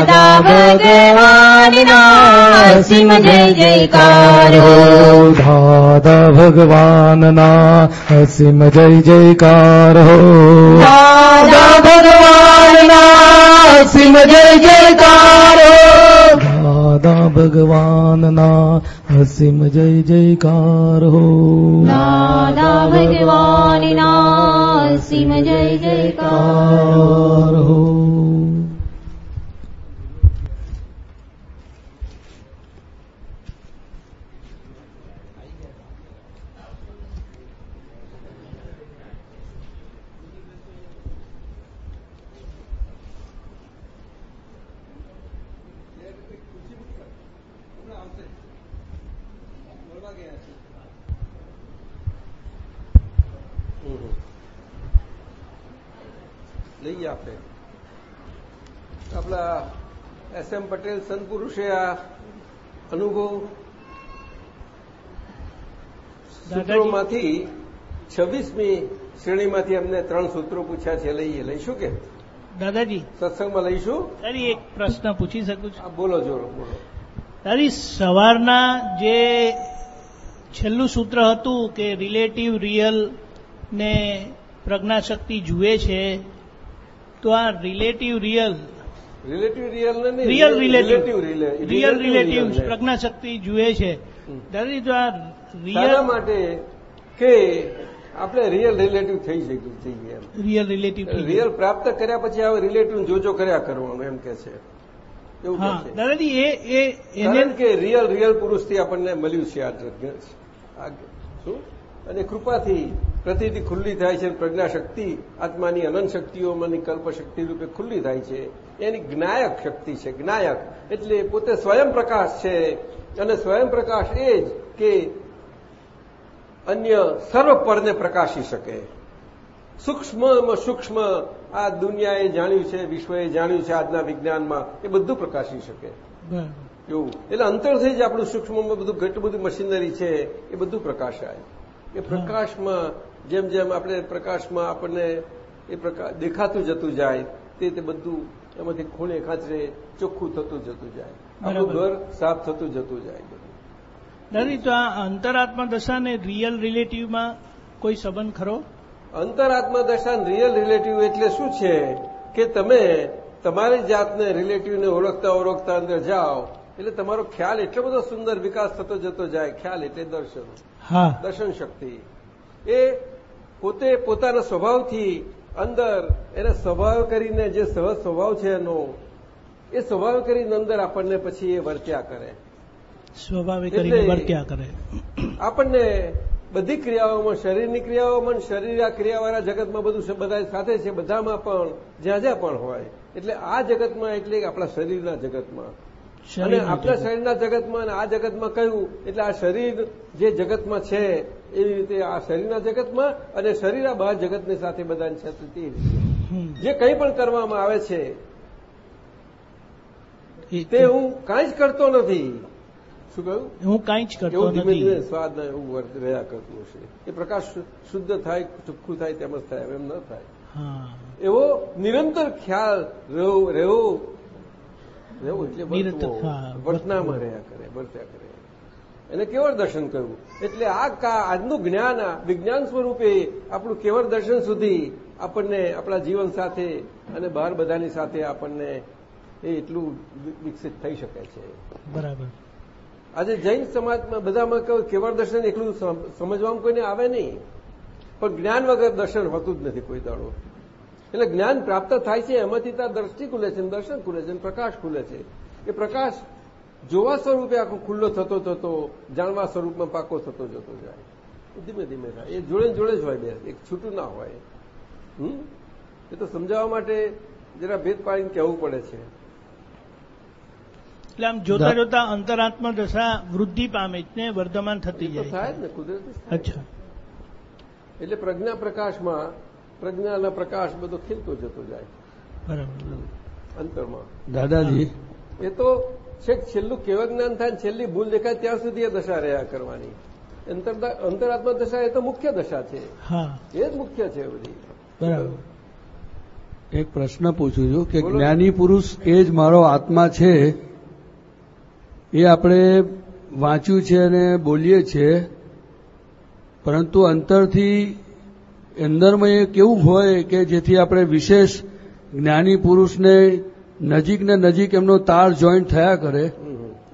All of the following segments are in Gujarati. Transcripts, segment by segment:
દાદા ભગવાનના અસીમ જય જયકારો દાદા ભગવાનના અસીમ જય જયકાર હો દાદા ભગવાનના અસીમ જય જયકાર દાદા ભગવાનના અસીમ જય જયકાર હો દાદા ભગવાનના અસીમ જય જયકાર હો લઈએ આપણે આપણા એસ એમ પટેલ સંતપુરુષે આ અનુભવ સૂત્રોમાંથી છવ્વીસમી શ્રેણીમાંથી અમને ત્રણ સૂત્રો પૂછ્યા છે લઈએ લઈશું કે? દાદાજી. સત્સંગમાં લઈશું? દાદી એક પ્રશ્ન પૂછી શકું છું. બોલો જોરો બોલો. દાદી સવારના જે છેલ્લું સૂત્ર હતું કે રિલેટિવ રિયલ ને પ્રજ્ઞાશક્તિ જુએ છે તો આ relative real relative real relative real relative પ્રજ્ઞાશક્તિ જુએ છે. દાદાજી તો આ રિયલ માટે કે આપણે રિયલ રિલેટિવ થઈ શકીએ છીએ એમ. રિયલ રિલેટિવ રિયલ પ્રાપ્ત કર્યા પછી હવે રિલેટિવ જોજો કર્યા કરવાનું એમ કે છે. એવું છે. દાદાજી એ એ એને કે રિયલ રિયલ પુરુષથી આપણને મળ્યું છે આ શું? અને કૃપાથી પ્રતિથી ખુલ્લી થાય છે પ્રજ્ઞા શક્તિ આત્માની અનંત શક્તિઓમાંની કલ્પ રૂપે ખુલ્લી થાય છે. એની જ્ઞાયક શક્તિ છે જ્ઞાયક. એટલે પોતે સ્વયં પ્રકાશ છે. અને સ્વયં પ્રકાશ એ જ કે અન્ય સર્વ પરને પ્રકાશી શકે. સૂક્ષ્મમાં સૂક્ષ્મ આ દુનિયાએ જાણ્યું છે વિશ્વએ જાણ્યું છે આજના વિજ્ઞાનમાં એ બધું પ્રકાશી શકે. એવું. એટલે અંતરથી જ આપણું સૂક્ષ્મમાં બધું ઘટું બધું મશીનરી છે એ બધું પ્રકાશાય. એ પ્રકાશમાં જેમ જેમ આપણે પ્રકાશમાં આપણને એ પ્રકાશ દેખાતું જતું જાય તે તે બધું એમાંથી ખૂણે ખાંચરે ચોખ્ખું થતું જતું જાય. આપણું ઘર સાફ થતું જતું જાય દાદી તો આ અંતરાત્મા દશા ને રિયલ રિલેટિવમાં કોઈ સંબંધ ખરો? અંતરાત્મા દશા રિયલ રિલેટિવ એટલે શું છે? કે તમે તમારી જાતને રિલેટિવને ઓળખતા ઓળખતા અંદર જાઓ. એટલે તમારો ખ્યાલ એટલો બધો સુંદર વિકાસ થતો જતો જાય. ખ્યાલ એટલે દર્શન. દર્શન શક્તિ. એ પોતે પોતાના સ્વભાવથી અંદર એને સ્વભાવ કરીને જે સહજ સ્વભાવ છે એનો એ સ્વભાવ કરીને અંદર આપણને પછી એ વર્ત્યા કરે. સ્વાભાવિક કરીને વર્ત્યા કરે. આપણને બધી ક્રિયાઓમાં શરીરની ક્રિયાઓમાં શરીર આ ક્રિયાવાળા જગતમાં બધું બધા સાથે છે બધામાં પણ જ્યાં જ્યાં પણ હોય. એટલે આ જગતમાં એટલે આપણા શરીરના જગતમાં. અને આપણા શરીરના જગતમાં અને આ જગતમાં કહ્યું એટલે આ શરીર જે જગતમાં છે એવી રીતે આ શરીરના જગતમાં અને શરીર આ બહાર જગતની સાથે બધાની છે તે જે કંઈ પણ કરવામાં આવે છે તે હું કાંઈ જ કરતો નથી. શું કહ્યું? હું કાંઈ જ કરતો ધીમે ધીમે સ્વાદ એવું રહ્યા કરતું હશે. એ પ્રકાશ શુદ્ધ થાય ચોખ્ખું થાય તેમજ થાય એમ ન થાય. હા. એવો નિરંતર ખ્યાલ રહેવો રહેવો એટલે વર્તનામાં રહ્યા કરે વર્ત્યા કરે. એને કેવળ દર્શન કહ્યું એટલે આ આજનું જ્ઞાન આ વિજ્ઞાન સ્વરૂપે આપણું કેવળ દર્શન સુધી આપણને આપણા જીવન સાથે અને બહાર બધાની સાથે આપણને એ એટલું વિકસિત થઈ શકે છે. બરાબર. આજે જૈન સમાજમાં બધામાં કેવળ દર્શન એટલું સમજવામાં કોઈને આવે નહીં. પણ જ્ઞાન વગર દર્શન હોતું જ નથી કોઈ દાડો. એટલે જ્ઞાન પ્રાપ્ત થાય છે એમાંથી તાર દ્રષ્ટિ ખુલે છે દર્શન ખુલે છે પ્રકાશ ખુલે છે. એ પ્રકાશ જોવા સ્વરૂપે આખો ખુલ્લો થતો થતો જાણવા સ્વરૂપમાં પાકો થતો જતો જાય. ધીમે ધીમે થાય. એ જોડે જોડે જ હોય બે. એક છૂટું ના હોય. હમ? એ તો સમજાવવા માટે જરા ભેદ પાડીને કહેવું પડે છે. એટલે આમ જોતા જોતા અંતરાત્મા દશા વૃદ્ધિ પામે ને વર્ધમાન થતી જાય થાય ને કુદરતી અચ્છા. એટલે પ્રજ્ઞા પ્રકાશમાં પ્રજ્ઞાના પ્રકાશ બધો ખીલતો જતો જાય બરાબર. અંતરમાં. દાદાજી. એ તો છેક છેલ્લું કેવા જ્ઞાન થાય ને છેલ્લી ભૂલ દેખાય ત્યાં સુધી એ દશા રહ્યા કરવાની. અંતરાત્મા દશા એ તો મુખ્ય દશા છે. એ જ મુખ્ય છે બધી. બરાબર. એક પ્રશ્ન પૂછું છું કે જ્ઞાની પુરુષ એ જ મારો આત્મા છે એ આપણે વાંચ્યું છે અને બોલીએ છીએ પરંતુ અંતરથી અંદરમાં એ કેવું હોય કે જેથી આપણે વિશેષ જ્ઞાની પુરુષને નજીક ને નજીક એમનો તાર જોઈન્ટ થયા કરે.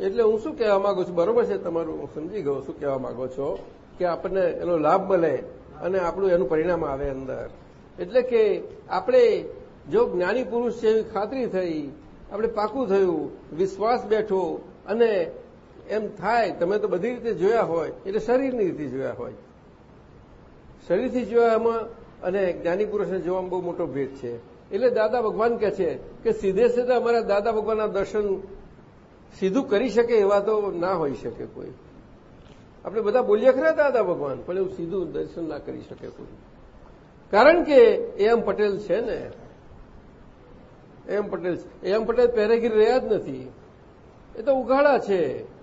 એટલે હું શું કહેવા માંગુ છું? બરોબર છે તમારું હું સમજી ગયો. શું કહેવા માંગો છો? કે આપણને એનો લાભ મળે અને આપણું એનું પરિણામ આવે અંદર. એટલે કે આપણે જો જ્ઞાની પુરુષ છે એવી ખાતરી થઈ, આપણે પાકું થયું, વિશ્વાસ બેઠો અને એમ થાય, તમે તો બધી રીતે જોયા હોય, એટલે શરીરની રીતે જોયા હોય. શરીરથી જોવામાં અને જ્ઞાની પુરુષને જોવામાં બહુ મોટો ભેદ છે. એટલે દાદા ભગવાન કહે છે કે સીધે સીધા અમારા દાદા ભગવાનના દર્શન સીધું કરી શકે એવા તો ના હોઈ શકે કોઈ. આપણે બધા બોલીએ ખરા દાદા ભગવાન, પણ એવું સીધું દર્શન ના કરી શકે કોઈ. કારણ કે એમ પટેલ છે ને. એમ પટેલ એમ પટેલ પહેરેગીર રહ્યા જ નથી. એ તો ઉઘાડા છે.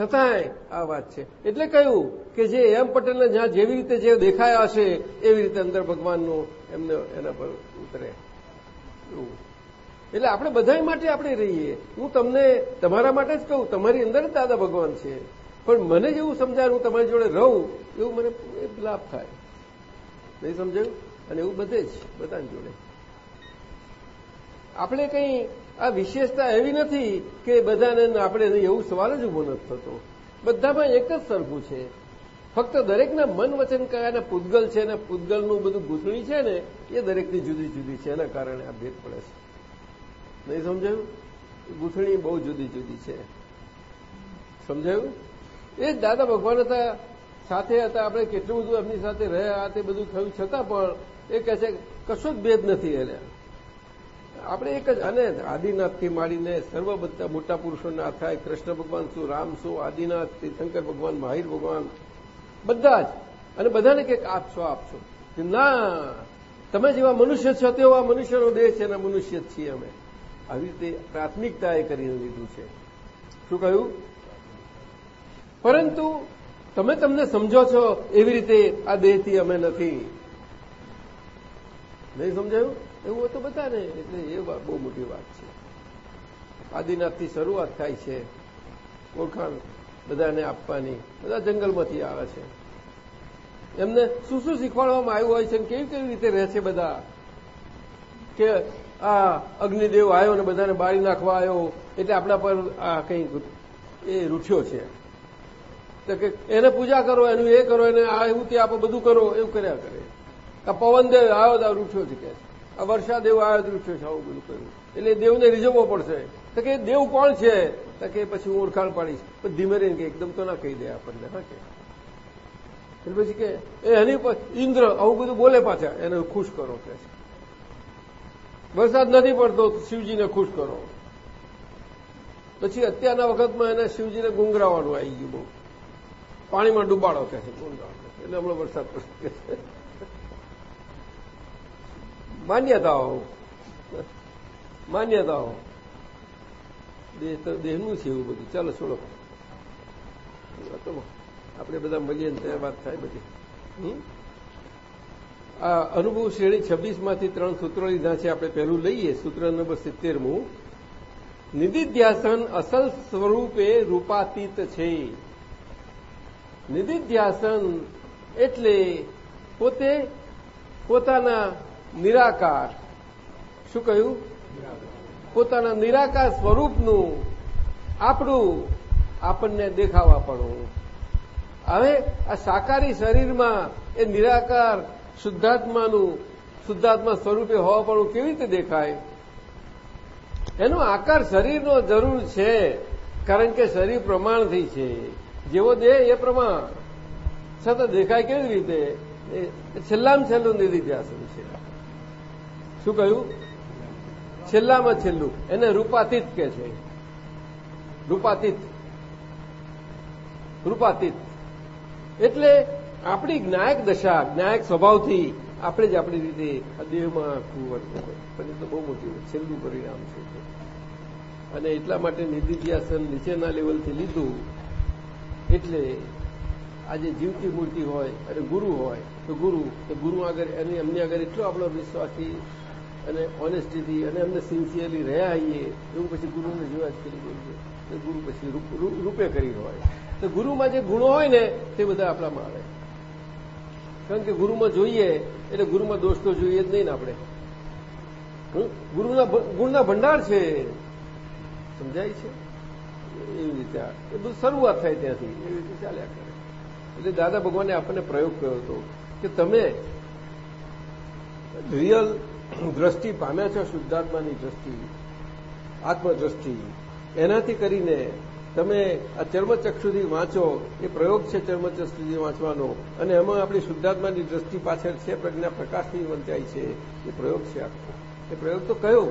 છતાંય આ વાત છે. એટલે કહ્યું કે જે એમ પટેલને જ્યાં જેવી રીતે જે દેખાયા હશે, એવી રીતે અંદર ભગવાનનું એમને એના પર ઉતરે. એટલે આપણે બધા માટે આપણે રહીએ. હું તમને તમારા માટે જ કહું, તમારી અંદર જ દાદા ભગવાન છે. પણ મને જેવું સમજાય, હું તમારી જોડે રહું, એવું મને લાભ થાય. નહીં સમજાયું? અને એવું બધે જ, બધાની જોડે. આપણે કંઈ આ વિશેષતા એવી નથી કે બધાને આપણે એવું સવાલ જ ઊભો નથી થતો. બધામાં એક જ સરખું છે. ફક્ત દરેકના મન વચન કયાના પૂતગલ છે અને પૂતગલનું બધું ગૂંથણી છે ને, એ દરેકની જુદી જુદી છે. એના કારણે આ ભેદ પડે છે. નહીં સમજાયું? ગૂંથણી બહુ જુદી જુદી છે. સમજાયું? એ જ દાદા ભગવાન હતા, સાથે હતા, આપણે કેટલું બધું એમની સાથે રહ્યા, તે બધું થયું છતાં પણ એ કહે છે કશો જ ભેદ નથી એને. આપણે એક જ અને આદિનાથથી માંડીને સર્વ બધા મોટા પુરુષોના થાય. કૃષ્ણ ભગવાન શું, રામ શું, આદિનાથ શંકર ભગવાન, મહાવીર ભગવાન, બધા જ. અને બધાને કંઈક આપશો આપશો ના, તમે જેવા મનુષ્ય છો તેવા મનુષ્યનો દેહ છે અને મનુષ્ય જ છીએ અમે. આવી રીતે પ્રાથમિકતા એ કરીને લીધું છે. શું કહ્યું? પરંતુ તમે તમને સમજો છો એવી રીતે આ દેહથી અમે નથી. નહીં સમજાયું? એવું તો બધાને, એટલે એ બહુ મોટી વાત છે. આદિનાથથી શરૂઆત થાય છે, ઓળખાણ બધાને આપવાની, બધા જંગલમાંથી આવે છે. એમને શું શું શીખવાડવામાં આવ્યું હોય છે કેવી કેવી રીતે રહે છે બધા? કે આ અગ્નિદેવ આવ્યો ને બધાને બાળી નાખવા આવ્યો, એટલે આપણા પર આ કંઈ એ રૂઠ્યો છે. તો કે એને પૂજા કરો, એનું એ કરો, એને આ એવું તે બધું કરો, એવું કર્યા કરે. આ પવનદેવ આવ્યો તો રૂઠ્યો છે કે આ વર્ષાદેવ આવ્યો આવ્યું છે આવું બધું કર્યું એટલે દેવને રીઝવવો પડશે. તો કે દેવ કોણ છે? તો કે પછી હું ઓળખાણ પાડીશ. પણ ધીમે રહીને કે એકદમ તો ના કહી દે આપણને, હા કે. પછી કે એની ઇન્દ્ર, આવું બધું બોલે પાછા. એને ખુશ કરો કે. વરસાદ નથી પડતો શિવજીને ખુશ કરો. પછી અત્યારના વખતમાં એને શિવજીને ગુંગરાવાનું આવી ગયું બહુ. પાણીમાં ડૂબાડો કે છે ગુંગરાવો એટલે હમણાં વરસાદ પડશે માન્યતાઓ. માન્યતાઓ. દેહ તો દેહનું છે એવું બધું. ચાલો છોડો. આપણે બધા મળીએ ને ત્યાં વાત થાય બધી. આ અનુભવ શ્રેણી છવ્વીસમાંથી ત્રણ સૂત્રો લીધા છે. આપણે પહેલું લઈએ. સૂત્ર નંબર સિત્તેરમું. નિધિધ્યાસન અસલ સ્વરૂપે રૂપાતીત છે. નિધિધ્યાસન એટલે પોતે પોતાના નિરાકાર. શું કહ્યું? પોતાના નિરાકાર સ્વરૂપનું આપણું આપણને દેખાવા પડવું. હવે આ સાકારી શરીરમાં એ નિરાકાર શુદ્ધાત્માનું, શુદ્ધાત્મા સ્વરૂપે હોવા પણ કેવી રીતે દેખાય? એનો આકાર શરીરનો જરૂર છે, કારણ કે શરીર પ્રમાણથી છે. જેવો દેહ એ પ્રમાણ. છતાં દેખાય કેવી રીતે? છેલ્લામાં છેલ્લું નિધિધ્યાસન છે. શું કહ્યું? છેલ્લામાં છેલ્લું. એને રૂપાતીત કે છે. રૂપાતીત. રૂપાતીત. એટલે આપણી જ્ઞાયક દશા જ્ઞાયક સ્વભાવથી આપણે જ આપણી રીતે દેહમાં આખું વર્તન તો બહુ મોટી છેલ્લું પરિણામ છે અને એટલા માટે નિધિધ્યાસન નીચેના લેવલથી લીધું, એટલે આજે જીવતી મૂર્તિ હોય અને ગુરુ હોય, તો ગુરુ તો ગુરુ આગળ એની એમની આગળ એટલો આપણો વિશ્વાસથી અને ઓનેસ્ટીથી અને એમને સિન્સિયરલી રહ્યા આવીએ એવું પછી ગુરુને જોવા જ કરી ગયું છે. ગુરુ પછી રૂપે કરી હોય. તો ગુરુમાં જે ગુણો હોય ને, તે બધા આપણામાં આવે. કારણ કે ગુરુમાં જોઈએ, એટલે ગુરુમાં દોષ તો જોઈએ જ નહીં ને આપણે. ગુરુના ગુણના ભંડાર છે. સમજાય છે? એવી રીતે એ બધું શરૂઆત થાય ત્યાંથી. એવી રીતે ચાલ્યા કરે. એટલે દાદા ભગવાને આપણને પ્રયોગ કર્યો હતો કે તમે રિયલ દ્રષ્ટિ પામ્યા છો શુદ્ધાત્માની દ્રષ્ટિ, આત્મદ્રષ્ટિ. એનાથી કરીને તમે આ ચર્મચક્ષુથી વાંચો, એ પ્રયોગ છે ચર્મચક્ષુથી વાંચવાનો. અને એમાં આપણી શુદ્ધાત્માની દ્રષ્ટિ પાછળ છે, પ્રજ્ઞા પ્રકાશથી વંચાય છે, એ પ્રયોગ છે આખો. એ પ્રયોગ તો કયો,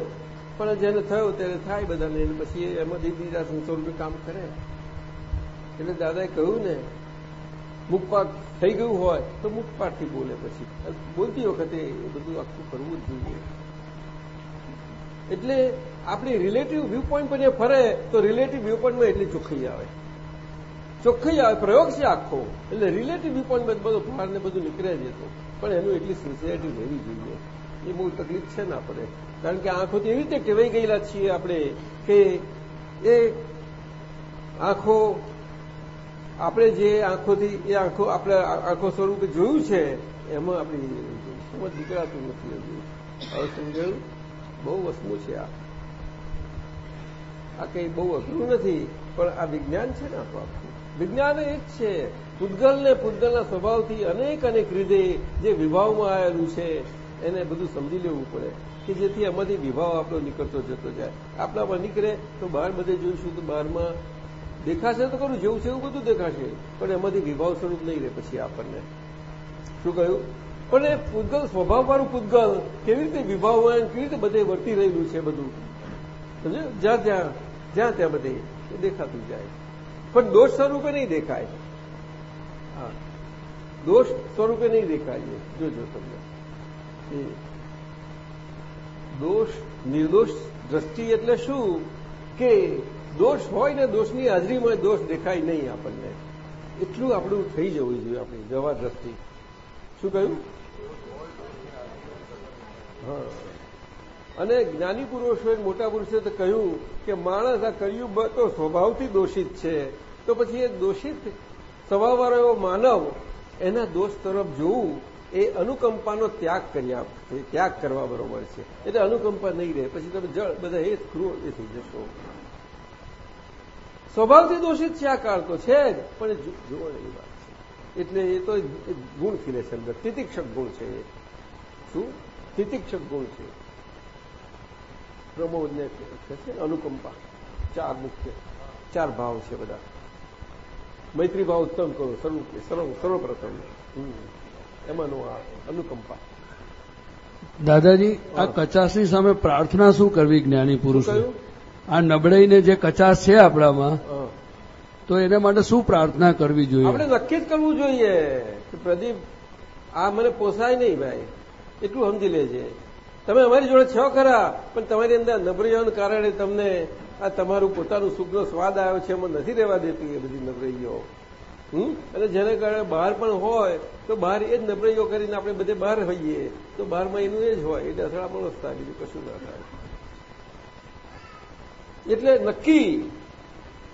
પણ જેને થયો ત્યારે થાય બધાને. પછી એમાંથી બીજા સ્વરૂપે કામ કરે. એટલે દાદાએ કહ્યું ને મુખપાક થઈ ગયું હોય તો મુખપાકથી બોલે પછી. બોલતી વખતે એ બધું આખું કરવું જ જોઈએ. એટલે આપણી રિલેટિવ વ્યૂ પોઈન્ટ પર ફરે તો રિલેટિવ વ્યૂ પોઈન્ટમાં એટલી ચોખ્ખાઈ આવે. ચોખ્ખાઈ આવે, પ્રયોગ છે આખો. એટલે રિલેટિવ વ્યૂ પોઈન્ટ બધો ભારને બધું નીકળે જ તો. પણ એનું એટલી સિન્સિયરિટી રહેવી જોઈએ. એ બહુ તકલીફ છે ને આપણે. કારણ કે આંખોથી એવી રીતે ટેવાઈ ગયેલા છીએ આપણે કે એ આંખો આપણે જે આંખોથી, એ આંખો આપણે આંખો સ્વરૂપે જોયું છે, એમાં આપણી સમજ નીકળાતું નથી હજુ. હવે સમજાયું? બહુ વસ્તુ છે આ. કંઈ બહુ અઘરું નથી, પણ આ વિજ્ઞાન છે ને આપણું વિજ્ઞાન એ જ છે. પૂતગલને પૂતગલના સ્વભાવથી અનેક અનેક રીતે જે વિભાવમાં આવેલું છે, એને બધું સમજી લેવું પડે કે જેથી એમાંથી વિભાવ આપણો નીકળતો જતો જાય. આપણામાં નીકળે તો બહાર બધે જોઈશું તો બહારમાં દેખાશે તો ખરું, જેવું છે એવું બધું દેખાશે. પણ એમાંથી વિભાવ સ્વરૂપ નહીં રહે પછી આપણને. શું કહ્યું? પણ એ પૂતગલ સ્વભાવવાળું પૂતગલ કેવી રીતે વિભાવવાન, કેવી રીતે બધે વર્તી રહેલું છે બધું? સમજે જ્યાં ત્યાં જ્યાં ત્યાં બધે દેખાતું જાય. પણ દોષ સ્વરૂપે નહીં દેખાય. હા. દોષ સ્વરૂપે નહીં દેખાય જોજો તમને. દોષ, નિર્દોષ દ્રષ્ટિ એટલે શું? કે દોષ હોય ને દોષની હાજરીમાં દોષ દેખાય નહીં આપણને. એટલું આપણું થઈ જવું જોઈએ આપણી જવા શું કહ્યું? હા. અને જ્ઞાની પુરુષોએ મોટા પુરુષે તો કહ્યું કે માણસ આ કળિયુગ તો સ્વભાવથી દોષિત છે. તો પછી એ દોષિત સ્વભાવવાળો એવો માનવ એના દોષ તરફ જોવું એ અનુકંપાનો ત્યાગ કર્યા ત્યાગ કરવા બરોબર છે. એટલે અનુકંપા નહીં રહે. પછી તમે જળ બધા એ ક્રૂર એ થઈ જશો. સ્વભાવથી દોષિત છે આ કાળ તો છે જ પણ જુઓ એવી વાત છે. એટલે એ તો ગુણ ખીલે છે અંદર. તિતિક્ષક ગુણ છે એ. શું? તિતિક્ષક ગુણ છે પ્રમોદને છે અનુકંપા. ચાર મુખ્ય ચાર ભાવ છે બધા. મૈત્રી ભાવ ઉત્તમ કરો સર્વ સર્વપ્રથમ. એમાંનો આ અનુકંપા. દાદાજી આ કચાસની સામે પ્રાર્થના શું કરવી જ્ઞાની પુરુષ? આ નબળાઈને જે કચાસ છે આપણામાં તો એના માટે શું પ્રાર્થના કરવી જોઈએ? આપણે નક્કી જ કરવું જોઈએ કે પ્રદીપ આ મને પોસાય નહીં ભાઈ. એટલું સમજી લેજે. તમે અમારી જોડે છો ખરા પણ તમારી અંદર નબળીઓને કારણે તમને આ તમારું પોતાનું સુખનો સ્વાદ આવ્યો છે એમાં નથી રહેવા દેતી એ બધી નબળીઓ. હમ? અને જેને કારણે બહાર પણ હોય તો બહાર એ જ નબળીઓ કરીને આપણે બધે બહાર હોઈએ. તો બહારમાં એનું એ જ હોય. એટલે અથડામણ જ થાય બીજું કશું ના થાય. એટલે નક્કી.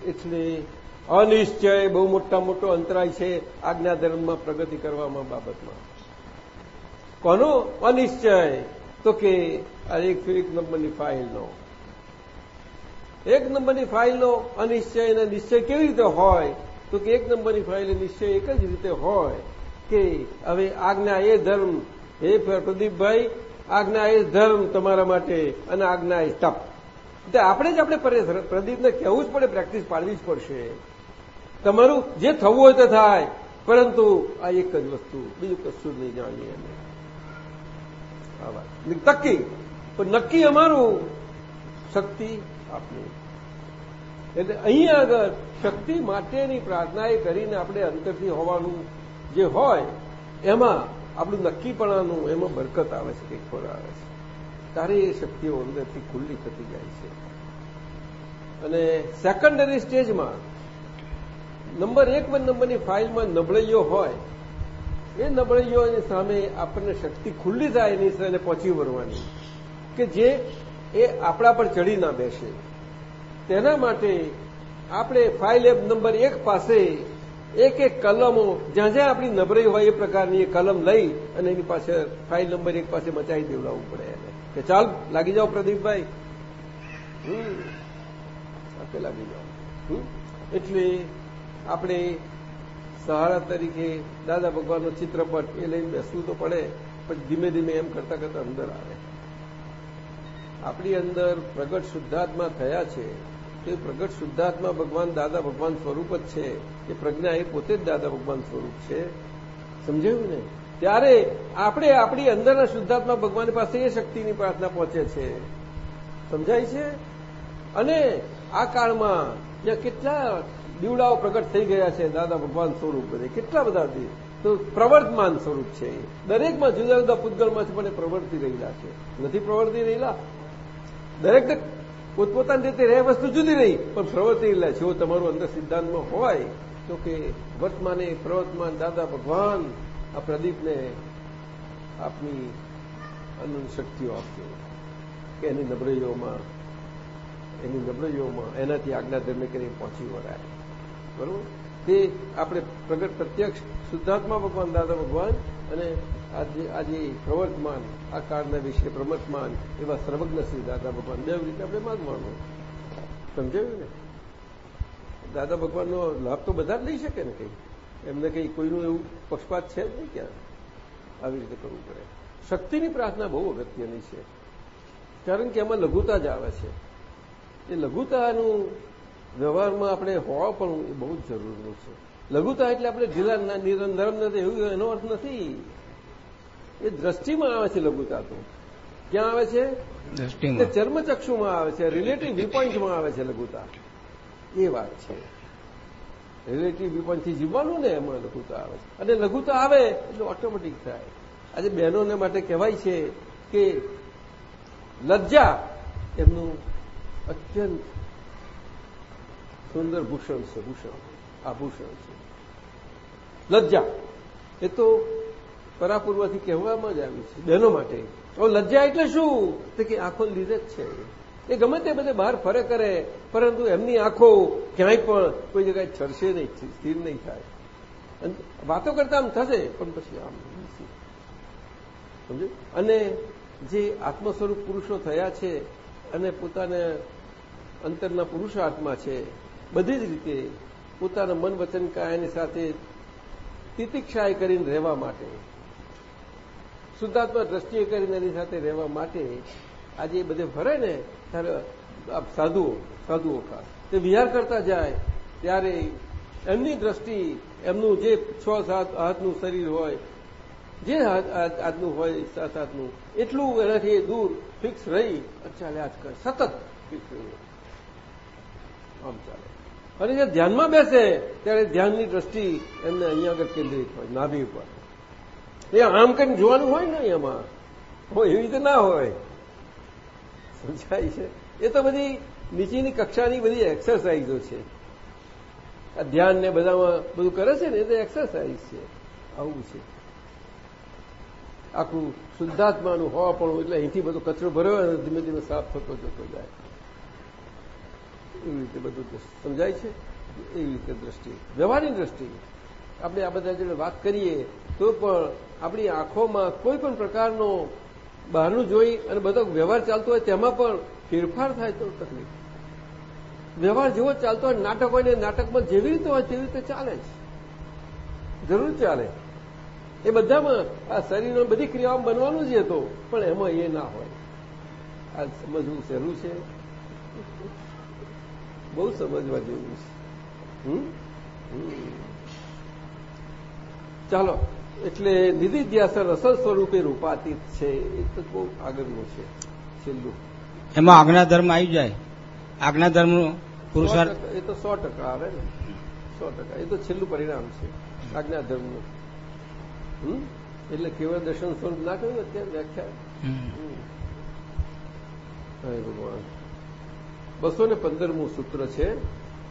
એટલે અનિશ્ચય, બહુ મોટા મોટો અંતરાય છે આજ્ઞા ધર્મમાં પ્રગતિ કરવામાં બાબતમાં. કોનો? અનિશ્ચય. તો કે આ એક એક નંબરની ફાઇલનો. એક નંબરની ફાઇલનો અનિશ્ચય અને નિશ્ચય કેવી રીતે હોય? તો કે એક નંબરની ફાઇલ નિશ્ચય એક જ રીતે હોય કે હવે આજ્ઞા એ ધર્મ. હે પ્રદીપભાઈ, આજ્ઞા એ ધર્મ તમારા માટે અને આજ્ઞા એ તપ. એટલે આપણે જ આપણે પ્રદીપને કહેવું જ પડે, પ્રેક્ટિસ પાડવી જ પડશે. તમારું જે થવું હોય તે થાય, પરંતુ આ એક જ વસ્તુ, બીજું કશું જ નહીં જાણીએ અમે તકી પણ નક્કી અમારું, શક્તિ આપણી એટલે અહીંયા આગળ શક્તિ માટેની પ્રાર્થના એ કરીને આપણે અંતરથી હોવાનું જે હોય, એમાં આપણું નક્કીપણાનું એમાં બરકત આવે છે, કંઈક ખોરાક આવે છે. તારે એ શક્તિઓ અંદરથી ખુલ્લી થતી જાય છે. અને સેકન્ડરી સ્ટેજમાં નંબર એક નંબરની ફાઇલમાં નબળાઈઓ હોય, એ નબળૈયોની સામે આપણને શક્તિ ખુલ્લી થાય એની સાથે પહોંચી વળવાની કે જે એ આપણા પર ચડી ના બેસે. તેના માટે આપણે ફાઇલ એપ નંબર એક પાસે એક એક કલમો, જ્યાં જ્યાં આપણી નબળાઈ હોય એ પ્રકારની કલમ લઈ અને એની પાસે ફાઇલ નંબર એક પાસે મચાવી દેવડાવવું પડે. કે ચાલ, લાગી જાઓ પ્રદીપભાઈ. આપે લાગી જાઓ. એટલે આપણે સહારા તરીકે દાદા ભગવાનનો ચિત્રપટ એ લઈને બેસવું તો પડે, પણ ધીમે ધીમે એમ કરતા કરતા અંદર આવે. આપણી અંદર પ્રગટ શુદ્ધાત્મા થયા છે એ પ્રગટ શુદ્ધાત્મા ભગવાન દાદા ભગવાન સ્વરૂપ જ છે. એ પ્રજ્ઞા એ પોતે જ દાદા ભગવાન સ્વરૂપ છે. સમજાયું ને? ત્યારે આપણે આપણી અંદરના શુદ્ધાત્મા ભગવાન પાસે એ શક્તિની પ્રાર્થના પહોંચે છે. સમજાય છે? અને આ કાળમાં જ્યાં કેટલા દીવડાઓ પ્રગટ થઈ ગયા છે દાદા ભગવાન સ્વરૂપ બધે. કેટલા બધા તો પ્રવર્તમાન સ્વરૂપ છે. દરેકમાં જુદા જુદા પૂતગળમાંથી પણ પ્રવર્તી રહેલા છે. નથી પ્રવર્તી રહેલા? દરેક પોતપોતાની રીતે રહે વસ્તુ જુદી રહી, પણ પ્રવર્તી રહેલા છે. તમારું અંદર સિદ્ધાંતમાં હોય, તો કે વર્તમાને પ્રવર્તમાન દાદા ભગવાન આ પ્રદીપને આપની અનંત શક્તિઓ આપજો કે એની નબળીઓમાં એની નબળીઓમાં એનાથી આજ્ઞા ધર્મે કરીને પહોંચી વળાય. બરોબર? તે આપણે પ્રગટ પ્રત્યક્ષ શુદ્ધાત્મા ભગવાન, દાદા ભગવાન અને આજે આજે પ્રવર્તમાન, આ કાળના વિશે પ્રવર્તમાન એવા સર્વજ્ઞ શ્રી દાદા ભગવાન. બે રીતે આપણે માગવાનું સમજાયું ને? દાદા ભગવાનનો લાભ તો બધા જ લઈ શકે ને કંઈ? એમને કંઈ કોઈનું એવું પક્ષપાત છે જ નહીં ક્યાં આવી રીતે કરવું પડે. શક્તિની પ્રાર્થના બહુ અગત્યની છે. કારણ કે એમાં લઘુતા જ આવે છે. એ લઘુતાનું વ્યવહારમાં આપણે હોવા પણ એ બહુ જ જરૂરનું છે. લઘુતા એટલે આપણે ઢીલા નરમ નથી એવું એનો અર્થ નથી. એ દ્રષ્ટિમાં આવે છે લઘુતા તો. ક્યાં આવે છે? ચર્મચક્ષુમાં આવે છે રિલેટિવ વ્યૂપોઇન્ટમાં આવે છે લઘુતા. એ વાત છે. રિલેટિવ વિપણથી જીવવાનું ને એમાં લઘુતા આવે અને લઘુતા આવે એટલે ઓટોમેટિક થાય. આજે બહેનોને માટે કહેવાય છે કે લજ્જા એમનું અત્યંત સુંદર ભૂષણ છે, ભૂષણ. આભૂષણ છે. લજ્જા. એ તો પરાપૂર્વથી કહેવામાં જ આવ્યું છે બહેનો માટે. હવે લજ્જા એટલે શું? તો કે આંખો લીધે જ છે. એ ગમે તે બધે બહાર ફરે કરે, પરંતુ એમની આંખો ક્યાંય પણ કોઈ જગ્યાએ છરશે નહીં સ્થિર નહીં થાય. વાતો કરતા આમ થશે, પણ પછી આમ સમજુ? અને જે આત્મ સ્વરૂપ પુરુષો થયા છે અને પોતાને અંતરના પુરુષાર્થમાં છે, બધી જ રીતે પોતાના મન વચન કાયાની સાથે તિતિક્ષાએ કરીને રહેવા માટે, શુદ્ધાત્મા દ્રષ્ટિએ કરીને એની સાથે રહેવા માટે આજે એ બધે ફરે ને, ત્યારે સાધુઓ સાધુઓ તે વિહાર કરતા જાય, ત્યારે એમની દ્રષ્ટિ, એમનું જે છ સાત હાથનું શરીર હોય, જે આજનું હોય સાત હાથનું, એટલું એનાથી દૂર ફિક્સ રહી ચાલે આજ કરે, સતત ફિક્સ રહી આમ ચાલે. અને જે ધ્યાનમાં બેસે, ત્યારે ધ્યાનની દ્રષ્ટિ એમને અહીંયા આગળ કેન્દ્રિત હોય, નાભી ઉપર. એ આમ કંઈક જોવાનું હોય ને એમાં હોય એવી રીતે ના હોય. સમજાય છે? એ તો બધી નીચેની કક્ષાની બધી એક્સરસાઇઝો છે. આ ધ્યાન ને બધામાં બધું કરે છે ને, એ તો એક્સરસાઇઝ છે. આવું છે. આખું શુદ્ધાત્માનું હોવા પણ એટલે અહીંથી બધો કચરો ભર્યો ધીમે ધીમે સાફ થતો જતો જાય. એવી રીતે બધું સમજાય છે? એવી રીતે દ્રષ્ટિ. વ્યવહારની દ્રષ્ટિ. આપણે આ બધા જોડે વાત કરીએ તો પણ આપણી આંખોમાં કોઈ પણ પ્રકારનો બહારનું જોઈ અને બધો વ્યવહાર ચાલતો હોય તેમાં પણ ફેરફાર થાય તો તકલીફ. વ્યવહાર જેવો ચાલતો હોય, નાટક હોય ને નાટકમાં જેવી રીતે હોય તેવી રીતે ચાલે જ. જરૂર ચાલે. એ બધામાં આ શરીરમાં બધી ક્રિયાઓ બનવાનું જ હતો, પણ એમાં એ ના હોય. આ સમજવું સહેલું છે. બહુ સમજવા જેવું છે. ચાલો. એટલે નિધિધ્યાસન અસલ સ્વરૂપે રૂપાતીત છે એ તો બહુ આગળનું છે છેલ્લું. એમાં આજ્ઞા ધર્મ આવી જાય. આજ્ઞા ધર્મ પુરુષાર્થ એ તો સો ટકા આવે ને. સો ટકા એ તો છેલ્લું પરિણામ છે આજ્ઞા ધર્મનું. હમ? એટલે કેવળ દર્શન સ્વરૂપ ના કહ્યું અત્યારે વ્યાખ્યા. ભગવાન. બસો ને પંદરમું સૂત્ર છે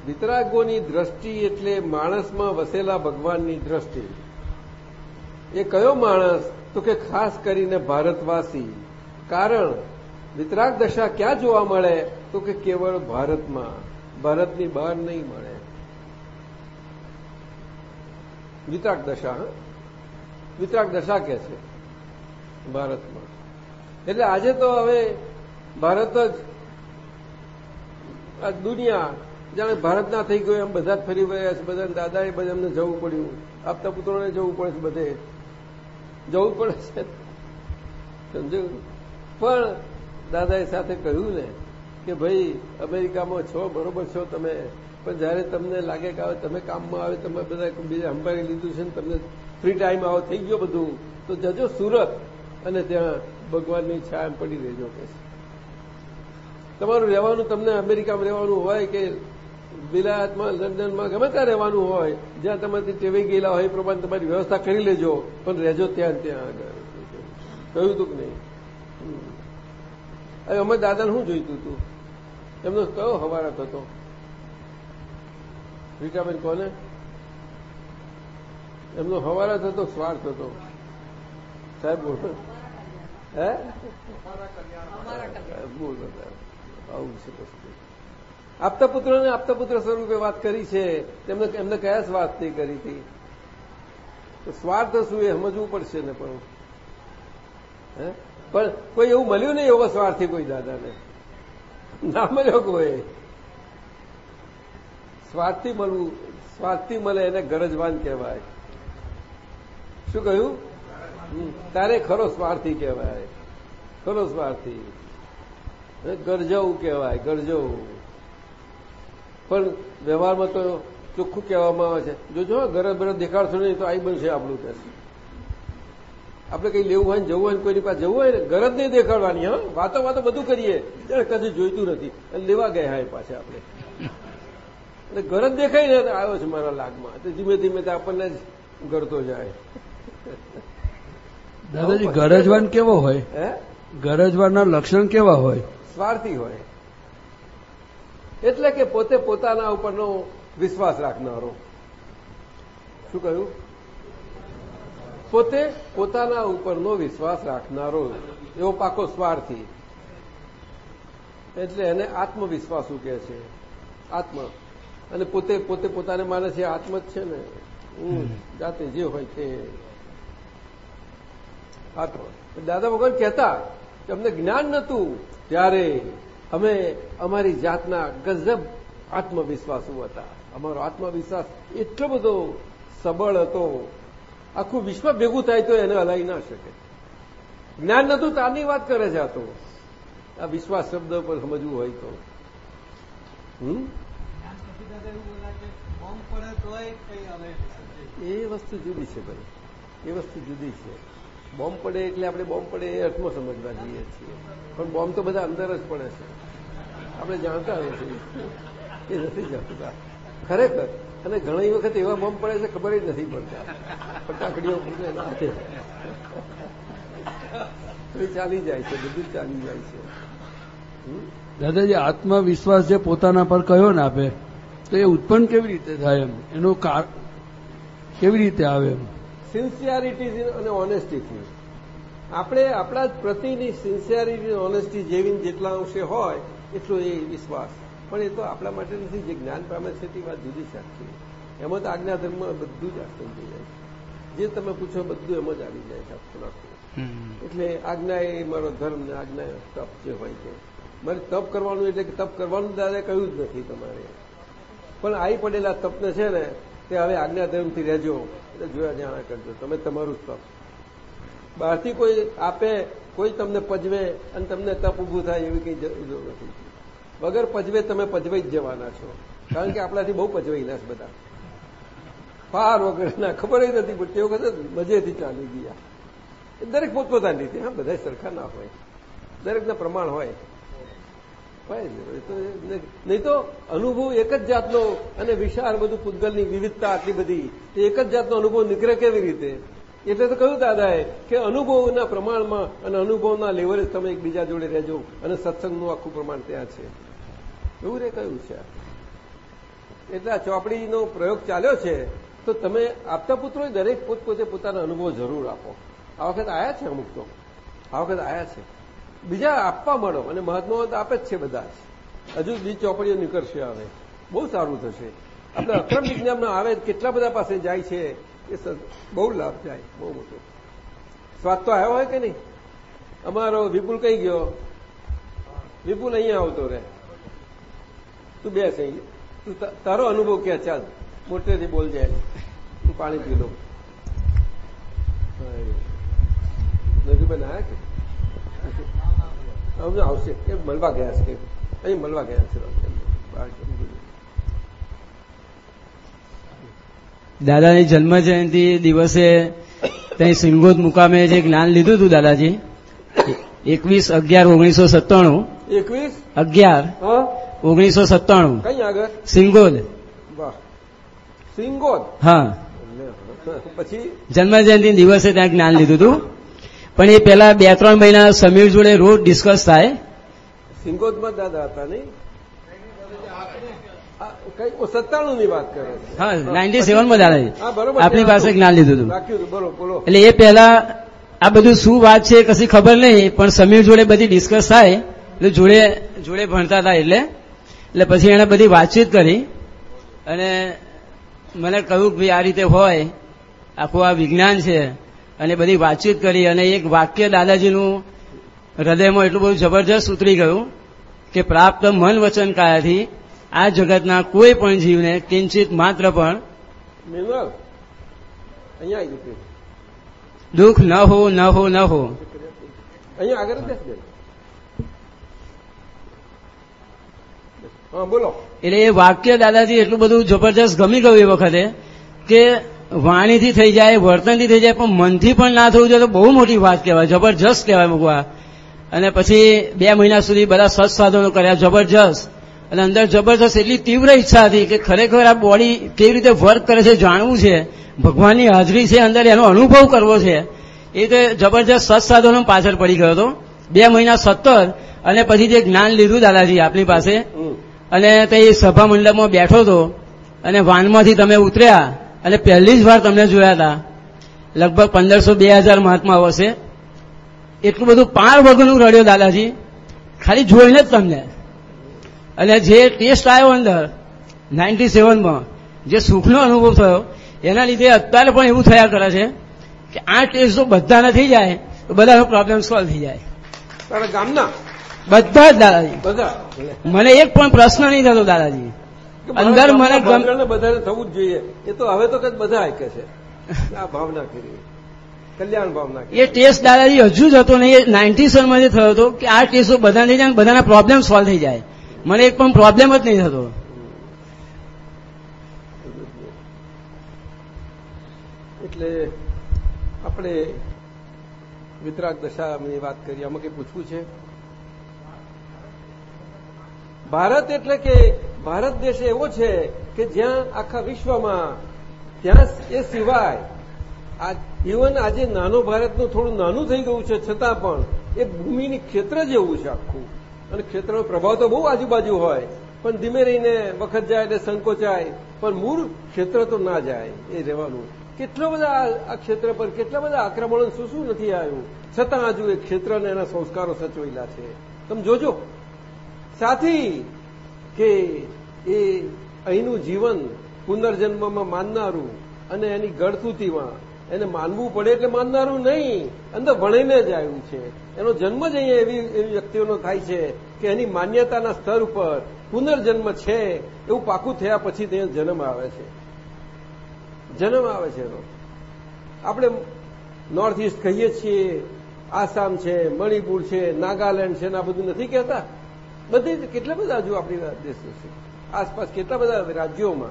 વિતરાગોની દ્રષ્ટિ એટલે માણસમાં વસેલા ભગવાનની દ્રષ્ટિ. એ કયો માણસ? તો કે ખાસ કરીને ભારતવાસી. કારણ, વિતરાગ દશા ક્યાં જોવા મળે? તો કે કેવળ ભારતમાં. ભારતની બહાર નહીં મળે. વિતરાગ દશા વિતરાગ દશા કે છે? ભારતમાં. એટલે આજે તો હવે ભારત જ આ દુનિયા, જાણે ભારતના થઈ ગયો એમ બધા જ ફરી વળ્યા છે. બધા દાદાએ બધા એમને જવું પડ્યું. આપતા પુત્રોને જવું પડે છે બધે. જવું પડે છે. સમજો પણ દાદાએ સાથે કહ્યું ને કે ભાઈ, અમેરિકામાં છો, બરોબર છો તમે, પણ જયારે તમને લાગે કે આવે તમે કામમાં આવે, તમે બધા બીજા સંભાળી લીધું છે ને તમને ફ્રી ટાઈમ આવો, થઈ ગયો બધું, તો જજો સુરત અને ત્યાં ભગવાનની છાયા પડી રહેજો. કે તમારું રહેવાનું, તમને અમેરિકામાં રહેવાનું હોય કે વિલાયતમાં લંડનમાં ગમે ત્યાં રહેવાનું હોય જ્યાં તમારી ટેવાઈ ગયેલા હોય એ પ્રમાણે તમારી વ્યવસ્થા કરી લેજો પણ રહેજો ત્યાં ત્યાં આગળ. કહ્યું હતું કે નહીં. હવે અમે દાદાને શું જોઈતું હતું એમનો કયો હવારત હતો રીટાબેન કોને? એમનો હવારત હતો સ્વાર્થ હતો. સાહેબ બોલો. હે? બોલો આવું છે આપતા પુત્રોને આપતા પુત્ર સ્વરૂપે વાત કરી છે. તેમને એમને કયા સ્વાર્થથી કરી હતી? સ્વાર્થ શું એ સમજવું પડશે ને પણ. પણ કોઈ એવું મળ્યું નહીં એવો સ્વાર્થી કોઈ દાદાને? ના મળ્યો કોઈ. સ્વાર્થી મળવું, સ્વાર્થી મળે એને ગરજવાન કહેવાય. શું કહ્યું? તારે ખરો સ્વાર્થી કહેવાય. ખરો સ્વાર્થી. ગરજવું કહેવાય, ગરજવું. પણ વ્યવહારમાં તો ચોખ્ખું કહેવામાં આવે છે. જો જો ગરજ બરજ દેખાડશો નહીં તો આઈ બનશે આપણું કે આપણે કંઈ લેવું હોય ને જવું હોય ને કોઈની પાસે જવું હોય ને ગરજ નહીં દેખાડવાની હા? વાતો વાતો બધું કરીએ. કદી જોઈતું નથી. અને લેવા ગયા હોય પાસે આપણે. એટલે ગરજ દેખાય ને આવ્યો છે મારા લાગમાં. તો ધીમે ધીમે તો આપણને જ ગરતો જાય. દાદાજી ગરજવાન કેવો હોય? હે? ગરજવાનના લક્ષણ કેવા હોય? સ્વાર્થી હોય. એટલે કે પોતે પોતાના ઉપરનો વિશ્વાસ રાખનારો. શું કહ્યું? પોતે પોતાના ઉપરનો વિશ્વાસ રાખનારો. એવો પાકો સ્વાર્થી. એટલે એને આત્મવિશ્વાસુ કહે છે? આત્મ. અને પોતે પોતે પોતાને માને છે, આત્મ જ છે ને? હું જાતે જે હોય તે. આત્મ. દાદા ભગવાન કહેતા કે અમને જ્ઞાન નહોતું ત્યારે અમે અમારી જાતના ગજબ આત્મવિશ્વાસુ હતા. અમારો આત્મવિશ્વાસ એટલો બધો સબળ હતો. આખું વિશ્વ ભેગું થાય તો એને હલાવી ના શકે. જ્ઞાન નતું તારની વાત કરે છે આ તો. આ વિશ્વાસ શબ્દ પર સમજવું હોય તો. હમ? એ વસ્તુ જુદી છે ભાઈ. એ વસ્તુ જુદી છે. બોમ્બ પડે એટલે આપણે બોમ્બ પડે એ અર્થમાં સમજવા જઈએ છીએ. પણ બોમ્બ તો બધા અંદર જ પડે છે. આપણે જાણતા નથી. એ નથી જાણતા. ખરેખર. અને ઘણી વખત એવા બોમ્બ પડે છે, ખબર જ નથી પડતા. ફટાકડીઓ પડે ના એ ચાલી જાય છે, બધું ચાલી જાય છે? દાદાજી, આત્મવિશ્વાસ જે પોતાના પર કયો ને આપે? તો એ ઉત્પન્ન કેવી રીતે થાય એમ? એનો કેવી રીતે આવે એમ? સિન્સિયારિટી અને ઓનેસ્ટીથી આપણે આપણા જ પ્રતિની સિન્સિયારિટી ઓનેસ્ટી જેવી જેટલા અંશે હોય એટલો એ વિશ્વાસ. પણ એ તો આપણા માટે નથી જે જ્ઞાન પામે છે તે વાત જુદી સાચી એમાં તો આજ્ઞાધર્મ બધું જ આસન થઈ જાય છે. જે તમે પૂછો બધું એમ જ આવી જાય છે આખું આખું. એટલે આજ્ઞા એ મારો ધર્મ ને આજ્ઞા તપ જે હોય છે. મારે તપ કરવાનું એટલે કે તપ કરવાનું દાદા કહ્યું જ નથી તમારે. પણ આવી પડેલા તપને છે ને તે હવે આજ્ઞાધર્મથી રહેજો. એટલે જોયા જાણા કરજો. તમે તમારું જ તપ બહારથી કોઈ આપે, કોઈ તમને પજવે અને તમને તપ ઊભું થાય એવી કંઈ જરૂર નથી. વગર પજવે તમે પજવાઈ જ જવાના છો. કારણ કે આપણાથી બહુ પજવાયેલા છે બધા. પાર વગરના, ખબર જ નથી પણ તે વખતે મજેથી ચાલી ગયા. એ દરેક પોતપોતાની રીતે. હા બધા સરખા ના હોય. દરેકના પ્રમાણ હોય. એ એ- નહીં. તો અનુભવ એક જ જાતનો અને વિશાળ બધું પૂતગલની વિવિધતા આટલી બધી એક જ જાતનો અનુભવ નીકળે કેવી રીતે? એટલે તો કહ્યું દાદાએ કે અનુભવના પ્રમાણમાં અને અનુભવના લેવલે તમે એકબીજા જોડે રહેજો અને સત્સંગનું આખું પ્રમાણ ત્યાં છે. એવું રે કહ્યું છે એટલે આ ચોપડીનો પ્રયોગ ચાલ્યો છે, તો તમે આપતા પુત્રો દરેક પોતપોતે પોતાનો અનુભવ જરૂર આપો. આ વખત આયા છે અમુક તો? આ વખત આયા છે. બીજા આપવા મળો, અને મહાત્માઓ તો આપે જ છે બધા જ. હજુ બી ચોપડીઓ નીકળશે આવે બહુ સારું થશે. આપણે અક્રમ વિજ્ઞાનમાં આવે કેટલા બધા પાસે જાય છે, એ બહુ લાભ જાય બહુ મોટો. સ્વાદ તો આવ્યો હોય કે નહીં? અમારો વિપુલ કઈ ગયો? વિપુલ અહીંયા આવતો રહે. તું બેસ અહીં. તું તારો અનુભવ કે ચાલ? મોટેથી બોલ જાય તું પાણી પી લો. નજુબેન આવ્યા કે? હમણાં આવશે. એ મળવા ગયા છે? અહીં મળવા ગયા છે. દાદાની જન્મ જયંતિ દિવસે ત્યાં સિંગોદ મુકામે જે જ્ઞાન લીધું હતું દાદાજી એકવીસ અગિયાર ઓગણીસો સત્તાણું. એકવીસ? અગિયાર ઓગણીસો સત્તાણું. કઈ આગળ? સિંગોદ. સિંગોદ? હા. પછી? જન્મ જયંતિ દિવસે ત્યાં જ્ઞાન લીધું હતું. પણ એ પેલા બે ત્રણ મહિના સમીર જોડે રોજ ડિસ્કસ થાય. સિંગોદમાં દાદા હતા નહીં? સત્તાણું ની વાત કરે હા નાઇન્ટી સેવનમાં દાદાજી હા આપણી પાસે જ્ઞાન લીધું હતું. એટલે એ પહેલા આ બધું શું વાત છે કશી ખબર નહીં પણ સમીર જોડે બધી ડિસ્કસ થાય. એટલે જોડે જોડે ભણતા હતા એટલે. એટલે પછી એણે બધી વાતચીત કરી. અને મને કહ્યું કે ભાઈ આ રીતે હોય આખું આ વિજ્ઞાન છે. અને બધી વાતચીત કરી અને એક વાક્ય દાદાજીનું હૃદયમાં એટલું બધું જબરજસ્ત ઉતરી ગયું કે પ્રાપ્ત મન વચન કાયાથી આ જગતના કોઈ પણ જીવને કિંચિત માત્ર પણ દુઃખ ન હો ન હો ન હા બોલો. એટલે એ વાક્ય દાદાજી એટલું બધું જબરજસ્ત ગમી ગયું એ વખતે કે વાણીથી થઈ જાય વર્તનથી થઈ જાય પણ મનથી પણ ના થવું જોઈએ તો બહુ મોટી વાત કહેવાય જબરજસ્ત કહેવાય મૂકવા. અને પછી બે મહિના સુધી બધા સત્ સાધનો કર્યા જબરજસ્ત. અને અંદર જબરજસ્ત એટલી તીવ્ર ઈચ્છા હતી કે ખરેખર આ બોડી કેવી રીતે વર્ક કરે છે જાણવું છે. ભગવાનની હાજરી છે અંદર એનો અનુભવ કરવો છે. એ રીતે જબરજસ્ત સત્ સાધનો પાછળ પડી ગયો હતો. બે મહિના સત્તર અને પછી જે જ્ઞાન લીધું દાદાજી આપની પાસે. અને તે સભા મંડપમાં બેઠો હતો. અને વાનમાંથી તમે ઉતર્યા. અને પહેલી જ વાર તમને જોયા હતા. લગભગ પંદરસો બે હજાર મહાત્માઓ હશે એટલું બધું પાર વગરનું રડ્યો દાદાજી. ખાલી જોઈને જ તમને. અને જે ટેસ્ટ આવ્યો અંદર નાઇન્ટી સેવનમાં જે સુખનો અનુભવ થયો એના લીધે અત્યારે પણ એવું થયા કરે છે કે આ ટેસ્ટ જો બધાના થઈ જાય તો બધાનો પ્રોબ્લેમ સોલ્વ થઈ જાય. ગામના? બધા જ દાદાજી. બધા? મને એક પણ પ્રશ્ન નહીં થતો દાદાજી. અંદર મને બધાને થવું જ જોઈએ. એ તો હવે તો કદ બધા કે છે. આ ભાવના કરી. કલ્યાણ ભાવના એ ટેસ્ટ દાદાજી હજુ જ હતો નહીં. એ નાઇન્ટી સેવનમાં જે થયો હતો કે આ ટેસ્ટ બધા થઈ જાય બધાના પ્રોબ્લેમ સોલ્વ થઈ જાય. મને એક પણ પ્રોબ્લેમ જ નહીં થતો. એટલે આપણે વિતરાગ દશાની વાત કરી. આમાં કંઈ પૂછવું છે? ભારત એટલે કે ભારત દેશ એવો છે કે જ્યાં આખા વિશ્વમાં ત્યાં એ સિવાય આ ઇવન આજે નાનો ભારતનું થોડું નાનું થઈ ગયું છે, છતાં પણ એ ભૂમિની ક્ષેત્ર જેવું છે આખું. અને ક્ષેત્રનો પ્રભાવ તો બહુ આજુબાજુ હોય, પણ ધીમે રહીને વખત જાય એટલે સંકોચાય પણ મૂળ ક્ષેત્ર તો ના જાય એ રહેવાનું. કેટલા બધા આ ક્ષેત્ર પર કેટલા બધા આક્રમણો શું શું નથી આવ્યું? છતાં હજુ એ ક્ષેત્રને એના સંસ્કારો સચવેલા છે. તમે જોજો. સાથી, કે એ અહીંનું જીવન પુનર્જન્મમાં માનનારું અને એની ગળથુતીમાં એને માનવું પડે એટલે માનનારું નહીં, અંદર ભણીને જ આવ્યું છે. એનો જન્મ જ અહીંયા એવી એવી વ્યક્તિઓનો થાય છે કે એની માન્યતાના સ્તર ઉપર પુનર્જન્મ છે, એવું પાકું થયા પછી ત્યાં જન્મ આવે છે. જન્મ આવે છે એનો. આપણે નોર્થ ઇસ્ટ કહીએ છીએ, આસામ છે, મણિપુર છે, નાગાલેન્ડ છે ને આ બધું નથી કહેતા? બધી કેટલા બધા હજુ આપણી દેશો છે. આસપાસ કેટલા બધા રાજ્યોમાં,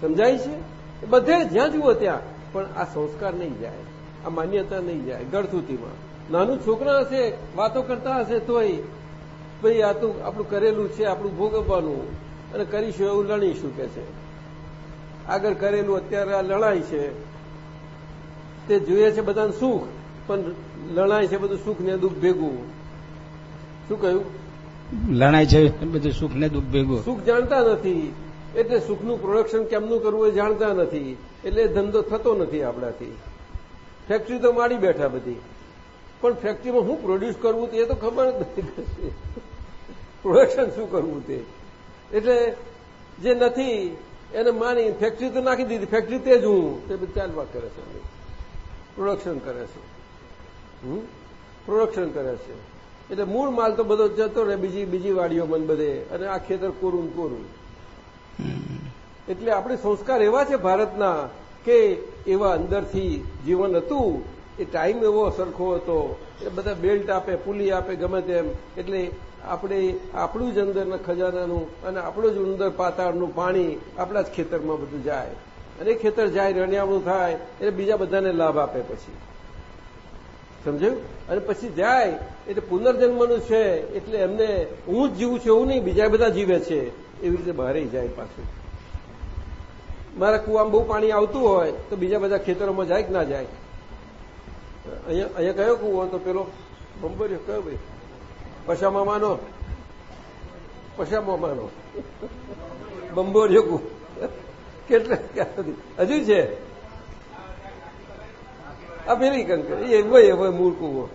સમજાય છે? બધે જ્યાં જુઓ ત્યાં. પણ આ સંસ્કાર નહીં જાય, આ માન્યતા નહીં જાય ગળથુતીમાં નાનું છોકરા હશે, વાતો કરતા હશે તોય, ભાઈ આ તો આપણું કરેલું છે, આપણું ભોગવવાનું. અને કરીશું એવું લણીશું કે છે. આગળ કરેલું અત્યારે આ લણાય છે. તે જોઈએ છે બધાને સુખ, પણ લણાય છે બધું સુખ ને દુઃખ ભેગું. શું કહ્યું? લણાય છે બધું સુખ ને દુઃખ ભેગું. સુખ જાણતા નથી, એટલે સુખનું પ્રોડક્શન કેમનું કરવું એ જાણતા નથી, એટલે ધંધો થતો નથી આપણાથી. ફેક્ટરી તો માડી બેઠા બધી. પણ ફેક્ટરીમાં શું પ્રોડ્યુસ કરવું તે તો ખબર જ નથી પ્રોડક્શન શું કરવું તે? એટલે જે નથી, એને માની ફેક્ટરી તો નાખી દીધી ફેક્ટરી તે જ હું. તે બધું ચાલવા કરે છે. પ્રોડક્શન કરે છે. પ્રોડક્શન કરે છે. એટલે મૂળ માલ તો બધો જતો રહે, બીજી બીજી વાડીઓ મન બધે. અને આ ખેતર કોરું કોરું. એટલે આપણે સંસ્કાર એવા છે ભારતના કે એવા અંદરથી જીવન હતું, એ ટાઈમ એવો સરખો હતો. એ બધા બેલ્ટ આપે, પુલી આપે, ગમે તેમ. એટલે આપણે આપણું જ અંદરના ખજાનાનું અને આપણું જ અંદર પાતાળનું પાણી આપણા જ ખેતરમાં બધું જાય. અને ખેતર જાય, રણિયામણું થાય, એટલે બીજા બધાને લાભ આપે પછી. સમજાયું? અને પછી જાય એટલે પુનર્જન્મનું છે, એટલે એમને હું જ જીવું છું, એવું નહીં, બીજા બધા જીવે છે. એવી રીતે બહાર જાય પાછું. મારા કુવામાં બહુ પાણી આવતું હોય, તો બીજા બધા ખેતરોમાં જાય કે ના જાય? અહીંયા અહીંયા કયો કુવો તો પેલો? બંબર્યો, કયો ભાઈ? પશા મામાનો? પશા મામાનો? બંબોરિયો કુવો. કેટલા હજુ છે? પેલી કંકર એ ભાઈ હવે મૂળ કુવો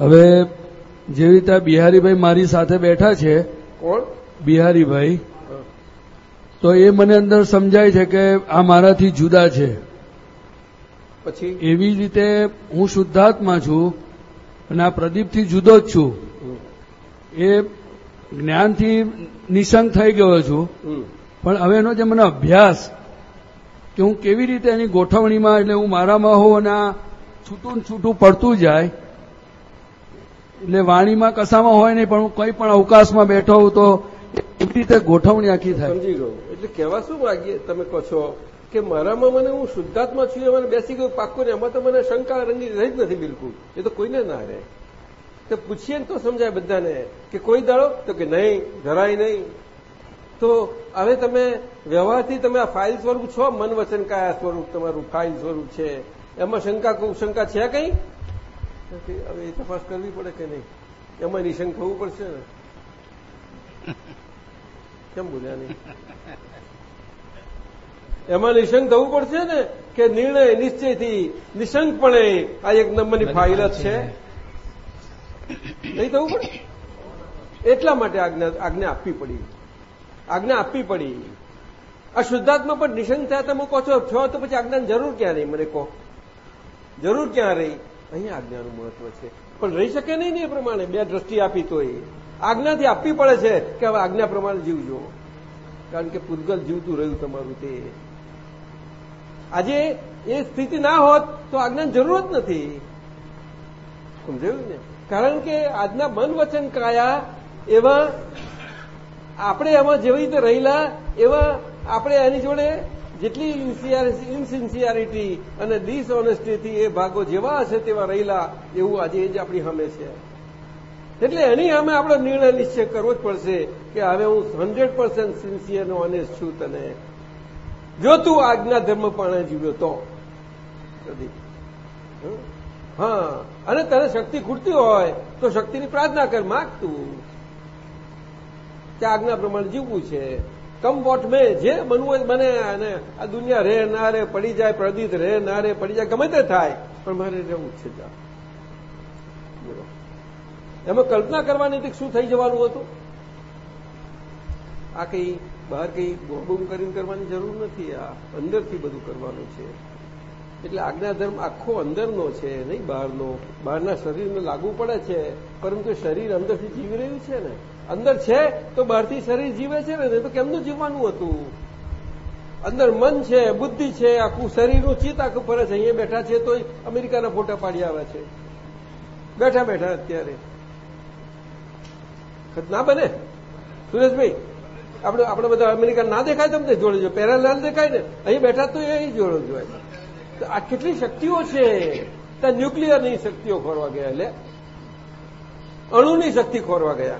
હવે જેવી રીતે બિહારીભાઈ મારી સાથે બેઠા છે કોણ? બિહારીભાઈ તો એ મને અંદર સમજાય છે કે આ મારાથી જુદા છે. પછી? એવી જ રીતે હું શુદ્ધાત્મા છું અને આ પ્રદીપથી જુદો જ છું. એ જ્ઞાનથી નિશંક થઈ ગયો છું. પણ હવે એનો જે મને અભ્યાસ કે હું કેવી રીતે એની ગોઠવણીમાં એટલે હું મારામાં હોઉં અને આ છૂટું ને છૂટું પડતું જાય એટલે વાણીમાં કશામાં હોય નહીં પણ હું કંઈ પણ અવકાશમાં બેઠો હોઉં તો એવી રીતે ગોઠવણી આખી થાય. સમજી ગયો. એટલે કહેવા શું માગીએ તમે કહો છો કે મારામાં મને હું શુદ્ધાત્મા છું એ મને બેસી ગયું પાક્કું ને એમાં તો મને શંકા રંગી રહી જ નથી બિલકુલ. એ તો કોઈને ના રહે. તો પૂછીએ ને તો સમજાય બધાને કે કોઈ દાડો? તો કે નહીં જરાય નહીં. તો હવે તમે વ્યવહારથી તમે આ ફાઇલ સ્વરૂપ છો? મન વચન કયા સ્વરૂપ તમારું ફાઇલ સ્વરૂપ છે. એમાં શંકા શંકા છે કઈ? હવે એ તપાસ કરવી પડે કે નહીં? એમાં નિશંક થવું પડશે ને? કેમ બોલ્યા નહીં? એમાં નિશંક થવું પડશે ને? કે નિર્ણય નિશ્ચયથી નિશંકપણે આ એક નંબરની ફાઇલ જ છે. નહીં થવું પડે? એટલા માટે આજ્ઞા આપવી પડી. આજ્ઞા આપવી પડી. આ શુદ્ધાત્મા પણ નિશંક થયા તમે કહો છો. છો તો પછી આજ્ઞાની જરૂર ક્યાં રહી? મને કહો. જરૂર ક્યાં રહી? અહીંયા આજ્ઞાનું મહત્વ છે. પણ રહી શકે નહીં એ પ્રમાણે. બે દ્રષ્ટિ આપી તો એ. આજ્ઞાથી આપવી પડે છે કે હવે આજ્ઞા પ્રમાણે જીવજો. કારણ કે પૂતગલ જીવતું રહ્યું તમારું તે. આજે એ સ્થિતિ ના હોત તો આજ્ઞાની જરૂર જ નથી. સમજાયું ને? કારણ કે આજના મન વચન કાયા એવા આપણે એમાં જેવી રીતે રહેલા એવા આપણે એની જોડે જેટલી ઇનસિન્સિયારિટી અને ડિસઓનેસ્ટીથી એ ભાગો જેવા હશે તેવા રહેલા એવું આજે જ આપણી સામે છે. એટલે એની સામે આપણો નિર્ણય નિશ્ચય કરવો જ પડશે કે હવે હું હંડ્રેડ પર્સન્ટ સિન્સિયર ઓનેસ્ટ છું તને. જો તું આજ્ઞા ધર્મ પાણે જીવ્યો તો. હા, અને તને શક્તિ ખૂટતી હોય તો શક્તિની પ્રાર્થના કર માગતું તે. આજ્ઞા પ્રમાણે જીવવું છે. કમ વોટ મે, જે બનવું બને, અને આ દુનિયા રે ના રે, પડી જાય પ્રદિત રે ના રે, પડી જાય, ગમે તે થાય, પણ મારે રહેવું છે એમાં કલ્પના કરવાની હતી શું થઈ જવાનું હતું? આ કઈ બહાર કઈ બોમ કરીને કરવાની જરૂર નથી, આ અંદરથી બધું કરવાનું છે. એટલે આજ્ઞાધર્મ આખો અંદરનો છે, નહીં બહારનો. બહારના શરીરને લાગુ પડે છે, પરંતુ શરીર અંદરથી જીવી રહ્યું છે ને. અંદર છે તો બહારથી શરીર જીવે છે ને તો કેમનું જીવવાનું હતું? અંદર મન છે, બુદ્ધિ છે, આખું શરીરનું ચિત્ત આખું ફરે છે. અહીંયા બેઠા છે તો અમેરિકાના ફોટા પાડી આવે છે. બેઠા બેઠા અત્યારે. ના બને? સુરેશભાઈ, આપણે આપણે બધા અમેરિકા ના દેખાય તમને જોડે જો? પેરાલાલ દેખાય ને? અહીં બેઠા તો એ જોડે જોઈએ તો આ કેટલી શક્તિઓ છે? ત્યાં ન્યુક્લિયરની શક્તિઓ ખોરવા ગયા એટલે અણુની શક્તિ ખોરવા ગયા.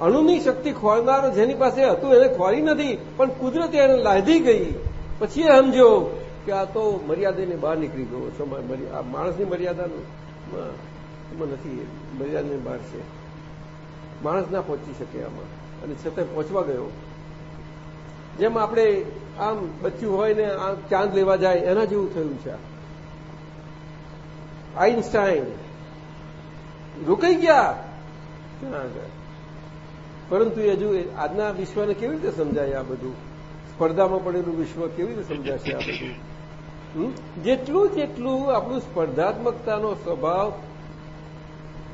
અણુની શક્તિ ખોરનાર જેની પાસે હતું એને ખોરી નથી, પણ કુદરતે એને લાધી ગઈ. પછી એ સમજો કે આ તો મર્યાદાની બહાર નીકળી ગયો. આ માણસની મર્યાદાનું એમાં નથી. મર્યાદાની બહાર છે. માણસ ના પહોંચી શકે આમાં. અને છતાં પહોંચવા ગયો. જેમ આપણે આમ બચ્યું હોય ને આમ ચાંદ લેવા જાય, એના જેવું થયું છે. આઈન્સ્ટાઈન રોકાઈ ગયા. પરંતુ હજુ આજના વિશ્વને કેવી રીતે સમજાય આ બધું? સ્પર્ધામાં પડેલું વિશ્વ કેવી રીતે સમજાશે આ બધું? જેટલું જેટલું આપણું સ્પર્ધાત્મકતાનો સ્વભાવ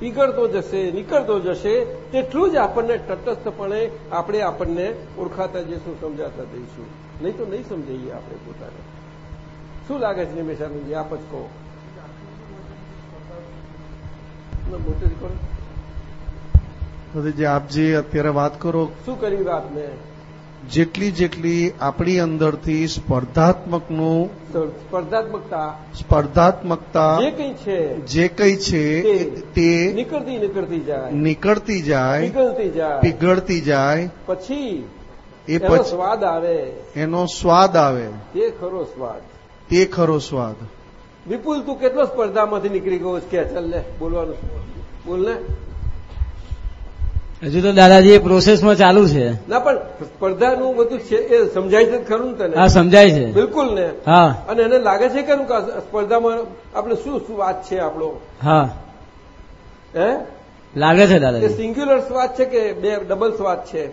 પીગળતો જશે નીકળતો જશે તેટલું જ આપણને તટસ્થપણે આપણે આપણને ઓળખાતા જઈશું સમજાતા જઈશું. નહીં તો નહીં સમજાઈએ આપણે પોતાને. શું લાગે છે નિમેશાનંદજી આપ જ કહો. મોટી કરો. જે આપજી અત્યારે વાત કરો શું કરી વાતને જેટલી જેટલી આપણી અંદરથી સ્પર્ધાત્મકનું સ્પર્ધાત્મકતા સ્પર્ધાત્મકતા જે કંઈ છે જે કઈ છે તે નીકળતી નીકળતી જાય. નીકળતી જાય પીગળતી જાય. પીગળતી જાય પછી એ પછી સ્વાદ આવે. એનો સ્વાદ આવે. તે ખરો સ્વાદ. તે ખરો સ્વાદ. વિપુલ તું કેટલો સ્પર્ધામાંથી નીકળી ગયો છે? કે ચાલ લે બોલવાનું. બોલ ને. હજુ તો દાદાજી એ પ્રોસેસમાં ચાલુ છે. ના પણ સ્પર્ધાનું બધું છે એ સમજાય છે ખરું તને? હા સમજાય છે. બિલકુલ ને? હા. અને એને લાગે છે ખરું કે સ્પર્ધામાં આપણે શું સ્વાદ છે આપણો? હા. હે? લાગે છે એ સિંગ્યુલર સ્વાદ છે કે બે ડબલ સ્વાદ છે?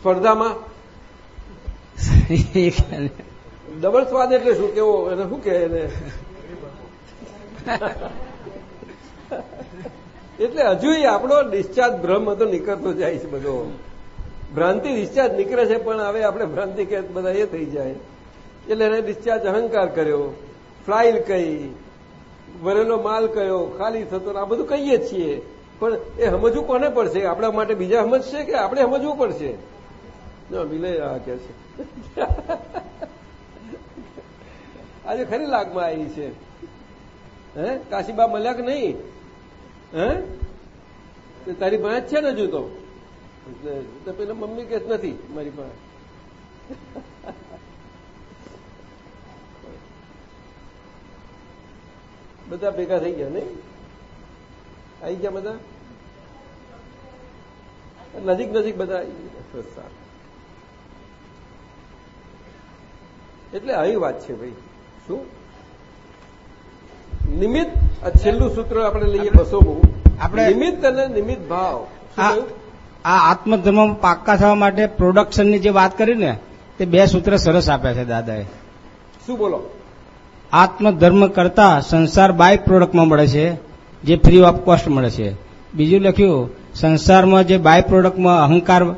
સ્પર્ધામાં? ડબલ સ્વાદ એટલે શું? કેવો? એને શું કે એને? એટલે હજુ આપણો ડિસ્ચાર્જ ભ્રમ હતો, નીકળતો જાય છે બધો. ભ્રાંતિ ડિસ્ચાર્જ નીકળે છે, પણ હવે આપણે ભ્રાંતિ કે બધા એ થઈ જાય. એટલે એને ડિસ્ચાર્જ અહંકાર કર્યો, ફ્લાઇલ કહી ભરેલો માલ કયો, ખાલી થતો આ બધું કહીએ છીએ. પણ એ સમજવું કોને પડશે? આપણા માટે બીજા સમજશે કે આપણે સમજવું પડશે? આ કે છે. આજે ખરી લાગમાં આવી છે. હે? કાશીબા મળ્યા કે નહીં? હે? તારી પાસે છે ને હજુ તો. એટલે પેલા મમ્મી કે નથી મારી પાસે. બધા ભેગા થઈ ગયા નહીં? આવી ગયા બધા? નજીક નજીક બધા આવી ગયા. સારું. એટલે આવી વાત છે ભાઈ. શું? નિમિત્ત છેલ્લું સૂત્ર આપણે લઈએ બસો આપણે- નિમિત્ત અને નિમિત્ત ભાવ? આ આત્મધર્મ પાક્કા થવા માટે પ્રોડક્શનની જે વાત કરી ને તે બે સૂત્ર સરસ આપ્યા છે દાદાએ. શું બોલો? આત્મધર્મ કરતા સંસાર બાય પ્રોડક્ટમાં મળે છે જે ફ્રી ઓફ કોસ્ટ મળે છે. બીજું લખ્યું સંસારમાં જે બાય પ્રોડક્ટમાં અહંકાર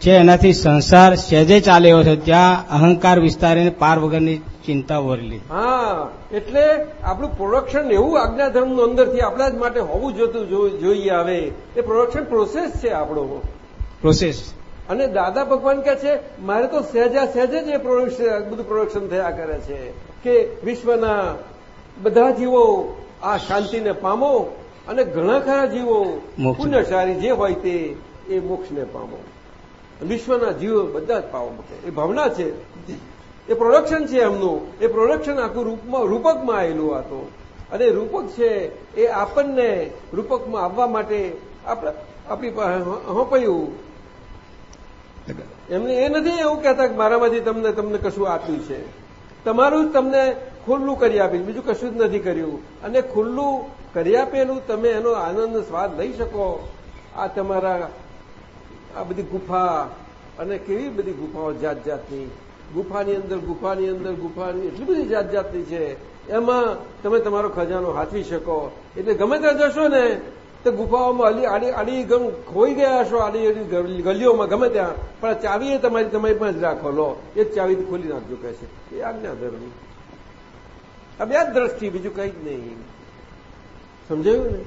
છે એનાથી સંસાર સહેજે ચાલે એવો છે ત્યાં અહંકાર વિસ્તારીને પાર વગરની ચિંતા વરલી. હા એટલે આપણું પ્રોડક્શન એવું આજ્ઞાધર્મનું અંદરથી આપણા જ માટે હોવું જોતું જોઈએ આવે. એ પ્રોડક્શન પ્રોસેસ છે આપણો. પ્રોસેસ અને દાદા ભગવાન કહે છે મારે તો સહેજા સહેજે જ એ પ્રોડક્શન બધું પ્રોડક્શન થયા કરે છે. કે વિશ્વના બધા જીવો આ શાંતિને પામો અને ઘણા ખરા જીવો. પુણ્યશાળી જે હોય તે એ મોક્ષને પામો. વિશ્વના જીવો બધા જ પામો એ ભાવના છે. એ પ્રોડક્શન છે એમનું. એ પ્રોડક્શન આખું રૂપમાં, રૂપકમાં આવેલું હતું અને રૂપક છે એ આપણને રૂપકમાં આવવા માટે આપણે હોંપાયું. એમને એ નથી એવું કહેતા કે મારામાંથી તમને તમને કશું આપ્યું છે. તમારું જ તમને ખુલ્લું કરી આપ્યું બીજું કશું જ નથી કર્યું. અને ખુલ્લું કરી આપેલું તમે એનો આનંદ, સ્વાદ લઈ શકો. આ તમારા, આ બધી ગુફા અને કેવી બધી ગુફાઓ જાત જાતની ગુફાની અંદર ગુફાની અંદર, ગુફાની, એટલી બધી જાત જાતની છે. એમાં તમે તમારો ખજાનો હાથવી શકો. એટલે ગમે ત્યાં જશો ને, તો ગુફાઓમાં અલી આડી આડી ગમ ખોઈ ગયા હશો, આડી આડી ગલીઓમાં ગમે ત્યાં. પણ ચાવી એ તમારી તમારી પાસે જ રાખો. લો, એ ચાવી ખોલી નાખજો કહે છે. એ આજ્ઞાધર્મ આ બે દ્રષ્ટિ, બીજું કંઈ જ નહીં. સમજાયું ને?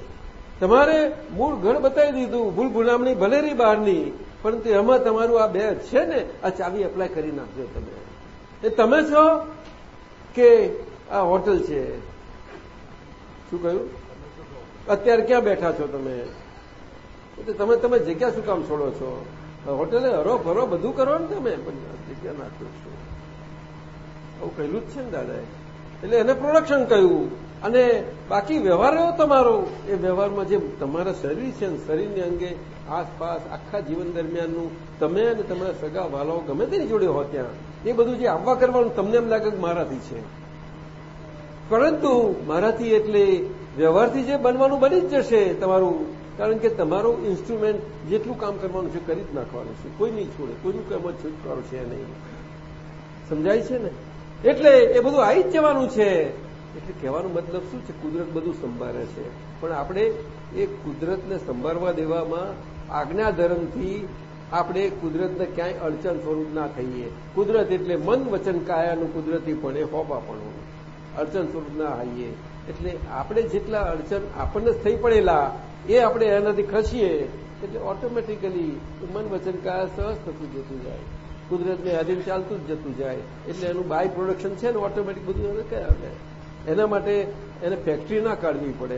તમારે મૂળ ઘર બતાવી દીધું, ભૂલ, ભૂલામણી, ભલેરી બહારની. પરંતુ એમાં તમારું આ બે છે ને, આ ચાવી એપ્લાય કરી નાખજો તમે. એ તમે છો કે આ હોટલ છે? શું કહ્યું? અત્યારે ક્યાં બેઠા છો તમે? એટલે તમે તમે જગ્યા શું કામ છોડો છો? હોટેલે હરો ફરો બધું કરો ને તમે? પણ જગ્યા નાખો છો. આવું કહેલું જ છે ને દાદાએ. એટલે એને પ્રોડક્શન કહ્યું. અને બાકી વ્યવહાર એવો તમારો. એ વ્યવહારમાં જે તમારા શરીર છે ને, શરીરની અંગે આસપાસ આખા જીવન દરમિયાનનું તમે અને તમારા સગા વાલાઓ ગમે તેની જોડે હો ત્યાં, એ બધું જે આવવા કરવાનું તમને એમ લાગે કે મારાથી છે. પરંતુ મારાથી એટલે વ્યવહારથી જે બનવાનું બની જ જશે તમારું, કારણ કે તમારું ઇન્સ્ટ્રુમેન્ટ જેટલું કામ કરવાનું છે કરી જ નાખવાનું છે. કોઈ નહીં છોડે, કોઈનું કામ છૂટવાનું છે નહીં. સમજાય છે ને? એટલે એ બધું આવી જ જવાનું છે. એટલે કહેવાનો મતલબ શું છે? કુદરત બધું સંભાળે છે. પણ આપણે એ કુદરતને સંભાળવા દેવામાં આજ્ઞાધર્મથી આપણે કુદરતને ક્યાંય અડચણ સ્વરૂપ ના થઈએ. કુદરત એટલે મન વચન કાયાનું કુદરતી પણ હોપા પણ અડચણ સ્વરૂપ ના આવીએ એટલે આપણે જેટલા અડચણ આપણને થઈ પડેલા, એ આપણે એનાથી ખસીએ, એટલે ઓટોમેટિકલી મન વચન કાયા સહજ થતું જતું જાય. કુદરતને આધીન ચાલતું જ જતું જાય. એટલે એનું બાય પ્રોડક્શન છે ને ઓટોમેટિક બધું એને કયા એના માટે એને ફેક્ટરી ના કાઢવી પડે.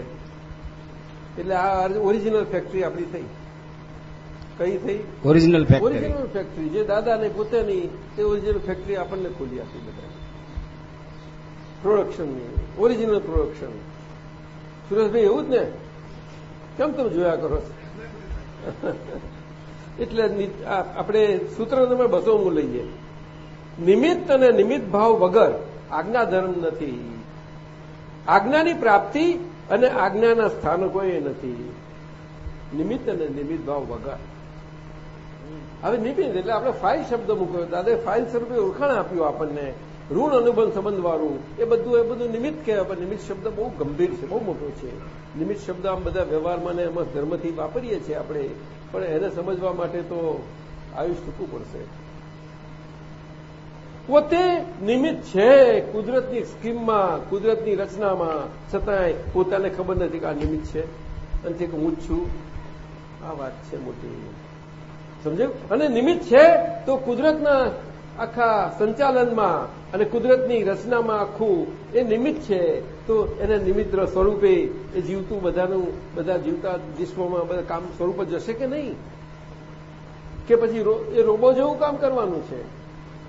એટલે આ ઓરિજિનલ ફેક્ટરી આપણી થઈ. કઈ થઈ? ઓરિજિનલ ફેક્ટરી ઓરિજિનલ ફેક્ટરી જે દાદાને નહીં તે ઓરિજિનલ ફેક્ટરી આપણને ખોલી આપી બધા. પ્રોડક્શનની ઓરિજિનલ પ્રોડક્શન સુરેશભાઈ એવું જ ને? કેમ તમે જોયા કરો? એટલે આપણે સૂત્ર નંબર બસો હું લઈએ. નિમિત્ત અને નિમિત્ત ભાવ વગર આજ્ઞા ધર્મ નથી. આજ્ઞાની પ્રાપ્તિ અને આજ્ઞાના સ્થાનકો એ નથી. નિમિત્ત અને નિમિત્ત ભાવ વગર. હવે નિમિત્ત એટલે આપણે ફાઇલ શબ્દ મૂક્યો. દાદા ફાઇલ સ્વરૂપે ઓળખાણ આપ્યું આપણને. ઋણ અનુબંધ સંબંધવાળું. એ બધું એ બધું નિમિત્ત કહેવાય પણ નિમિત્ત શબ્દ બહુ ગંભીર છે, બહુ મોટો છે. નિમિત્ત શબ્દ આમ બધા વ્યવહારમાં ને એમાં ધર્મથી વાપરીએ છીએ આપણે. પણ એને સમજવા માટે તો આયુષ ચૂકવું પડશે. પોતે નિમિત્ત છે કુદરતની સ્કીમમાં, કુદરતની રચનામાં. છતાંય પોતાને ખબર નથી કે આ નિમિત્ત છે. અને કે હું જ છું. આ વાત છે મોટી. સમજાયું? અને નિમિત્ત છે તો કુદરતના આખા સંચાલનમાં અને કુદરતની રચનામાં આખું એ નિમિત્ત છે. તો એને નિમિત્ત સ્વરૂપે એ જીવતું બધાનું, બધા જીવતા વિશ્વમાં બધા કામ સ્વરૂપ જશે કે નહીં? કે પછી એ રોબો જેવું કામ કરવાનું છે?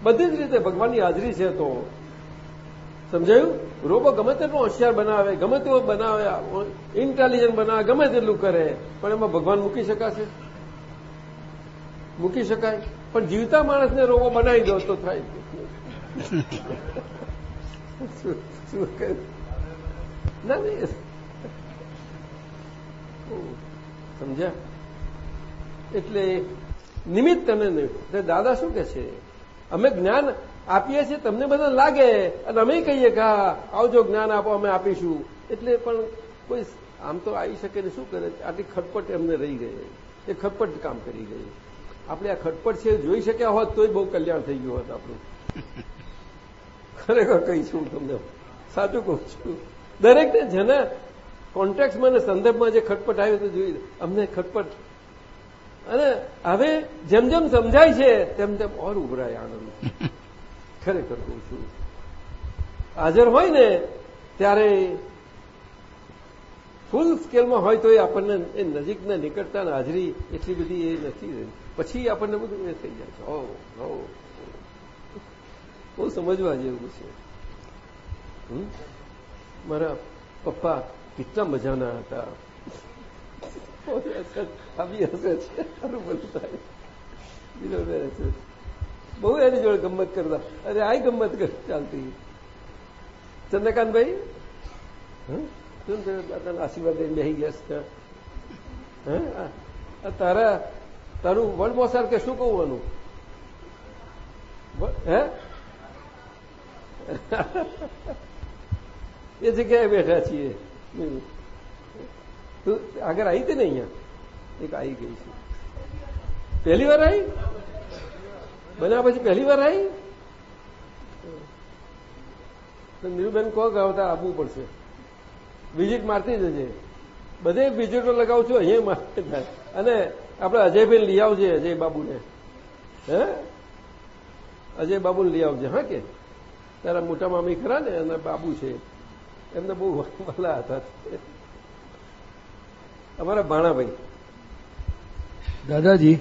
બધી જ રીતે ભગવાનની હાજરી છે તો. સમજાયું? રોબો ગમે તેટલો હોશિયાર બનાવે, ગમે તેવો બનાવે, ઇન્ટેલિજન્ટ બનાવે, ગમે તેટલું કરે, પણ એમાં ભગવાન મૂકી શકાશે? મૂકી શકાય. પણ જીવતા માણસને રોગો બનાવી દો તો થાય. ના નહીં સમજ્યા? એટલે નિમિત્ત અને દાદા શું કે છે? અમે જ્ઞાન આપીએ છીએ, તમને બધા લાગે, અને અમે કહીએ કે આવજો, જ્ઞાન આપો, અમે આપીશું. એટલે પણ કોઈ આમ તો આવી શકે ને શું કરે? આટલી ખટપટ એમને રહી ગઈ. એ ખટપટ કામ કરી ગઈ. આપણે આ ખટપટ છે જોઈ શક્યા હોત તોય બહુ કલ્યાણ થઈ ગયું હોત આપણું. ખરેખર કહીશું તમને? સાચું કહું છું. દરેકને જેના કોન્ટેક્ટમાં અને સંદર્ભમાં જે ખટપટ આવ્યો તો જોઈ અમને ખટપટ. અને હવે જેમ જેમ સમજાય છે, તેમ તેમ ઓર ઉભરાય આનંદ. ખરેખર કહું છું. હાજર હોય ને, ત્યારે ફૂલ સ્કેલમાં હોય તો એ આપણને એ નજીકના નિકટતા હાજરી એટલી બધી એ નથી પછી આપણને બધું એ થઈ જાય છે. બહુ સમજવા જેવું છે. મારા પપ્પા કેટલા મજાના હતા. બહુ એની જોડે ગમત કરતા. અરે આ ગમત કર, ચાલતી. ચંદ્રકાંતભાઈ? શું આશીર્વાદ લઈ ગયા છે? તારા તારું વડમોસર મોસાર કે શું કહું એનું હે? એ જગ્યાએ બેઠા છીએ. તું આગળ આવી હતી ને અહીંયા? એક આવી ગઈ છે. પહેલી વાર આવી બન્યા પછી પહેલી વાર આવી તો નીરુબેન કહો કે આવતા આપવું પડશે. વિઝિટ મારતી જજે. બધે વિઝિટો લગાવું છું, અહીંયા મારતે અને આપણે અજયભાઈ લઈ આવજે અજય બાબુને. હે? અજય બાબુને લઈ આવજે હા કે? તારા મોટા મામી ખરા ને અને બાબુ છે. એમને બહુ વાલા હતા. અમારા ભાણાભાઈ. દાદાજી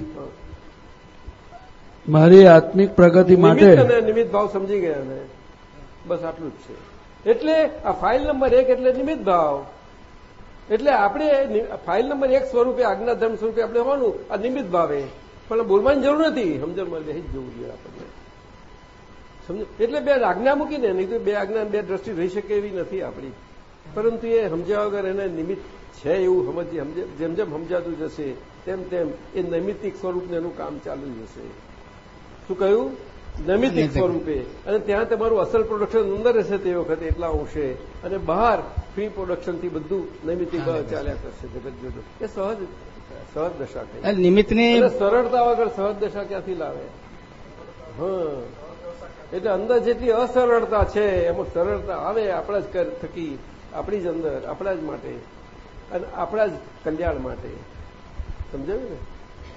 મારી આત્મિક પ્રગતિ માટે નિમિત્ત ભાવ સમજી ગયા ને. બસ આટલું જ છે. એટલે આ ફાઇલ નંબર એક એટલે નિમિત્ત ભાવ. એટલે આપણે ફાઇલ નંબર એક સ્વરૂપે આજ્ઞા ધર્મ સ્વરૂપે આપણે હોવાનું, આ નિમિત્ત ભાવે. પણ બોલવાની જરૂર નથી. સમજણમાં બેસી જ જવું જોઈએ આપણને. સમજ એટલે બે આજ્ઞા મૂકીને, નહીં તો બે આજ્ઞા બે દ્રષ્ટિ રહી શકે એવી નથી આપણી. પરંતુ એ સમજ્યા વગર એને નિમિત્ત છે એવું સમજીએ. જેમ જેમ સમજાતું જશે, તેમ તેમ એ નૈમિત્તિક સ્વરૂપને એનું કામ ચાલુ જશે શું કહ્યું? નૈમિત્તિક સ્વરૂપે અને ત્યાં તમારું અસલ પ્રોડક્શન અંદર રહેશે તે વખતે એટલા અંશે. અને બહાર ફ્રી પ્રોડક્શનથી બધું નૈમિતિક ચાલ્યા કરશે જગત જોડો. એ સહજ સહજ દશા કહી નિમિત્તને સરળતા વગર સહજ દશા ક્યાંથી લાવે? હા એટલે અંદર જેટલી અસરળતા છે એમાં સરળતા આવે આપણા જ થકી આપણી જ અંદર આપણા જ માટે અને આપણા જ કલ્યાણ માટે. સમજાવ્યું ને?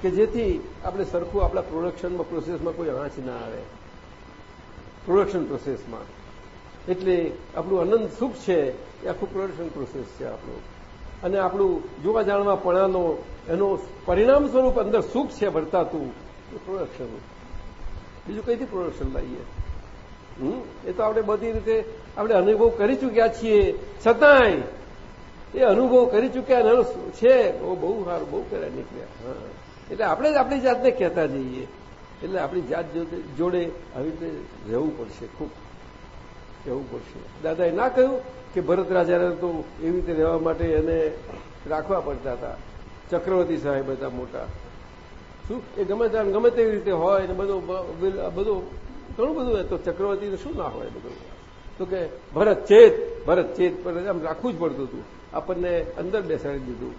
કે જેથી આપણે સરખું આપણા પ્રોડક્શનમાં પ્રોસેસમાં કોઈ આંચ ના આવે. પ્રોડક્શન પ્રોસેસમાં એટલે આપણું અનંત સુખ છે એ આખું પ્રોડક્શન પ્રોસેસ છે આપણું. અને આપણું જોવા જાણવા પણાનો એનો પરિણામ સ્વરૂપ અંદર સુખ છે વર્તાતું, એ પ્રોડક્શન બીજું કઈથી પ્રોડક્શન લાવીએ? હમ? એ તો આપણે બધી રીતે આપણે અનુભવ કરી ચૂક્યા છીએ. છતાંય એ અનુભવ કરી ચૂક્યા છે. બહુ બહુ સારું બહુ કર્યા નીકળ્યા. હા. એટલે આપણે જ આપણી જાતને કહેતા જઈએ. એટલે આપણી જાત જોડે આવી રીતે રહેવું પડશે, ખૂબ રહેવું પડશે. દાદાએ ના કહ્યું કે ભરત રાજાને તો એવી રીતે રહેવા માટે એને રાખવા પડતા હતા. ચક્રવર્તી સાહેબ હતા મોટા. શું? એ ગમે ત્યાં ગમે તેવી રીતે હોય ને બધું બધું ઘણું બધું હોય. તો ચક્રવર્તીને શું ના હોય બધું? તો કે ભરત ચેત ભરત ચેત પર આમ રાખવું જ પડતું હતું. આપણને અંદર બેસાડી દીધું.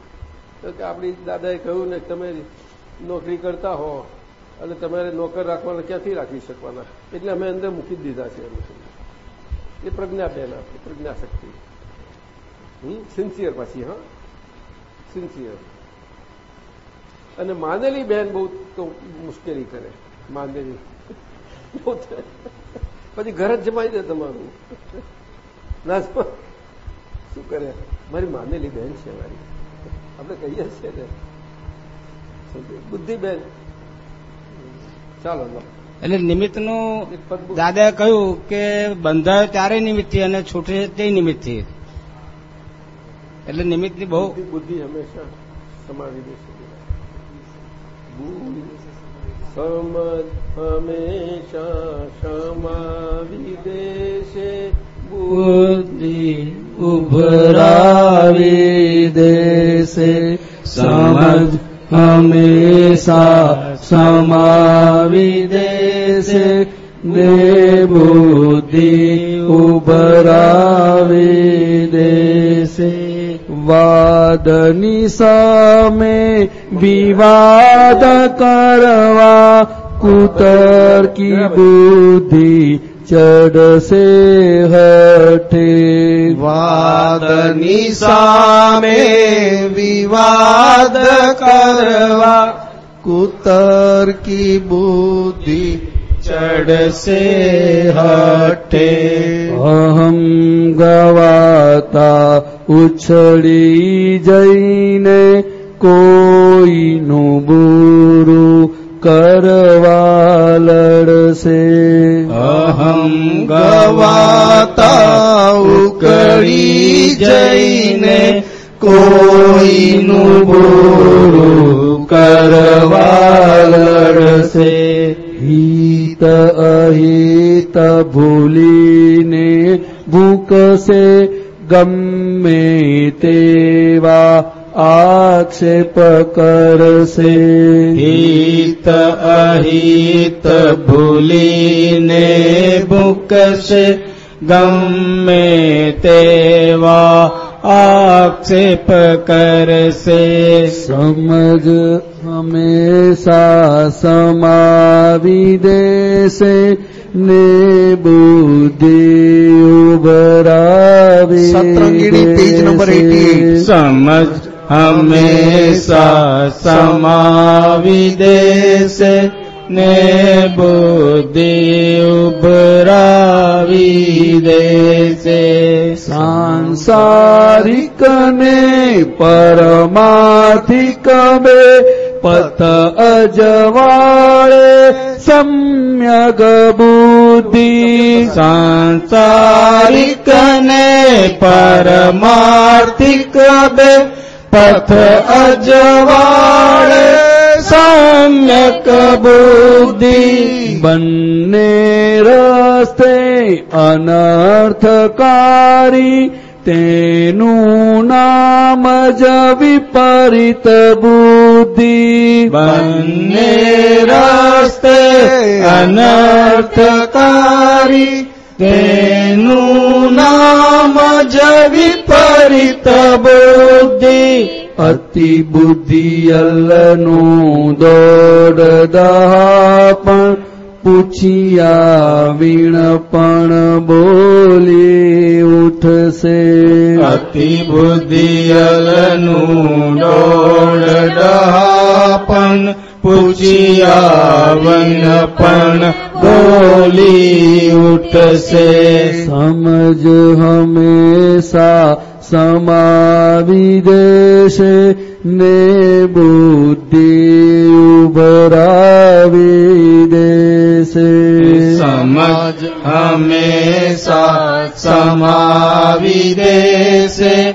તો કે આપણી દાદાએ કહ્યું ને તમે નોકરી કરતા હો અને તમારે નોકર રાખવાના ક્યાંથી રાખી શકવાના? એટલે અમે અંદર મૂકી દીધા છે એ પ્રજ્ઞાબેન આપણી પ્રજ્ઞાશક્તિ સિન્સિયર પાછી, હા? સિન્સિયર અને માનેલી બેન બહુ તો મુશ્કેલી કરે. માનેલી. પછી ઘર જ જમાઈ દે તમારું. ના શું કરે? મારી માનેલી બેન છે મારી. આપણે કહીએ છીએ ને. બુદ્ધિ બેન ચાલો એટલે નિમિત્તનું દાદાએ કહ્યું કે બંધાયો ત્યારે નિમિત્તથી અને છૂટે તે નિમિત્તથી એટલે નિમિત્તની બહુ બુદ્ધિ બુદ્ધિ હંમેશા સમાવી દેશે સમજ હંમેશા સમાવી દેશે બુદ્ધિ ઉભરાવી દેશે સમજ હંમેશા સમાવી દેશે ને બુદ્ધિ ઉભરાવી દેશે. વાદની સામે વિવાદ કરવા કુતર્કી બુદ્ધિ ચડશે હઠે વાદની સામે વિવાદ કરવા કુતર્કી બુદ્ધિ ચડશે હઠે અહમ ગવાતા ઉછળી જઈને કોઈનું બુરું કરવા લડશે કરશે અહમ ગવાતા ઉકળી જઈને કોઈનું બોરું કરવા લડશે. હિત અહિત ભૂલીને ભૂકશે ગમે તેવા आक्षेप करसे हित अहित भोलि ने भुके गमे ते वा आक्षेपकरवि ने बुद्धि उबरावि सतरंगिणी पेज नंबर उबरा समझ हमेशा समाविदेश ने बुद्धि देव विदे संसारे परमाथि के पत अजवाे सम्यग बुद्धि। सांसारिक ने परमार्थिक પથ અજવાળે સમ્યક બુદ્ધિ બંને રસ્તે અનર્થકારી તેનું નામ જ વિપરીત બુદ્ધિ બંને રસ્તે અનર્થકારી તેનું નામ જ વિપરીત બુદ્ધિ. અતિ બુદ્ધિયલનું દોડ પણ પૂછિયા વીણ પણ બોલી ઉઠશે. અતિ બુદ્ધિયલનું ડોળ ડહાપન પૂજિયાવન પણ બોલી ઉઠશે. સમજ હંમેશા સમાવી દેશે ને બુદ્ધિ ઉભરાવી દેશે. સમજ હંમેશા સમાવી દેશે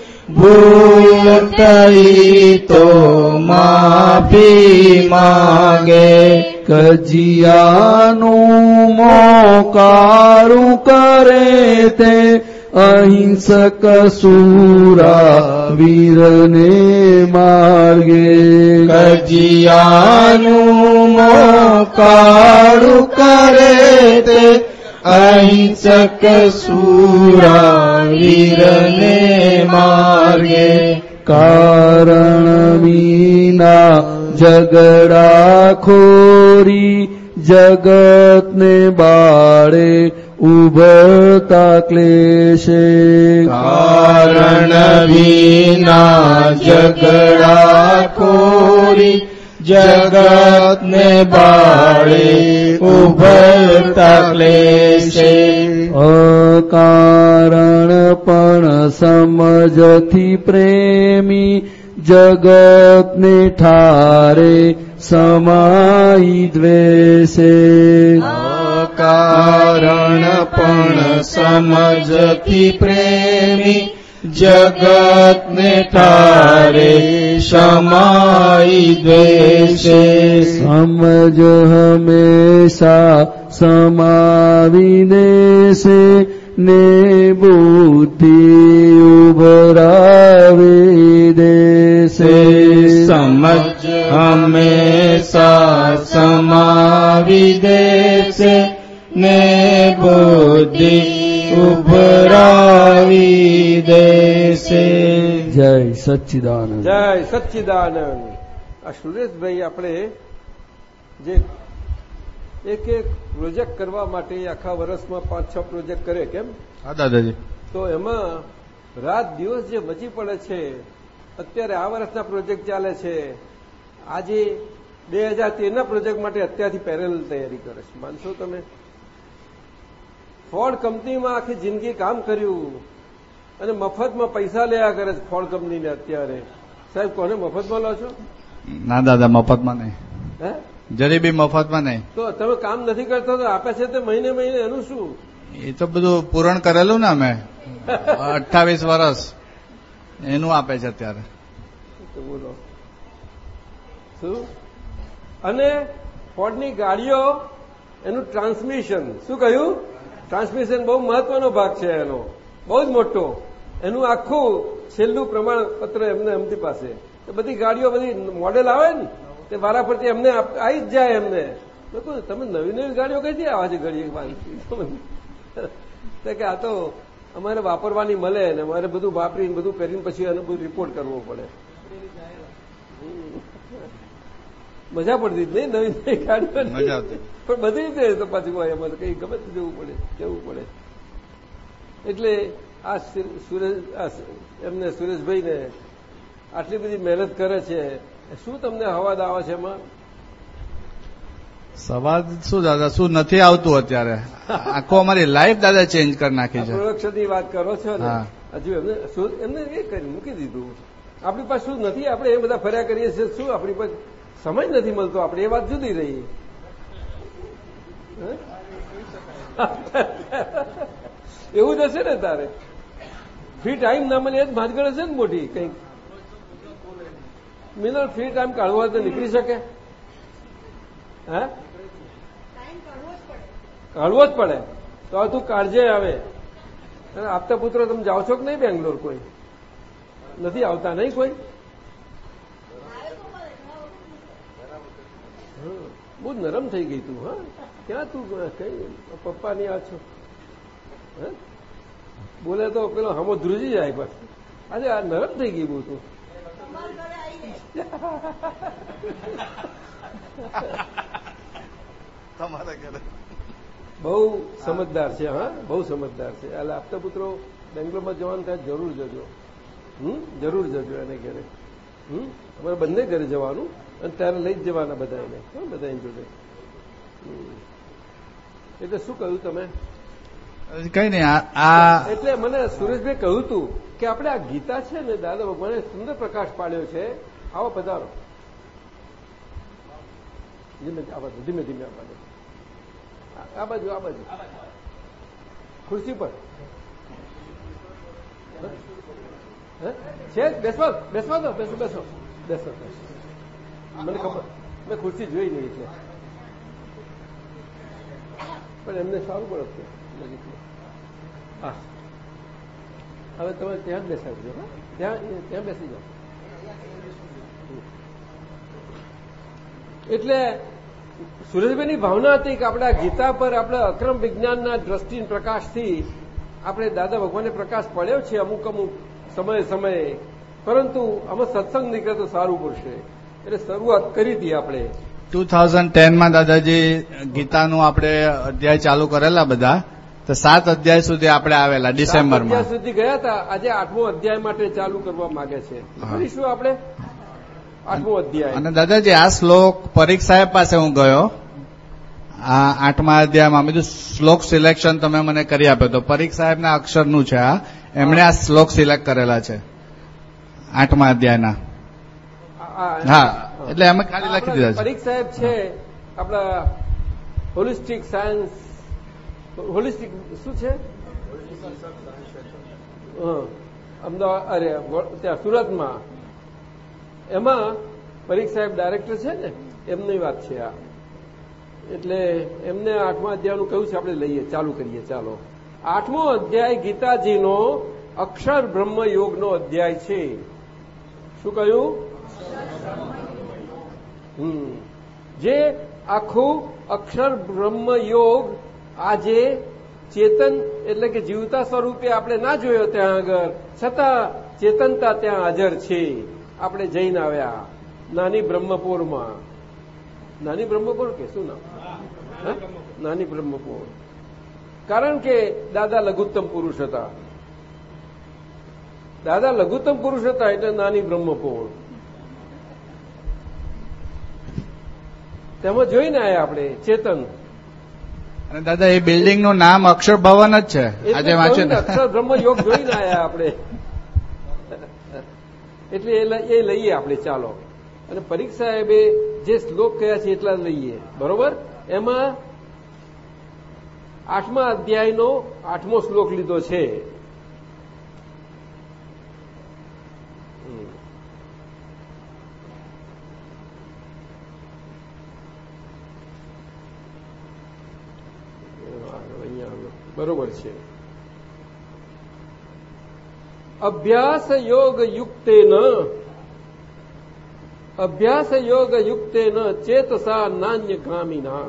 ભૂલ તો માફી માગે. કજિયાનું મોકારું કરે તે અહિંસક સુરા વીરને માર્ગે. કજિયાનું મોકારું કરે તે અહિંસક સુરા વીરને માર્ગે કારણ વિના ઝગડા ખોરી જગતને બાળે ઉભરતા ક્લેશે કારણ વિના ઝગડા ખોરી जगत् बाले उभे अकारणपण समजति प्रेमी जगत्े ठारे समायि द्वेषे। पण समजति प्रेमी जगत् निठारे समाई द्वेषे। समझ जगत्ता समा देशे समज हमे समाविदेश नेभूति उबरावि समज हमे ने बुद्धि ઉભરાવી દેશે. જય સચ્ચિદાનંદ. જય સચ્ચિદાનંદ. આ સુરેશભાઈ આપણે જે એક એક પ્રોજેક્ટ કરવા માટે આખા વર્ષમાં પાંચ છ પ્રોજેક્ટ કરે કેમ? હા દાદાજી. તો એમાં રાત દિવસ જે મચી પડે છે અત્યારે આ વર્ષના પ્રોજેક્ટ ચાલે છે. આજે બે હજાર તેરના પ્રોજેક્ટ માટે અત્યારથી પેરેલ તૈયારી કરે છે. માનશો તમે? ફોર્ડ કંપનીમાં આખી જિંદગી કામ કર્યું. અને મફતમાં પૈસા લેયા કરે છે ફોર્ડ કંપનીને અત્યારે. સાહેબ કોને મફતમાં લો છો? ના દાદા મફતમાં નહીં. હે? જરી બી મફતમાં નહીં. તો તમે કામ નથી કરતા તો આપે છે તે મહિને મહિને એનું શું? એ તો બધું પૂરણ કરેલું ને અમે. અઠ્ઠાવીસ વર્ષ. એનું આપે છે અત્યારે. બોલો. શું? અને ફોર્ડની ગાડીઓ એનું ટ્રાન્સમિશન. શું કહ્યું? ટ્રાન્સમિશન બહુ મહત્વનો ભાગ છે એનો. બહુ જ મોટો. એનું આખું છેલ્લું પ્રમાણપત્ર એમને એમની પાસે. બધી ગાડીઓ, બધી મોડેલ આવે ને, તે વારા પરથી એમને આવી જ જાય એમને. મેં તમે નવી નવી ગાડીઓ કઈથી આવે છે ઘડી કે, આ તો અમારે વાપરવાની મળે ને, અમારે બધું વાપરીને, બધું પહેરીને પછી એનો બધું રિપોર્ટ કરવો પડે. મજા પડતી જ નહીં નવી નવી ગાડીઓ મજા આવતી. પણ બધી રીતે તો પાછું હોય એમાં કઈ ગમે તે જવું પડે જવું પડે. એટલે આ સુરેશ એમને સુરેશભાઈને આટલી બધી મહેનત કરે છે શું તમને અવાજ આવે છે એમાં? સવાલ શું દાદા શું નથી આવતું અત્યારે? આખો અમારી લાઈફ દાદા ચેન્જ કરી નાખી છે. પ્રોડક્શનની વાત કરો છો ને? હજુ એમને શું એમને એ કરી મૂકી દીધું. આપણી પાસે શું નથી આપણે એ બધા ફર્યા કરીએ છીએ શું આપણી પાસે સમય નથી મળતો, આપણે એ વાત જુદી રહી? એવું જ હશે ને તારે? ફ્રી ટાઈમ ના મળે એ જ ભાજગળ હશે ને મોટી કંઈક. મિનર ફ્રી ટાઈમ કાઢવો તો નીકળી શકે. હે? કાઢવો જ પડે. તો હવે તું કાળજે આવે આપતા પુત્ર, તમે જાઓ છો કે નહીં બેંગ્લોર કોઈ? નથી આવતા નહીં કોઈ? બહુ નરમ થઈ ગઈ તું હા. ક્યાં તું કઈ પપ્પાની આ છો? બોલે તો પેલો હમો ધ્રુજી જાય પછી. આજે આ નરમ થઈ ગઈ બહુ તું. બહુ સમજદાર છે હા. બહુ સમજદાર છે. એટલે આપતા પુત્રો બેંગ્લોરમાં જવાનું થાય જરૂર જજો. હમ? જરૂર જજો એને ઘરે. અમારે બંને ઘરે જવાનું અને ત્યારે લઈ જ જવાના બધા એને બધા એની જોડે એટલે શું કહ્યું તમે? કઈ નહીં આ- એટલે મને સુરેશભાઈ કહ્યું હતું કે આપણે આ ગીતા છે ને દાદા ભગવાને સુંદર પ્રકાશ પાડ્યો છે. આવો પધારો. ધીમે આ બાજુ ધીમે ધીમે આ બાજુ આ- બાજુ આ બાજુ. ખુરશી પર? છે? બેસવા બેસવા દો, બેસો બેસો. બેસો. મને ખબર. મેં ખુરશી જોઈ નહીં એટલે પણ એમને સારું પણ હતું હા. હવે તમે ત્યાં જ બેસાડજો ત્યાં ત્યાં બેસી જાઓ. એટલે સુરેશભાઈની ભાવના હતી કે આપણે ગીતા પર આપણે અક્રમ વિજ્ઞાનના દ્રષ્ટિ પ્રકાશથી આપણે દાદા ભગવાનને પ્રકાશ પડ્યો છે અમુક અમુક સમયે સમયે. પરંતુ આમાં સત્સંગ નીકળે તો સારું પડશે. એટલે શરૂઆત કરી હતી આપણે. ટુ થાઉઝન્ડ ટેનમાં દાદાજી ગીતાનું આપણે અધ્યાય ચાલુ કરેલા બધા. તો સાત અધ્યાય સુધી આપણે આવેલા ડિસેમ્બરમાં. અધ્યાય સુધી ગયા હતા. આજે આઠમો અધ્યાય માટે ચાલુ કરવા માંગે છે. કરીશું આપણે? આઠમો અધ્યાય. અને દાદાજી આ શ્લોક પરીક્ષા સાહેબ પાસે હું ગયો. આ આઠમા અધ્યાયમાં બીજું શ્લોક સિલેક્શન તમે મને કરી આપ્યો. તો પરીખ સાહેબના અક્ષરનું છે આ. એમણે આ શ્લોક સિલેક્ટ કરેલા છે. આઠમા અધ્યાયના. હા એટલે અમે ખાલી લખી દીધા છે. પરીખ સાહેબ છે આપણા હોલિસ્ટિક સાયન્સ હોલિસ્ટિક શું છે? અમદાવાદ અરે ત્યાં સુરતમાં. એમાં પરીખ સાહેબ ડાયરેક્ટર છે ને? એમની વાત છે આ. એટલે એમને આઠમા અધ્યાયનું કહ્યું છે, આપણે લઈએ, ચાલુ કરીએ, ચાલો. આઠમો અધ્યાય ગીતાજીનો અક્ષર બ્રહ્મ યોગનો અધ્યાય છે. શું કહ્યું. જે આખું અક્ષર બ્રહ્મ યોગ આજે ચેતન, એટલે કે જીવતા સ્વરૂપે આપણે ના જોયો ત્યાં આગળ, છતાં ચેતનતા ત્યાં હાજર છે. આપણે જઈને આવ્યા, નાની બ્રહ્મપુરમાં. નાની બ્રહ્મપુર કે શું નામ? નાની બ્રહ્મપુર કારણ કે દાદા લઘુત્તમ પુરુષ હતા. દાદા લઘુત્તમ પુરુષ હતા એટલે નાની બ્રહ્મપોળ તેમાં જોઈને આયા આપણે ચેતન. અને દાદા એ બિલ્ડિંગનું નામ અક્ષર ભવન જ છે. આજે વાંચ્યું ને, અક્ષર બ્રહ્મ યોગ જોઈને આવ્યા આપણે. એટલે એ લઈ- એ લઈએ આપણે ચાલો. અને પરીક્ષા સાહેબે જે શ્લોક કયા છે એટલા લઈએ. બરોબર? એમાં આઠમા અધ્યાયનો આઠમો શ્લોક લીધો છે. બરોબર છે. અભ્યાસ યોગ યુક્તેન અભ્યાસ યોગ યુક્તેન ચેતસા નાન્યગામિના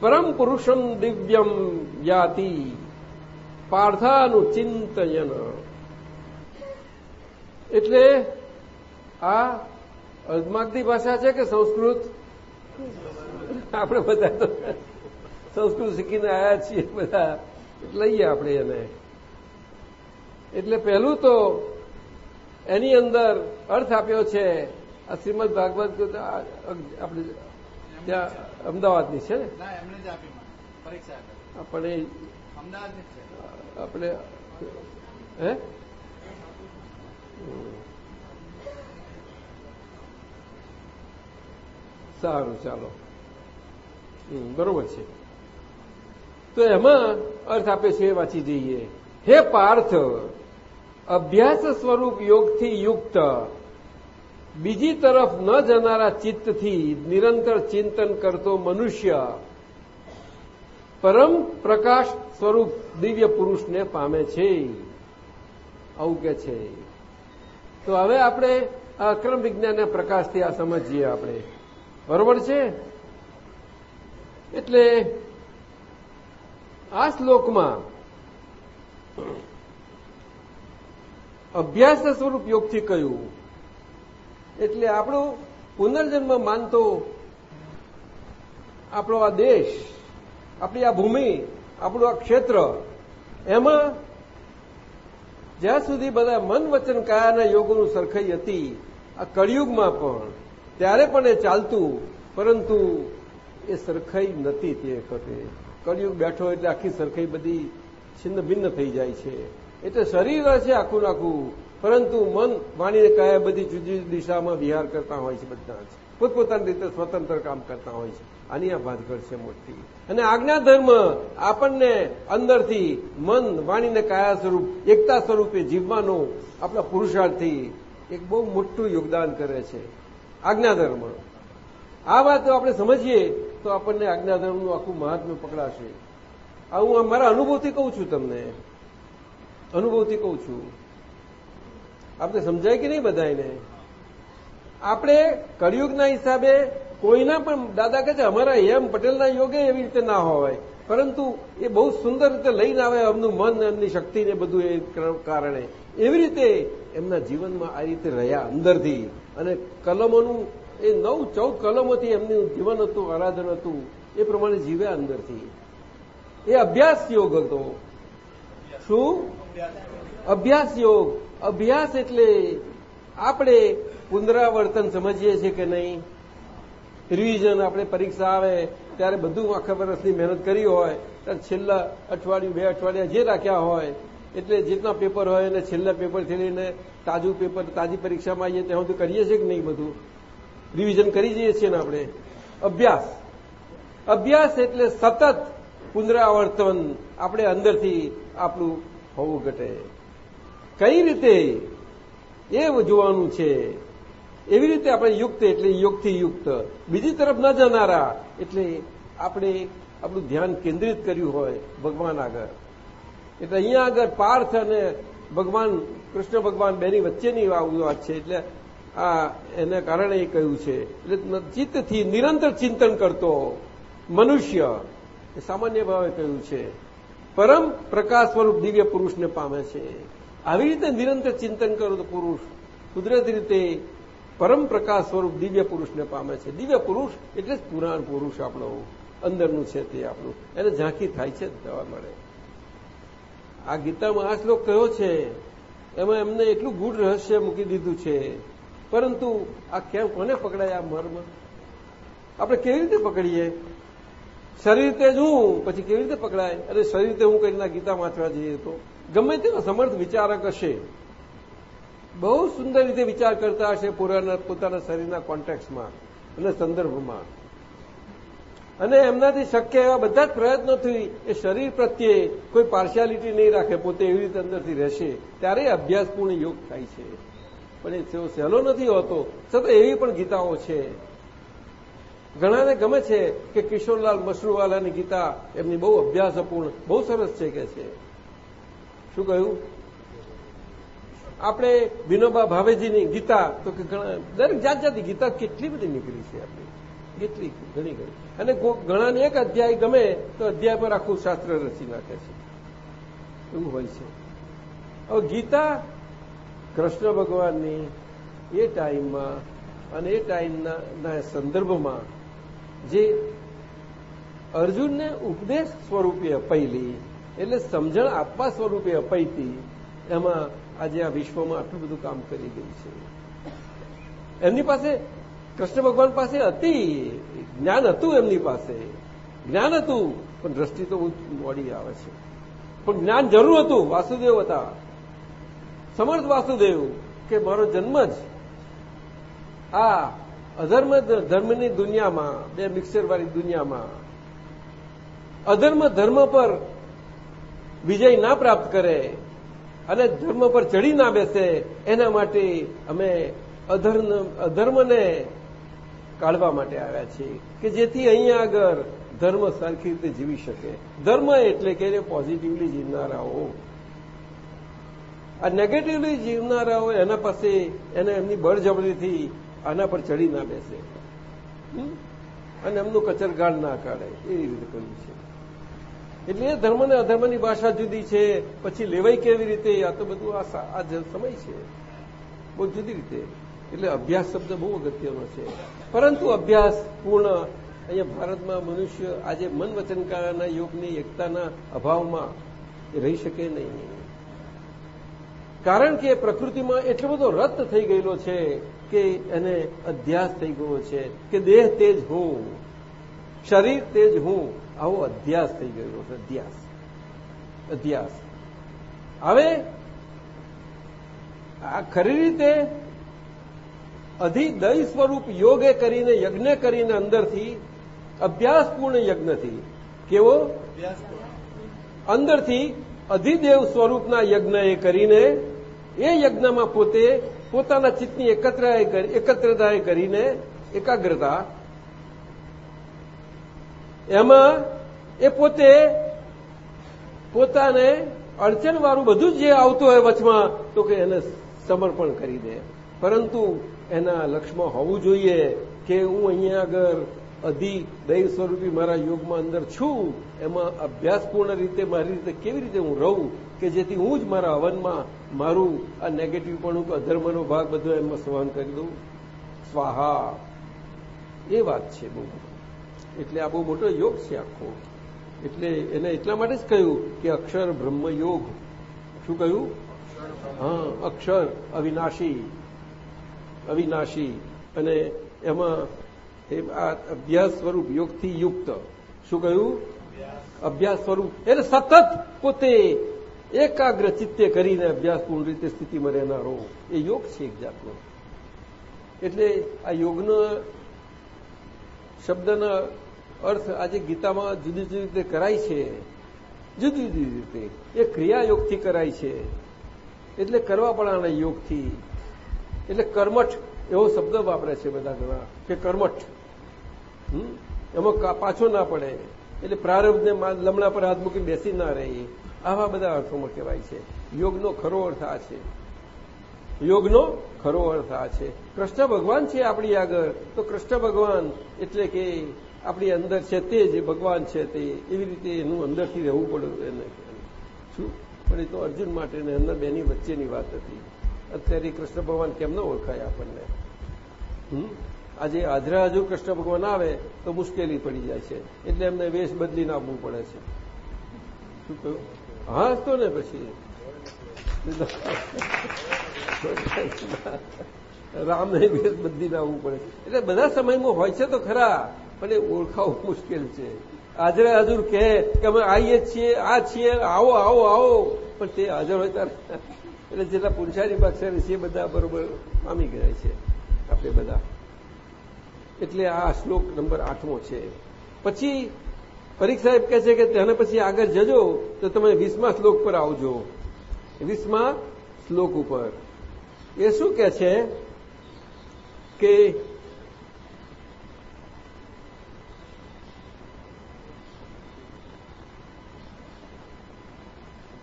પરમ પુરુષમ દિવ્યમ યાતિ પાર્થાનું ચિંતયન એટલે આ અજમાગતી ભાષા છે કે સંસ્કૃત? આપણે બધા તો સંસ્કૃત શીખીને આવ્યા છીએ બધા. લઈએ આપણે એને. એટલે પહેલું તો એની અંદર અર્થ આપ્યો છે આ શ્રીમદ ભાગવત આપણે ત્યાં અમદાવાદની છે ને? આપણે આપણે હે? સારું ચાલો. બરોબર છે. તો એમાં અર્થ આપે છે એ વાંચી જઈએ. હે પાર્થ અભ્યાસ સ્વરૂપ યોગથી યુક્ત. બીજી તરફ ન જનારા ચિત્તથી નિરંતર ચિંતન કરતો મનુષ્ય પરમ પ્રકાશ સ્વરૂપ દિવ્ય પુરુષને પામે છે. આવું કે છે. તો હવે આપણે આ અક્રમ વિજ્ઞાનના પ્રકાશથી આ સમજીએ આપણે. બરોબર છે? એટલે આ શ્લોકમાં અભ્યાસ સ્વરૂપ યોગથી કહ્યું. એટલે આપણો પુનર્જન્મ માનતો આપણો આ દેશ, આપણી આ ભૂમિ, આપણું આ ક્ષેત્ર, એમાં જ્યાં સુધી બધા મન વચન કાયાના યોગોનું સરખાઈ હતી, આ કળિયુગમાં પણ, ત્યારે પણ એ ચાલતું, પરંતુ એ સરખાઈ નથી તે વખતે. કળિયુગ બેઠો એટલે આખી સરખાઈ બધી છિન્ન ભિન્ન થઈ જાય છે. એટલે શરીર છે આખું આખું. પરંતુ મન વાણીને કયા બધી જુદી જુદી દિશામાં વિહાર કરતા હોય છે બધા પોતપોતાની રીતે સ્વતંત્ર કામ કરતા હોય છે. આની આ ભાતગઢ છે મોટી. અને આજ્ઞા ધર્મ આપણને અંદરથી મન વાણીને કાયા સ્વરૂપ, એકતા સ્વરૂપે જીવવાનું આપણા પુરુષાર્થથી એક બહુ મોટું યોગદાન કરે છે આજ્ઞાધર્મ આ વાત આપણે સમજીએ તો આપણને આજ્ઞાધર્મનું આખું મહાત્મ્ય પકડાશે. આ હું મારા અનુભવથી કહું છું તમને. અનુભવથી કહું છું. આપણે સમજાય કે નહીં બધાને આપણે કળિયુગના હિસાબે કોઈના પણ, દાદા કહે છે, અમારા એમ પટેલના યોગે એવી રીતે ના હોય. પરંતુ એ બહુ સુંદર રીતે લઈને આવે એમનું મન, એમની શક્તિને બધું એ કારણે. એવી રીતે એમના જીવનમાં આ રીતે રહ્યા અંદરથી. અને કલમોનું, એ નવ, ચૌદ કલમોથી એમનું જીવન હતું, આરાધન હતું, એ પ્રમાણે જીવ્યા અંદરથી. એ અભ્યાસ યોગ હતો. શું? અભ્યાસ. યોગ. અભ્યાસ એટલે આપણે પુનરાવર્તન સમજીએ છીએ કે નહીં. રિવિઝન આપણે પરીક્ષા આવે, ત્યારે બધું આખા વર્ષની મહેનત કરી હોય, ત્યારે છેલ્લા અઠવાડિયું, બે અઠવાડિયા જે રાખ્યા હોય, એટલે જેટલા પેપર હોય એને છેલ્લા પેપરથી લઈને તાજું પેપર, તાજી પરીક્ષામાં આવીએ ત્યાં સુધી કરીએ છીએ કે નહીં બધું? રિવિઝન કરી જઈએ છીએ ને આપણે. અભ્યાસ. અભ્યાસ એટલે સતત પુનરાવર્તન આપણે અંદરથી આપણું હોવું ઘટે કઈ રીતે એ જોવાનું છે? એવી રીતે આપણે યુક્ત એટલે યોગથી યુક્ત. બીજી તરફ ન જનારા એટલે આપણે આપણું ધ્યાન કેન્દ્રિત કર્યું હોય ભગવાન આગળ. એટલે અહીંયા આગળ પાર્થ અને ભગવાન, કૃષ્ણ ભગવાન બેની વચ્ચેની વાત છે એટલે આ એને કારણે એ કહ્યું છે. એટલે ચિત્તથી નિરંતર ચિંતન કરતો મનુષ્ય, એ સામાન્ય ભાવે કહ્યું છે. પરમ પ્રકાશ સ્વરૂપ દિવ્ય પુરુષને પામે છે. આવી રીતે નિરંતર ચિંતન કરો તો પુરુષ કુદરતી રીતે પરમ પ્રકાશ સ્વરૂપ દિવ્ય પુરુષને પામે છે. દિવ્ય પુરુષ એટલે જ પુરાણ પુરુષ આપણો, અંદરનું છે તે આપણું. એને ઝાંખી થાય છે દવા મળે. આ ગીતામાં આ શ્લોક કયો છે? એમાં એમને એટલું ગુઢ રહસ્ય મૂકી દીધું છે. પરંતુ આ કેમ, કોને પકડાય આ મર્મ? આપણે કેવી રીતે પકડીએ? શરીર તે જ હું, પછી કેવી રીતે પકડાય? અરે શરીર તે હું કરીને ગીતા વાંચવા જઈએ તો? ગમે તેનો સમર્થ વિચારક હશે. બહુ સુંદર રીતે વિચાર કરતા હશે પોતાના શરીરના કોન્ટેક્ટમાં અને સંદર્ભમાં. અને એમનાથી શક્ય એવા બધા જ પ્રયત્નોથી એ શરીર પ્રત્યે કોઈ પાર્શિયાલિટી નહીં રાખે, પોતે એવી રીતે અંદરથી રહેશે, ત્યારે અભ્યાસપૂર્ણ યોગ થાય છે. પણ એ સહેલો નથી હોતો. છતાં એવી પણ ગીતાઓ છે. ઘણાને ગમે છે કે કિશોરલાલ મશરૂવાલાની ગીતા એમની બહુ અભ્યાસપૂર્ણ, બહુ સરસ છે કે છે. શું કહ્યું? આપણે વિનોબા ભાવેજીની ગીતા, તો કે ઘણા, દરેક જાત જાતની ગીતા કેટલી બધી નીકળી છે આપણી. કેટલી, ઘણી ઘણી. અને ઘણાને એક અધ્યાય ગમે તો અધ્યાય પર આખું શાસ્ત્ર રચી નાખે છે. એવું હોય છે. હવે ગીતા કૃષ્ણ ભગવાનની એ ટાઈમમાં અને એ ટાઈમના સંદર્ભમાં જે અર્જુનને ઉપદેશ સ્વરૂપે અપાયેલી, એટલે સમજણ આપવા સ્વરૂપે અપાઈતી, એમાં આજે આ વિશ્વમાં આટલું બધું કામ કરી ગઈ છે. એમની પાસે, કૃષ્ણ ભગવાન પાસે હતી, જ્ઞાન હતું એમની પાસે. જ્ઞાન હતું, પણ દ્રષ્ટિ તો મોડી આવે છે. પણ જ્ઞાન જરૂર હતું, વાસુદેવ હતા. સમર્થ વાસુદેવ, કે મારો જન્મ જ આ અધર્મ ધર્મની દુનિયામાં, બે મિક્સરવાળી દુનિયામાં, અધર્મ ધર્મ પર વિજય ના પ્રાપ્ત કરે અને ધર્મ પર ચડી ના બેસે, એના માટે અમે અધર્મને કાઢવા માટે આવ્યા છીએ કે જેથી અહીંયા આગળ ધર્મ સરખી રીતે જીવી શકે. ધર્મ એટલે કે પોઝિટિવલી જીવનારાઓ. આ નેગેટિવલી જીવનારાઓ એના પાસે, એને એમની બળજબરીથી આના પર ચડી ના બેસે. અને એમનું કચરગાળ ના કાઢે. એવી રીતે કહ્યું છે. એટલે ધર્મ અને અધર્મની ભાષા જુદી છે. પછી લેવાય કેવી રીતે? આ તો બધું આ સમય છે. બહુ જુદી રીતે. એટલે અભ્યાસ શબ્દ બહુ અગત્યનો છે. પરંતુ અભ્યાસ પૂર્ણ અહીંયા ભારતમાં મનુષ્ય આજે મન વચનકારના યોગની એકતાના અભાવમાં રહી શકે નહીં. કારણ કે પ્રકૃતિમાં એટલો બધો રત થઈ ગયેલો છે કે એને અધ્યાસ થઈ ગયો છે, કે દેહ તેજ હું, શરીર તેજ હું, આવો અધ્યાસ થઈ ગયો છે, અધ્યાસ અધ્યાસ. હવે આ ખરી રીતે અધિદય સ્વરૂપ યોગે કરીને, યજ્ઞ કરીને અંદરથી, અભ્યાસપૂર્ણ યજ્ઞથી, કેવો? અંદરથી અધિદેવ સ્વરૂપના યજ્ઞ એ કરીને, એ યજ્ઞમાં પોતે પોતાના ચિત્તની એકત્રતા કરીને એકાગ્રતા. એમાં એ પોતે પોતાને અડચણવાળું બધું જે આવતું હોય વચમાં, તો કે એને સમર્પણ કરી દે. પરંતુ એના લક્ષ્યમાં હોવું જોઈએ કે હું અહીંયા આગળ અધિ દૈવ સ્વરૂપી મારા યોગમાં અંદર છું. એમાં અભ્યાસપૂર્ણ રીતે મારી રીતે કેવી રીતે હું રહું કે જેથી હું જ મારા હવનમાં મારું આ નેગેટિવ પણ અધર્મનો ભાગ બધો એમાં સહન કરી દઉં. સ્વાહા. એ વાત છે બહુ એટલે આ બહુ મોટો યોગ છે આખો. એટલે એને એટલા માટે જ કહ્યું કે અક્ષર બ્રહ્મ યોગ શું કહ્યું? હા, અક્ષર અવિનાશી. અવિનાશી. અને એમાં આ અભ્યાસ સ્વરૂપ યોગથી યુક્ત. શું કહ્યું? અભ્યાસ સ્વરૂપ. એટલે સતત પોતે એકાગ્ર ચિત્તે કરીને અભ્યાસપૂર્ણ રીતે સ્થિતિમાં રહેનારો એ યોગ છે એક જાતનો. એટલે આ યોગનો શબ્દના અર્થ આજે ગીતામાં જુદી જુદી રીતે કરાય છે. જુદી જુદી રીતે. એ ક્રિયાયોગથી કરાય છે. એટલે કરવા પડાના યોગથી. એટલે કર્મઠ એવો શબ્દ વાપરે છે બધા ઘણા, કે કર્મઠ. એમાં પાછો ના પડે. એટલે પ્રારબ્ધને લમણા પર હાથ મૂકી બેસી ના રહે. આવા બધા અર્થોમાં કહેવાય છે. યોગનો ખરો અર્થ આ છે. યોગનો ખરો અર્થ આ છે. કૃષ્ણ ભગવાન છે આપણી આગળ. તો કૃષ્ણ ભગવાન એટલે કે આપણી અંદર છે તે જે ભગવાન છે તે. એવી રીતે એનું અંદરથી રહેવું પડે એને. શું? પણ એ તો અર્જુન માટે અંદર બેની વચ્ચેની વાત હતી. અત્યારે કૃષ્ણ ભગવાન કેમ ન ઓળખાય આપણને? આજે આધરા હજુ કૃષ્ણ ભગવાન આવે તો મુશ્કેલી પડી જાય છે. એટલે એમને વેશ બદલીને આપવું પડે છે. શું કહ્યું? હા, તો ને પછી. રામ નહીં બદલી આવવું પડે. એટલે બધા સમયમાં હોય છે તો ખરા, પણ એ ઓળખાવું મુશ્કેલ છે. હાજરે હાજર કહે કે અમે આવીએ છીએ, આ છીએ, આવો આવો આવો. પણ તે હાજર હોય ત્યારે એટલે જેટલા પુરુષારી પક્ષ છે બધા બરોબર પામી ગયા છે, આપણે બધા. એટલે આ શ્લોક નંબર આઠમો છે. પછી પરીક્ષ સાહેબ કહે છે કે તેના પછી આગળ જજો તો તમે વીસમા શ્લોક પર આવજો. વીસમા શ્લોક ઉપર. એ શું કે છે કે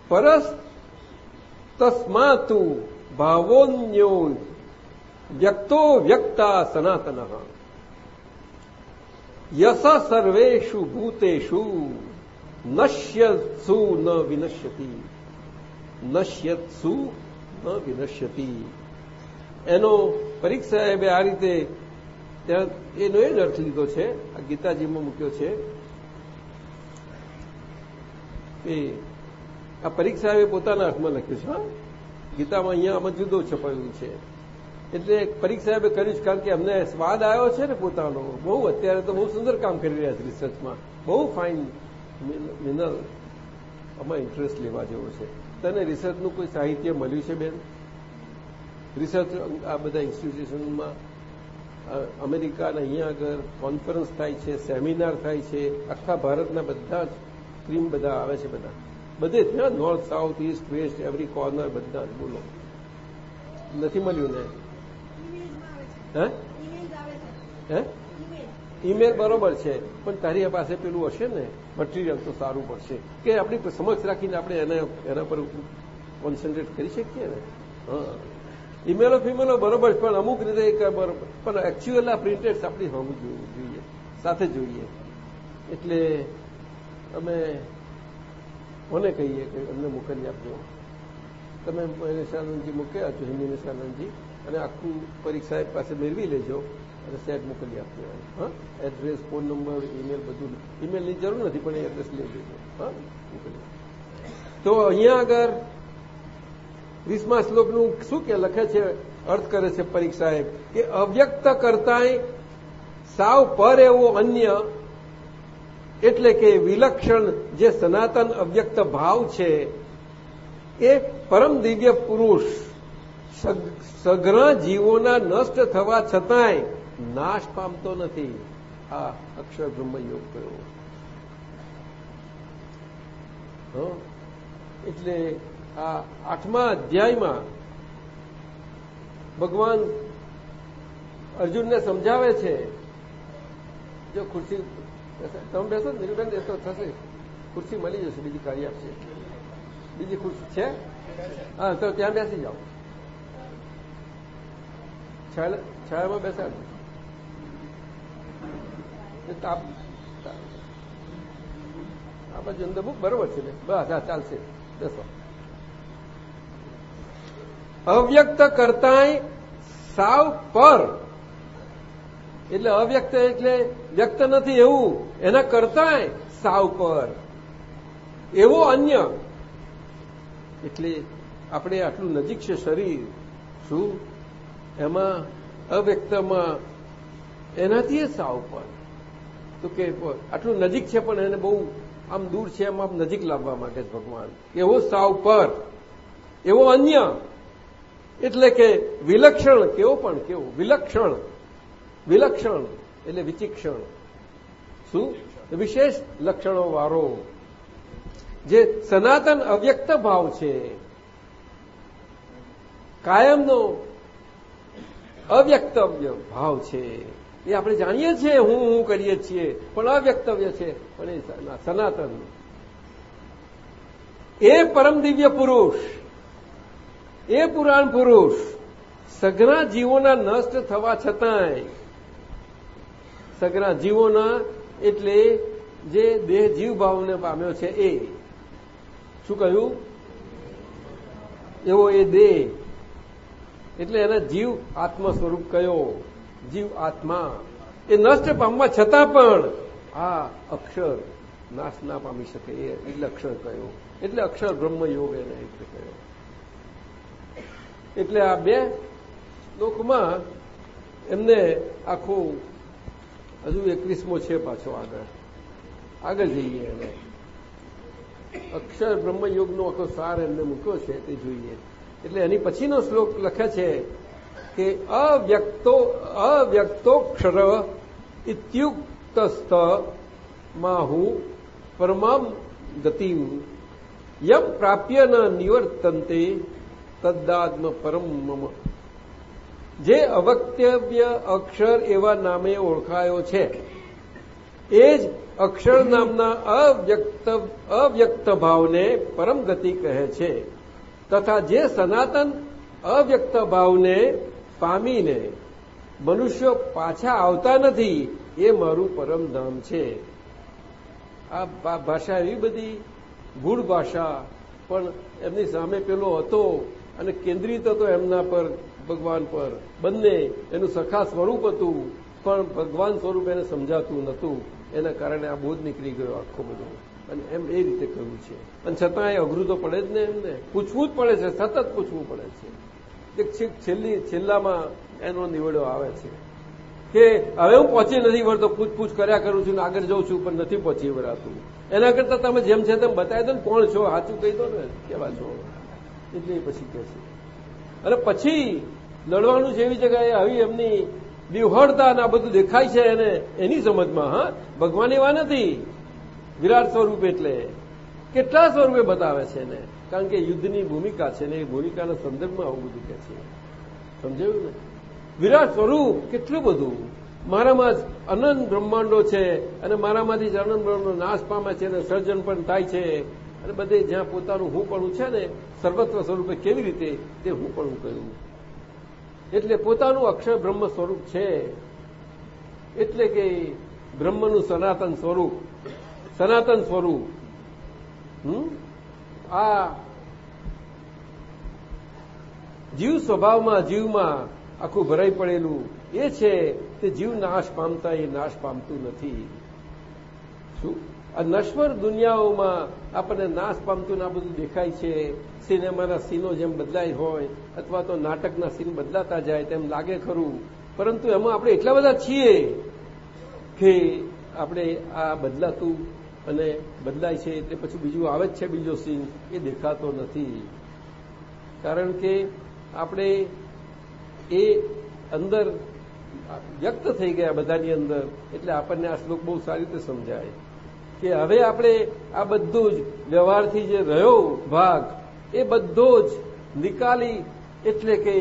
પરસ તસ્માતુ ભાવોન્યો વ્યક્તો વ્યક્તા સનાતન. યસ સર્વેશુ ભૂતેશુ નશ્યત્સુ ન વિનશ્યતિ નશ્યત્સુ ન વિનશ્યતિ એનો પરીક્ષા સાહેબે આ રીતે એનો એ જ અર્થ લીધો છે, આ ગીતાજીમાં મૂક્યો છે, કે આ પરીક્ષા સાહેબે પોતાના અર્થમાં લખ્યું છે ગીતામાં અહીંયા આમાં જુદો છપાયું છે. એટલે પરીક્ષા સાહેબે કર્યું છે, કારણ કે અમને સ્વાદ આવ્યો છે ને પોતાનો. બહુ, અત્યારે તો બહુ સુંદર કામ કરી રહ્યા છે રિસર્ચમાં બહુ ફાઇન મિનલ આમાં ઇન્ટરેસ્ટ લેવા જેવો છે. તને રિસર્ચનું કોઈ સાહિત્ય મળ્યું છે, બેન? રિસર્ચ આ બધા ઇન્સ્ટિટ્યુશનમાં અમેરિકાના અહીંયા આગળ કોન્ફરન્સ થાય છે સેમિનાર થાય છે, આખા ભારતના બધા જ ક્રીમ બધા આવે છે બધા. બધે ત્યાં north south east west every corner બધા જ બોલો. નથી મળ્યું ને? હે? હે? ઈમેલ બરોબર છે પણ તારી પાસે પેલું હશે ને મટીરિયલ તો સારું પડશે. કે આપણી સમક્ષ રાખીને આપણે એને એના પર કોન્સન્ટ્રેટ કરી શકીએ ને? હા. ઈમેલો ફિમેલો બરોબર પણ અમુક રીતે એક બરોબર. પણ એકચ્યુઅલ આ પ્રિન્ટેડ આપણી હોવું જોઈએ. સાથે જોઈએ. એટલે અમે મને કહીએ કે અમને મોકલી આપજો? તમે નિશાનંદજી મૂક્યા છો હિન્દી નિશાનંદજી અને આખું પરીક્ષા પાસે મેળવી લેજો અને સેટ મોકલી આપજો. હા? એડ્રેસ ફોન નંબર ઈમેલ બધું. ઈમેલની જરૂર નથી, પણ એડ્રેસ લઈ લેજો. હા? તો અહીંયા આગળ વીસમા શ્લોકનું શું કે લખે છે? અર્થ કરે છે પરીક્ષા કે અવ્યક્ત કરતાંય સાવ પર એવો અન્ય, એટલે કે વિલક્ષણ જે સનાતન અવ્યક્ત ભાવ છે, એ પરમ દિવ્ય પુરુષ સઘળા જીવોના નષ્ટ થવા છતાંય નાશ પામતો નથી. આ અક્ષર બ્રહ્મયોગ કયો એટલે આ આઠમા અધ્યાયમાં ભગવાન અર્જુનને સમજાવે છે, જો ખુરશી તમે બેસો નીરુબેન બેસો, થશે. ખુરશી મળી જશે, બીજી કાઢી આપશે. બીજી ખુરશી છે? હા, તો ત્યાં બેસી જાઓ. છાયામાં બેસાડજો તાપ આ બાજુ અંદર બુક બરોબર છે બસ, હા, ચાલશે. બેસો. અવ્યક્ત કરતાય સાવ પર. એટલે અવ્યક્ત એટલે વ્યક્ત નથી એવું. એના કરતાય સાવ પર. એવો અન્ય. એટલે આપણે આટલું નજીક છે શરીર. શું? એમાં અવ્યક્તમાં એનાથી સાવ પણ. તો કે આટલું નજીક છે પણ એને બહુ આમ દૂર છે એમ આમ નજીક લાવવા માટે ભગવાન. એવો સાવ પર, એવો અન્ય. એટલે કે વિલક્ષણ કેવો પણ કેવો. વિલક્ષણ. વિલક્ષણ એટલે વિચિક્ષણ. શું? વિશેષ લક્ષણો વાળો. જે સનાતન અવ્યક્ત ભાવ છે. કાયમનો અવ્યક્તવ્ય ભાવ છે. એ આપણે જાણીએ છીએ, હું હું કરીએ છીએ, પણ અવ્યક્તવ્ય છે. પણ એ સનાતન. એ પરમ દિવ્ય પુરુષ, એ પુરાણ પુરુષ સઘળા જીવોના નષ્ટ થવા છતાંય સઘળા જીવોના એટલે જે દેહ જીવ ભાવને પામ્યો છે એ. શું કહ્યું? એવો એ દેહ એટલે એના જીવ આત્મા સ્વરૂપ કયો? જીવ આત્મા. એ નષ્ટ પામવા છતાં પણ આ અક્ષર નાશ ના પામી શકે એટલે અક્ષર કયો? એટલે અક્ષર બ્રહ્મ એને એટલે કયો. એટલે આ બે લોકમાં એમને આખું હજુ એકવીસમો છે પાછો આગળ. આગળ જઈએ એને. અક્ષર બ્રહ્મયોગનો આખો સાર એમને મૂક્યો છે, તે જોઈએ. એટલે એની પછીનો શ્લોક લખે છે કે અવ્યક્તો, અવ્યક્તોક્ષર ઇત્યુક્તસ્થ માહુ પરમામ ગતિમ. યમ પ્રાપ્ય ન નિવર્તનતે તદ્દાત્મ પરમ મમ. જે અવક્તવ્ય અક્ષર એવા નામે ઓળખાયો છે. એ જ અક્ષર નામના અવ્યક્ત અવ્યક્ત ભાવને પરમ ગતિ કહે છે. તથા જે સનાતન અવ્યક્ત ભાવને પામીને મનુષ્યો પાછા આવતા નથી, એ મારું પરમધામ છે. આ ભાષા એવી બધી ગૂઢ ભાષા, પણ એમની સામે પેલો હતો અને કેન્દ્રિત હતો એમના પર, ભગવાન પર. બંને એનું સખા સ્વરૂપ હતું, પણ ભગવાન સ્વરૂપ એને સમજાતું નહોતું. એના કારણે આ બોધ નીકળી ગયો આખો બધો. અને એમ એ રીતે કહ્યું છે. અને છતાં એ અઘરું તો પડે જ ને એમને. પૂછવું જ પડે છે, સતત પૂછવું પડે છે. છેલ્લી, છેલ્લામાં એનો નિવડો આવે છે કે હવે હું પહોંચી નથી વળતો પૂછપૂછ કર્યા કરું છું આગળ જઉં છું, પણ નથી પહોંચી વળાતું. એના કરતા તમે જેમ છે તેમ બતાવી દો ને, કોણ છો? સાચું કહી દો ને, કેવા છો? એટલે પછી કે છે. અને પછી લડવાનું જેવી જગ્યાએ આવી એમની વિહળતા આ બધું દેખાય છે એને, એની સમજમાં, હા? ભગવાન એવા નથી. વિરાટ સ્વરૂપ એટલે કેટલા સ્વરૂપે બતાવે છે એને? કારણ કે યુદ્ધની ભૂમિકા છે ને એ ભૂમિકાના સંદર્ભમાં આવું બધું કે છે. સમજાયું ને? વિરાટ સ્વરૂપ કેટલું બધું? મારામાં જ અનંત બ્રહ્માંડો છે અને મારામાંથી જ અનંત બ્રહ્માંડો નાશ પામે છે અને સર્જન પણ થાય છે. અને બધે જ્યાં પોતાનું હું પણ છે ને, સર્વત્ર સ્વરૂપે કેવી રીતે તે હું પણ કહ્યું એટલે પોતાનું અક્ષર બ્રહ્મ સ્વરૂપ છે. એટલે કે બ્રહ્મનું સનાતન સ્વરૂપ. સનાતન સ્વરૂપ. આ જીવ સ્વભાવમાં, જીવમાં આખું ભરાઈ પડેલું એ છે તે જીવ નાશ પામતા એ નાશ પામતું નથી. શું? આ નશ્વર દુનિયાઓમાં આપણને નાશ પામતું આ બધું દેખાય છે. સિનેમાના સીનો જેમ બદલાય હોય અથવા તો નાટકના સીન બદલાતા જાય તેમ લાગે ખરું. પરંતુ એમાં આપણે એટલા બધા છીએ કે આપણે આ બદલાતું અને બદલાય છે એટલે પછી બીજું આવે જ છે બીજો સીન એ દેખાતો નથી. કારણ કે આપણે એ અંદર વ્યક્ત થઈ ગયા બધાની અંદર, એટલે આપણને આ શ્લોક બહુ સારી રીતે સમજાય. કે હવે આપણે આ બધું જ, વ્યવહારથી જે રહ્યો ભાગ, એ બધો જ નિકાલી, એટલે કે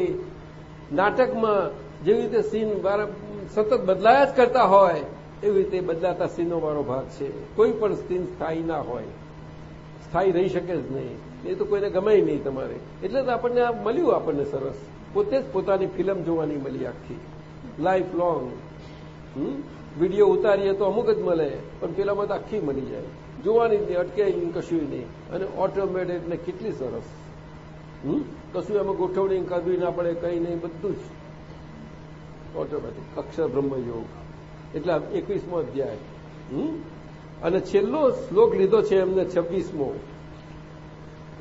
નાટકમાં જેવી રીતે સીન સતત બદલાયા જ કરતા હોય એવી રીતે બદલાતા સીનોવાળો ભાગ છે. કોઈ પણ સીન સ્થાયી ના હોય, સ્થાયી રહી શકે જ નહીં. એ તો કોઈને ગમે નહીં તમારે. એટલે આપણને આ મળ્યું આપણને સરસ. પોતે જ પોતાની ફિલ્મ જોવાની મળી આખી. લાઈફ લોંગ વીડિયો ઉતારીએ તો અમુક જ મળે, પણ પેલામાં તો આખી મળી જાય. જોવાની જ નહીં અટકે નહીં, કશું નહીં. અને ઓટોમેટિક ને કેટલી સરસ. કશું એમાં ગોઠવણી કરવી ના પડે, કંઈ નહીં, બધું જ. ઓટોમેટિક અક્ષર બ્રહ્મયોગ. એટલે એકવીસમો અધ્યાય. અને છેલ્લો શ્લોક લીધો છે એમને છવ્વીસમો.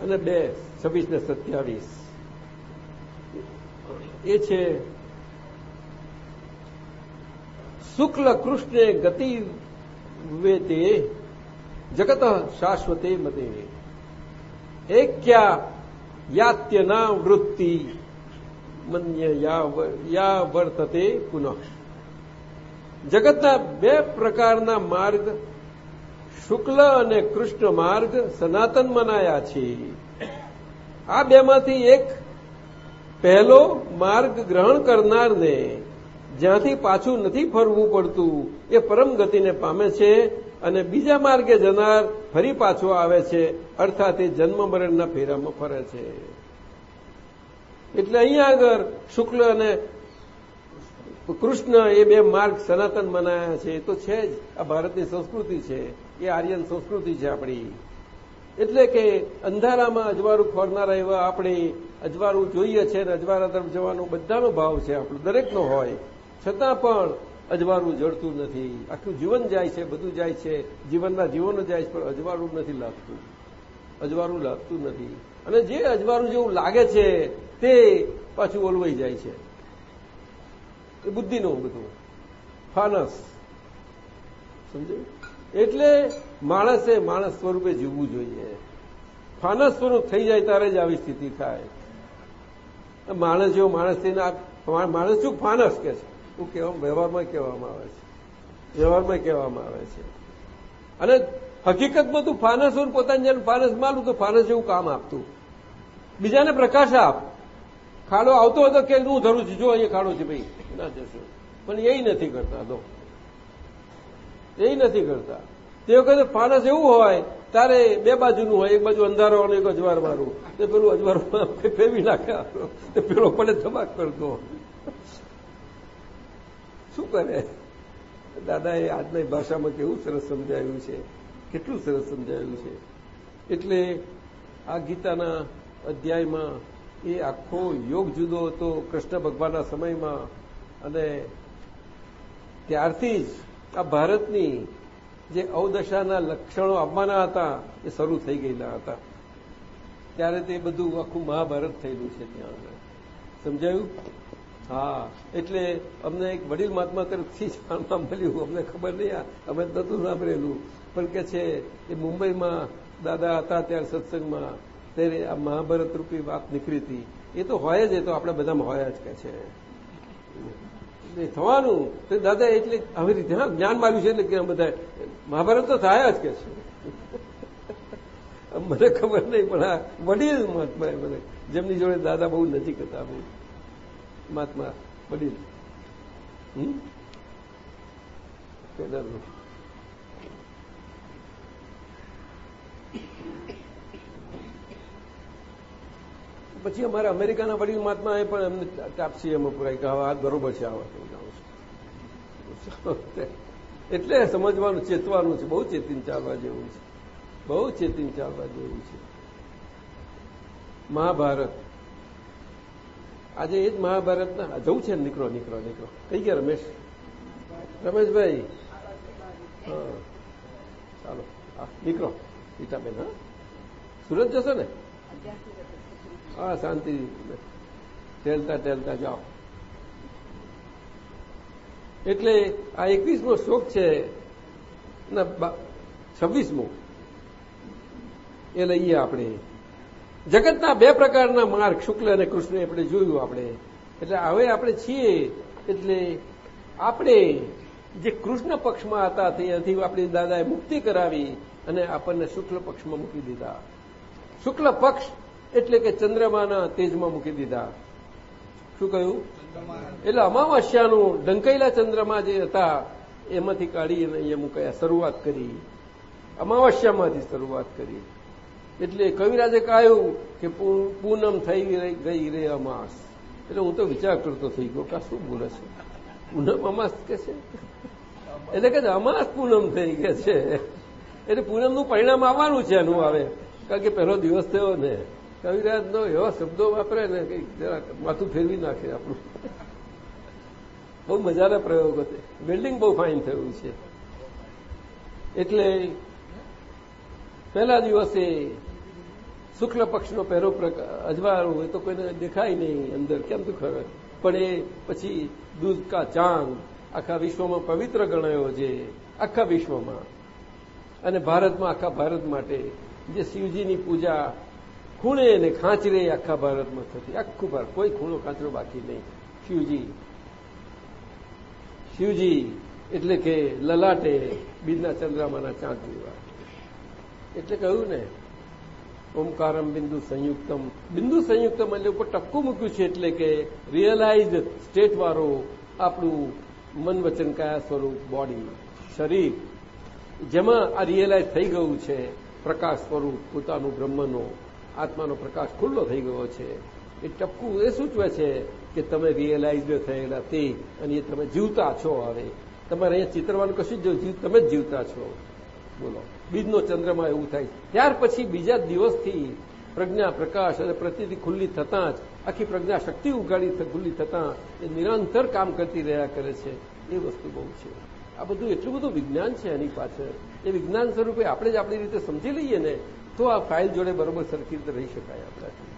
અને બે, છવ્વીસ ને સત્યાવીસ. એ છે, શુક્લ કૃષ્ણે ગતિ વેતે જગત શાશ્વતે મતે એક્યા યાત્યના વૃત્તિ મન્ય યા વર્તતે પુનઃ. જગતના બે પ્રકારના માર્ગ, શુક્લ અને કૃષ્ણ માર્ગ સનાતન મનાયા છે. આ બેમાંથી એક પહેલો માર્ગ ગ્રહણ કરનારને જ્યાંથી પાછું નથી ફરવું પડતું, એ પરમ ગતિને પામે છે અને બીજા માર્ગે જનાર ફરી પાછો આવે છે, અર્થાત એ જન્મ મરણના ફેરામાં ફરે છે. એટલે અહીંયા આગળ શુક્લ અને કૃષ્ણ એ બે માર્ગ સનાતન મનાયા છે. તો છે જ. આ ભારતની સંસ્કૃતિ છે. એ આર્યન સંસ્કૃતિ છે આપણી. એટલે કે અંધારામાં અજવાળું ખોરનારા એવા આપણે અજવાળું જોઈએ છે અને અજવાળા તરફ જવાનો બધાનો ભાવ છે આપણો. દરેકનો હોય. છતાં પણ અજવાળું જડતું નથી. આખું જીવન જાય છે, બધું જાય છે. જીવનના જીવનો જાય છે, પણ અજવાળું નથી લાગતું. અજવાળું લાગતું નથી. અને જે અજવાળું જેવું લાગે છે, તે પાછું ઓલવાઈ જાય છે. એ બુદ્ધિનું બધું. ફાનસ. સમજ્યું? એટલે માણસે માણસ સ્વરૂપે જીવવું જોઈએ. ફાનસ સ્વરૂપ થઈ જાય ત્યારે જ આવી સ્થિતિ થાય. માણસ જેવો માણસ થઈને માણસ શું ફાનસ કે છે? એવું કહેવા, વ્યવહારમાં કહેવામાં આવે છે. વ્યવહારમાં કહેવામાં આવે છે. અને હકીકતમાં તું ફાનસ હોય પોતાની જેમ ફાનસ માલું તો ફાનસ જેવું કામ આપતું. બીજાને પ્રકાશ આપ. ખાડો આવતો હતો કે હું ધરું છું, જો અહીંયા ખાડો છે ભાઈ. ના જશો. પણ એ નથી કરતા તો એ નથી કરતા. તે વખતે ફાણસ એવું હોય, તારે બે બાજુનું હોય, એક બાજુ અંધારો અને એક અજવાર મારું તે પેલું અજવાર ફેરવી નાખે. પેલો પડે ધમાક કરતો? શું કરે? દાદાએ આજની ભાષામાં કેવું સરસ સમજાવ્યું છે. કેટલું સરસ સમજાવ્યું છે. એટલે આ ગીતાના અધ્યાયમાં એ આખો યોગ જુદો હતો. કૃષ્ણ ભગવાનના સમયમાં અને ત્યારથી જ આ ભારતની જે અવદશાના લક્ષણો આવવાના હતા, એ શરૂ થઈ ગયેલા હતા. ત્યારે તે બધું આખું મહાભારત થયેલું છે ત્યાં આગળ. સમજાયું? હા, એટલે અમને એક વડીલ મહાત્મા તરફથી જાણવા મળ્યું. અમને ખબર નહીં અમે નતું સાંભળેલું. પણ કે છે, એ મુંબઈમાં દાદા હતા ત્યારે સત્સંગમાં. ત્યારે આ મહાભારત રૂપી વાત નીકળી હતી. એ તો હોય જ, એ તો આપણે બધામાં હોય જ કે છે. થવાનું. તો દાદા, એટલે આવી રીતે હા, જ્ઞાન માર્યું છે એટલે કે બધા મહાભારત તો થાય જ કે છે. મને ખબર નહીં, પણ આ વડીલ મહાત્મા મને, જેમની જોડે દાદા બહુ નજીક હતા, બહુ મહાત્મા વડીલ. પેલાનું પછી અમારા અમેરિકાના વડીલ મહાત્મા એ પણ એમને તાપસી એમાં પુરાય કે હવે આ બરોબર છે, આવા એટલે સમજવાનું, ચેતવાનું છે. બહુ ચેતીને ચાલવા જેવું છે. બહુ ચેતીને ચાલવા જેવું છે. મહાભારત. આજે એ જ મહાભારતના જવું છે નીકળો નીકળો નીકળો. કઈ ગયા રમેશ? રમેશભાઈ? હા. ચાલો. નીકળો. ગીતાબેન હા? સુરત જશો ને? હા, શાંતિ. ટેલતા ટેલતા જાઓ. એટલે આ એકવીસમો શ્લોક છે છવ્વીસમો. એ લઈએ આપણે. જગતના બે પ્રકારના માર્ગ, શુક્લ અને કૃષ્ણ આપણે જોયું આપણે. એટલે હવે આપણે છીએ, એટલે આપણે જે કૃષ્ણ પક્ષમાં હતા ત્યાંથી આપણી દાદાએ મુક્તિ કરાવી અને આપણને શુક્લ પક્ષમાં મૂકી દીધા. શુક્લ પક્ષ એટલે કે ચંદ્રમાના તેજમાં મૂકી દીધા. શું કહ્યું? એટલે અમાવાસ્યાનું ડંકાયેલા ચંદ્રમાં જે હતા, એમાંથી કાઢીને અહીંયા મૂકાયા, શરૂઆત કરી. અમાવાસ્યામાંથી શરૂઆત કરી. એટલે કવિરાજે કહ્યું કે પૂનમ થઈ ગઈ રે અમાસ. એટલે હું તો વિચાર કરતો થઈ ગયો કા શું બોલે છે? પૂનમ અમાસ કે છે? એટલે કે અમાસ પૂનમ થઈ કે છે. એટલે પૂનમનું પરિણામ આવવાનું છે એનું આવે કારણ કે પહેલો દિવસ થયો ને. કવિરાજનો એવા શબ્દો વાપરે ને કંઈક જરા માથું ફેરવી નાખે આપણું. બહુ મજાના પ્રયોગો છે. બિલ્ડિંગ બહુ ફાઇન થયું છે. એટલે પહેલા દિવસે શુક્લ પક્ષનો પહેરો અજવાળું હોય તો કોઈને દેખાય નહીં અંદર. કેમ તો ખબર? પણ એ પછી દૂધ કા ચાંદ આખા વિશ્વમાં પવિત્ર ગણાયો છે. આખા વિશ્વમાં. અને ભારતમાં, આખા ભારત માટે જે શિવજીની પૂજા ખૂણે ને ખાંચરે આખા ભારતમાં થતી. આખું ભારત. કોઈ ખૂણો ખાંચરો બાકી નહીં. શિવજી. શિવજી એટલે કે લલાટે બિંદા ચંદ્રમાના ચાંદ એટલે કહ્યું ને, ઓમકારમ બિંદુ સંયુક્તમ. બિંદુ સંયુક્તમ એટલે ઉપર ટપકું મૂક્યું છે એટલે કે રિયલાઇઝ સ્ટેટવાળો આપણું મન વચન કયા સ્વરૂપ બોડી શરીર. જેમાં આ રિયલાઇઝ થઈ ગયું છે, પ્રકાશ સ્વરૂપ, પોતાનું બ્રહ્મનો. આત્માનો પ્રકાશ ખુલ્લો થઈ ગયો છે. એ ટપકું એ સૂચવે છે કે તમે રિયલાઇઝ થયેલા તે અને એ તમે જીવતા છો હવે. તમારે અહીંયા ચિત્રવાનું કશું જ તમે જ જીવતા છો. બોલો. બીજનો ચંદ્રમાં એવું થાય. ત્યાર પછી બીજા દિવસથી પ્રજ્ઞા, પ્રકાશ અને પ્રતિથી ખુલ્લી થતાં જ, આખી પ્રજ્ઞા શક્તિ ઉગાડી ખુલ્લી થતાં એ નિરંતર કામ કરતી રહ્યા કરે છે. એ વસ્તુ બહુ છે. આ બધું એટલું બધું વિજ્ઞાન છે એની પાછળ. એ વિજ્ઞાન સ્વરૂપે આપણે જ આપણી રીતે સમજી લઈએ ને તો આ ફાઇલ જોડે બરોબર સરખી રીતે રહી શકાય આપણાથી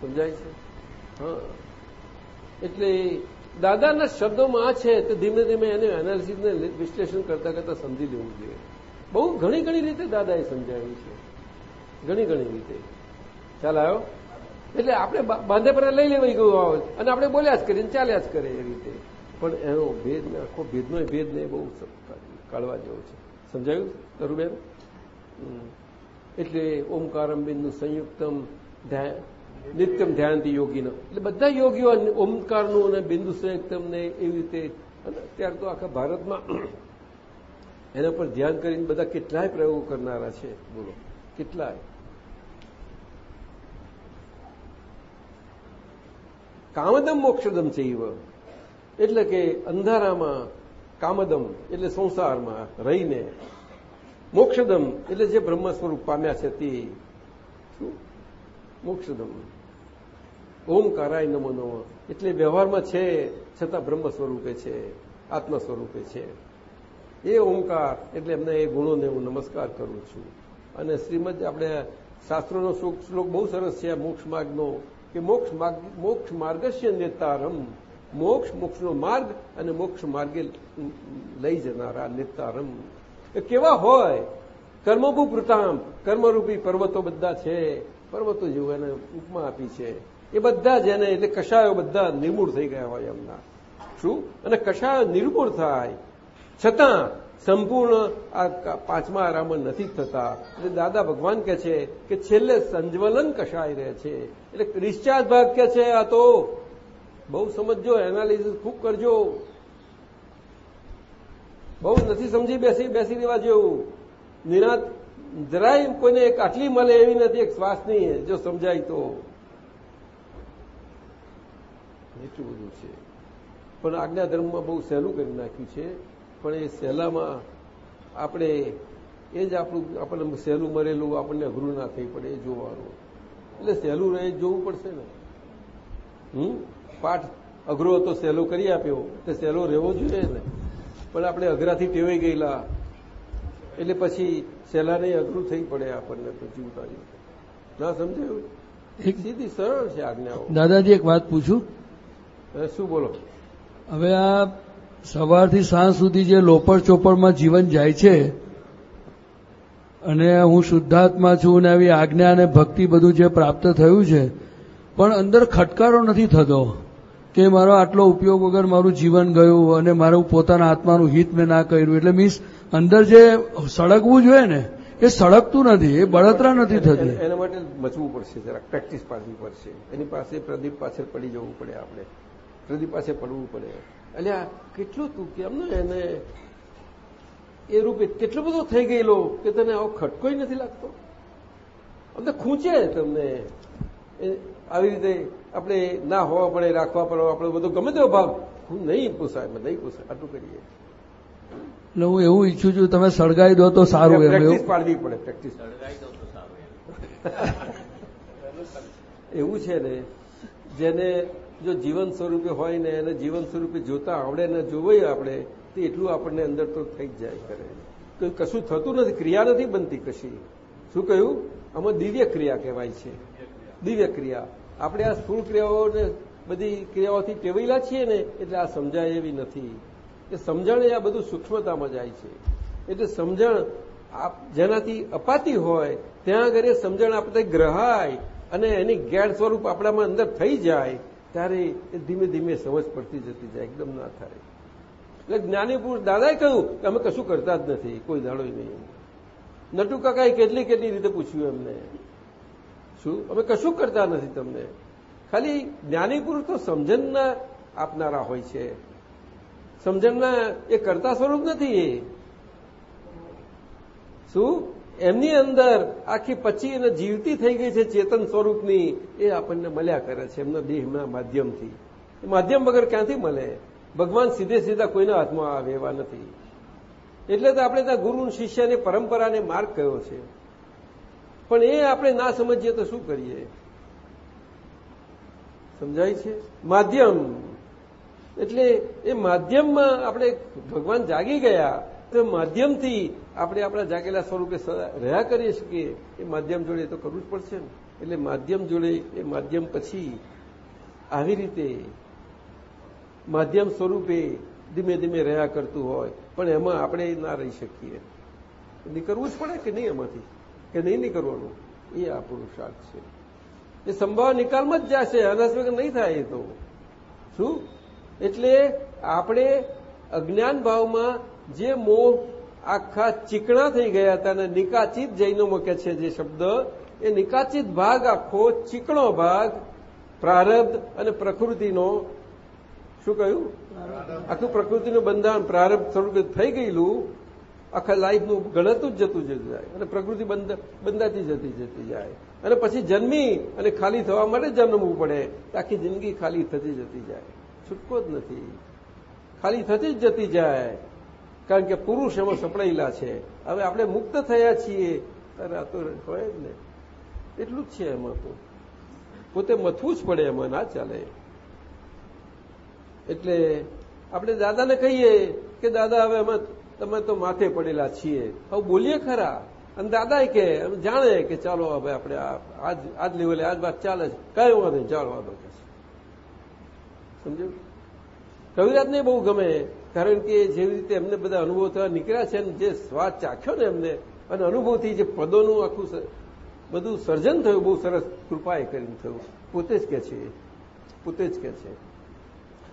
સમજાય છે? હા. એટલે દાદાના શબ્દોમાં છે તો ધીમે ધીમે એને એનાલિસિસને વિશ્લેષણ કરતા કરતા સમજી લેવું જોઈએ. બહુ ઘણી ઘણી રીતે દાદાએ સમજાવ્યું છે. ઘણી ઘણી રીતે. ચાલ આવ્યો? એટલે આપણે બાંધે પર લઈ લેવાઈ ગયું આવે અને આપણે બોલ્યા જ કરીને ચાલ્યા જ કરે એ રીતે. પણ એનો ભેદ ને આખો ભેદનો ભેદ ને બહુ કાઢવા જેવો છે. સમજાયું? તરુબેન? એટલે ઓમકારમ બિંદુ સંયુક્તમ નિત્યમ ધ્યાનથી યોગીનો. એટલે બધા યોગીઓ ઓમકારનું અને બિંદુ સંયુક્તમ ને એવી રીતે અત્યારે તો આખા ભારતમાં એના પર ધ્યાન કરીને બધા કેટલાય પ્રયોગો કરનારા છે. બોલો. કેટલાય? કામદમ મોક્ષદમ છે એટલે કે અંધારામાં કામદમ, એટલે સંસારમાં રહીને મોક્ષદમ એટલે જે બ્રહ્મ સ્વરૂપ પામ્યા છે તે મોક્ષદમ. ઓમકારાય નમો નમો. એટલે વ્યવહારમાં છે, છતાં બ્રહ્મ સ્વરૂપે છે, આત્મ સ્વરૂપે છે. એ ઓમકાર, એટલે એમને એ ગુણોને હું નમસ્કાર કરું છું. અને શ્રીમદ આપણે શાસ્ત્રોનો શ્લોક બહુ સરસ છે મોક્ષ માર્ગનો, કે મોક્ષ માર્ગ, મોક્ષ માર્ગસ્ય નેતારમ. મોક્ષ મોક્ષનો માર્ગ અને મોક્ષ માર્ગે લઈ જનારા નેતારમ. કેવા હોય? કર્મભૂ પ્રતામ કર્મરૂપી પર્વતો બધા છે. પર્વતો જેવું એને ઉપમા આપી છે. એ બધા જ એને એટલે કશાયો બધા નિર્મૂળ થઈ ગયા હોય એમના. શું? અને કશાયો નિર્મૂળ થાય. છતાં સંપૂર્ણ આ પાંચમા આરામણ નથી થતા. એટલે દાદા ભગવાન કે છે કે છેલ્લે સંજ્વલન કશાય રહે છે. એટલે ડિસ્ચાર્જ ભાગ કે છે આ તો બહુ સમજજો, એનાલિસિસ ખૂબ કરજો. બહુ નથી સમજી બેસી બેસી રહેવા જેવું. નિરાત જરાય કોઈને એક આટલી મળે એવી નથી, એક શ્વાસની જો સમજાય તો. એટલું બધું છે. પણ આજ્ઞા ધર્મમાં બહુ સહેલું કરી નાખ્યું છે. પણ એ સહેલામાં આપણે એ જ આપણું આપણને સહેલું મરેલું આપણને અઘરું ના થઈ પડે એ જોવાનું. એટલે સહેલું રહે જોવું પડશે ને. હમ? પાઠ અઘરો હતો સહેલો કરી આપ્યો, તે સહેલો રહેવો જોઈએ ને. પણ આપણે અઘરાથી ટેવાઈ ગયેલા. એટલે પછી સહેલાને અઘરું થઈ પડે આપણને પછી જીવતાની ના સમજાયું? એક સીધી સરળ છે આજ્ઞાઓ. દાદાજી એક વાત પૂછું? શું બોલો? હવે આ સવારથી સાંજ સુધી જે લોપર ચોપડમાં જીવન જાય છે અને હું શુદ્ધાત્મા છું ને આવી આજ્ઞા અને ભક્તિ બધું જે પ્રાપ્ત થયું છે પણ અંદર ખટકારો નથી થતો. કે મારો આટલો ઉપયોગ વગર મારું જીવન ગયું અને મારું પોતાના આત્માનું હિત મેં ના કર્યું. એટલે મીન્સ અંદર જે સળગવું જોઈએ ને એ સળગતું નથી એ બળતરા નથી થતી. એના માટે મચવું પડશે જરાક પ્રેક્ટિસ પાડવી પડશે. એની પાસે પ્રદીપ પાછળ પડી જવું પડે આપણે. પ્રદીપ પાસે પડવું પડે. એટલે આ કેટલું તું કેમનું એને એ રૂપે કેટલો બધો થઈ ગયેલો કે તને આવો ખટકોય નથી લાગતો? અમને ખૂંચે તમને. આવી રીતે આપણે ના હોવા પડે રાખવા પડે આપણો બધો ગમે તેવો ભાવ. નહીં પૂછાય નહીં પૂછાય આટલું કરીએ. એટલે હું એવું ઈચ્છું છું તમે સળગાવી દો તો સારું એમ પ્રેક્ટિસ પાડવી પડે પ્રેક્ટિસ. એવું છે ને જેને જો જીવન સ્વરૂપે હોય ને એને જીવન સ્વરૂપે જોતા આવડે ને જોવાય આપણે તે એટલું આપણને અંદર તો થઈ જ જાય કરે તો કશું થતું નથી ક્રિયા નથી બનતી કશી. શું કહ્યું? આમાં દિવ્ય ક્રિયા કહેવાય છે. દિવ્ય ક્રિયા. આપણે આ સ્થૂળ ક્રિયાઓને બધી ક્રિયાઓથી ટેવાયેલા છીએ ને, એટલે આ સમજાય એવી નથી. એ સમજણ એ આ બધું સૂક્ષ્મતામાં જાય છે. એટલે સમજણ જેનાથી અપાતી હોય, ત્યાં આગળ એ સમજણ આપણે ગ્રહાય અને એની ગેર સ્વરૂપ આપણામાં અંદર થઈ જાય, ત્યારે એ ધીમે ધીમે સમજ પડતી જતી જાય, એકદમ ના થાય. એટલે જ્ઞાની પુરુષ દાદાએ કહ્યું કે અમે કશું કરતા જ નથી, કોઈ દાડો નહીં. નટુ કાકાએ કેટલી કેટલી રીતે પૂછ્યું એમને. શું અમે કશું કરતા નથી તમને. ખાલી જ્ઞાની પુરુષ તો સમજણના આપનારા હોય છે. સમજણના એ કરતા સ્વરૂપ નથી એ. શું? એમની અંદર આખી પચી અને જીવતી થઈ ગઈ છે ચેતન સ્વરૂપની. એ આપણને મળ્યા કરે છે એમના દેહના માધ્યમથી. માધ્યમ વગર ક્યાંથી મળે? ભગવાન સીધે સીધા કોઈના હાથમાં આવે એવા નથી. એટલે તો આપણે ત્યાં ગુરુ શિષ્યની, પરંપરાને માર્ગ કયો છે? પણ એ આપણે ના સમજીએ તો શું કરીએ? સમજાય છે? માધ્યમ. એટલે એ માધ્યમમાં આપણે ભગવાન જાગી ગયા, તો માધ્યમથી આપણે આપણા જાગેલા સ્વરૂપે રહ્યા કરીએ શકીએ એ માધ્યમ જોડે તો કરવું જ પડશે ને. એટલે માધ્યમ જોડે એ માધ્યમ પછી આવી રીતે માધ્યમ સ્વરૂપે ધીમે ધીમે રહ્યા કરતું હોય. પણ એમાં આપણે ના રહી શકીએ. નીકળવું જ પડે કે નહીં એમાંથી? કે નહીં નીકળવાનું એ આ પુરુષાર્થ છે. એ સંભાવ નિકાલમાં જ જશે વગર નહીં થાય એ તો. શું? એટલે આપણે અજ્ઞાન ભાવમાં જે મોહ આખા ચીકણા થઈ ગયા હતા અને નિકાચિત જૈનો મૂકે છે જે શબ્દ એ નિકાચિત ભાગ આખો ચીકણો ભાગ પ્રારબ્ધ અને પ્રકૃતિનો શું કહ્યું? આખું પ્રકૃતિનું બંધારણ પ્રારબ્ધ સ્વરૂપે થઈ ગયેલું. આખા લાઈફનું ગણતું જ જતું જતું જાય. અને પ્રકૃતિ બંધાતી જતી જતી જાય. અને પછી જન્મી અને ખાલી થવા માટે જન્મવું પડે. આખી જિંદગી ખાલી થતી જતી જાય. છૂટકો જ નથી. ખાલી થતી જ જતી જાય. કારણ કે પુરુષ એમાં સપડાયેલા છે. હવે આપણે મુક્ત થયા છીએ. ત્યારે આ તો હોય જ ને. એટલું જ છે એમાં તો. પોતે મથવું જ પડે એમાં. ના ચાલે. એટલે આપણે દાદાને કહીએ કે દાદા, હવે અમે તમે તો માથે પડેલા છીએ. હવે બોલીએ ખરા. અને દાદા કે જાણે કે ચાલો હવે આપણે આજ આજ લેવલે આજ વાત ચાલે છે. કયો વાંધો ચાલો વાંધો કે સમજ્યું? કવિરાજને બહુ ગમે, કારણ કે જેવી રીતે એમને બધા અનુભવ થવા નીકળ્યા છે જે સ્વાદ ચાખ્યો ને એમને, અને અનુભવથી જે પદોનું આખું બધું સર્જન થયું, બહુ સરસ કૃપાએ કરીને થયું. પોતે જ કે છે પોતે જ કે છે.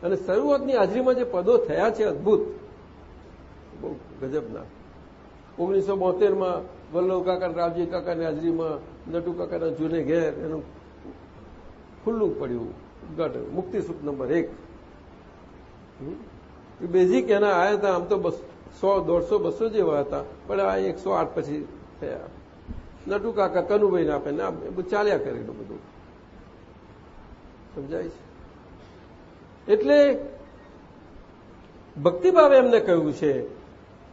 અને શરૂઆતની હાજરીમાં જે પદો થયા છે, અદભુત. બહુ ગજબના. ઓગણીસો બોતેરમાં વલ્લભ રાવજી કાકાની, હાજરીમાં નટુ જૂને ઘેર એનું ખુલ્લું પડ્યું ગઢ મુક્તિ સુખ નંબર એક. બેઝિક એના આવ્યા હતા, આમ તો સો, દોઢસો, બસો જેવા હતા, પણ આ એકસો આઠ પછી થયા. નટુ કાકા કનુભાઈને આપે, ને ચાલ્યા કરેલું બધું. સમજાય છે? એટલે ભક્તિભાવે એમને કહ્યું છે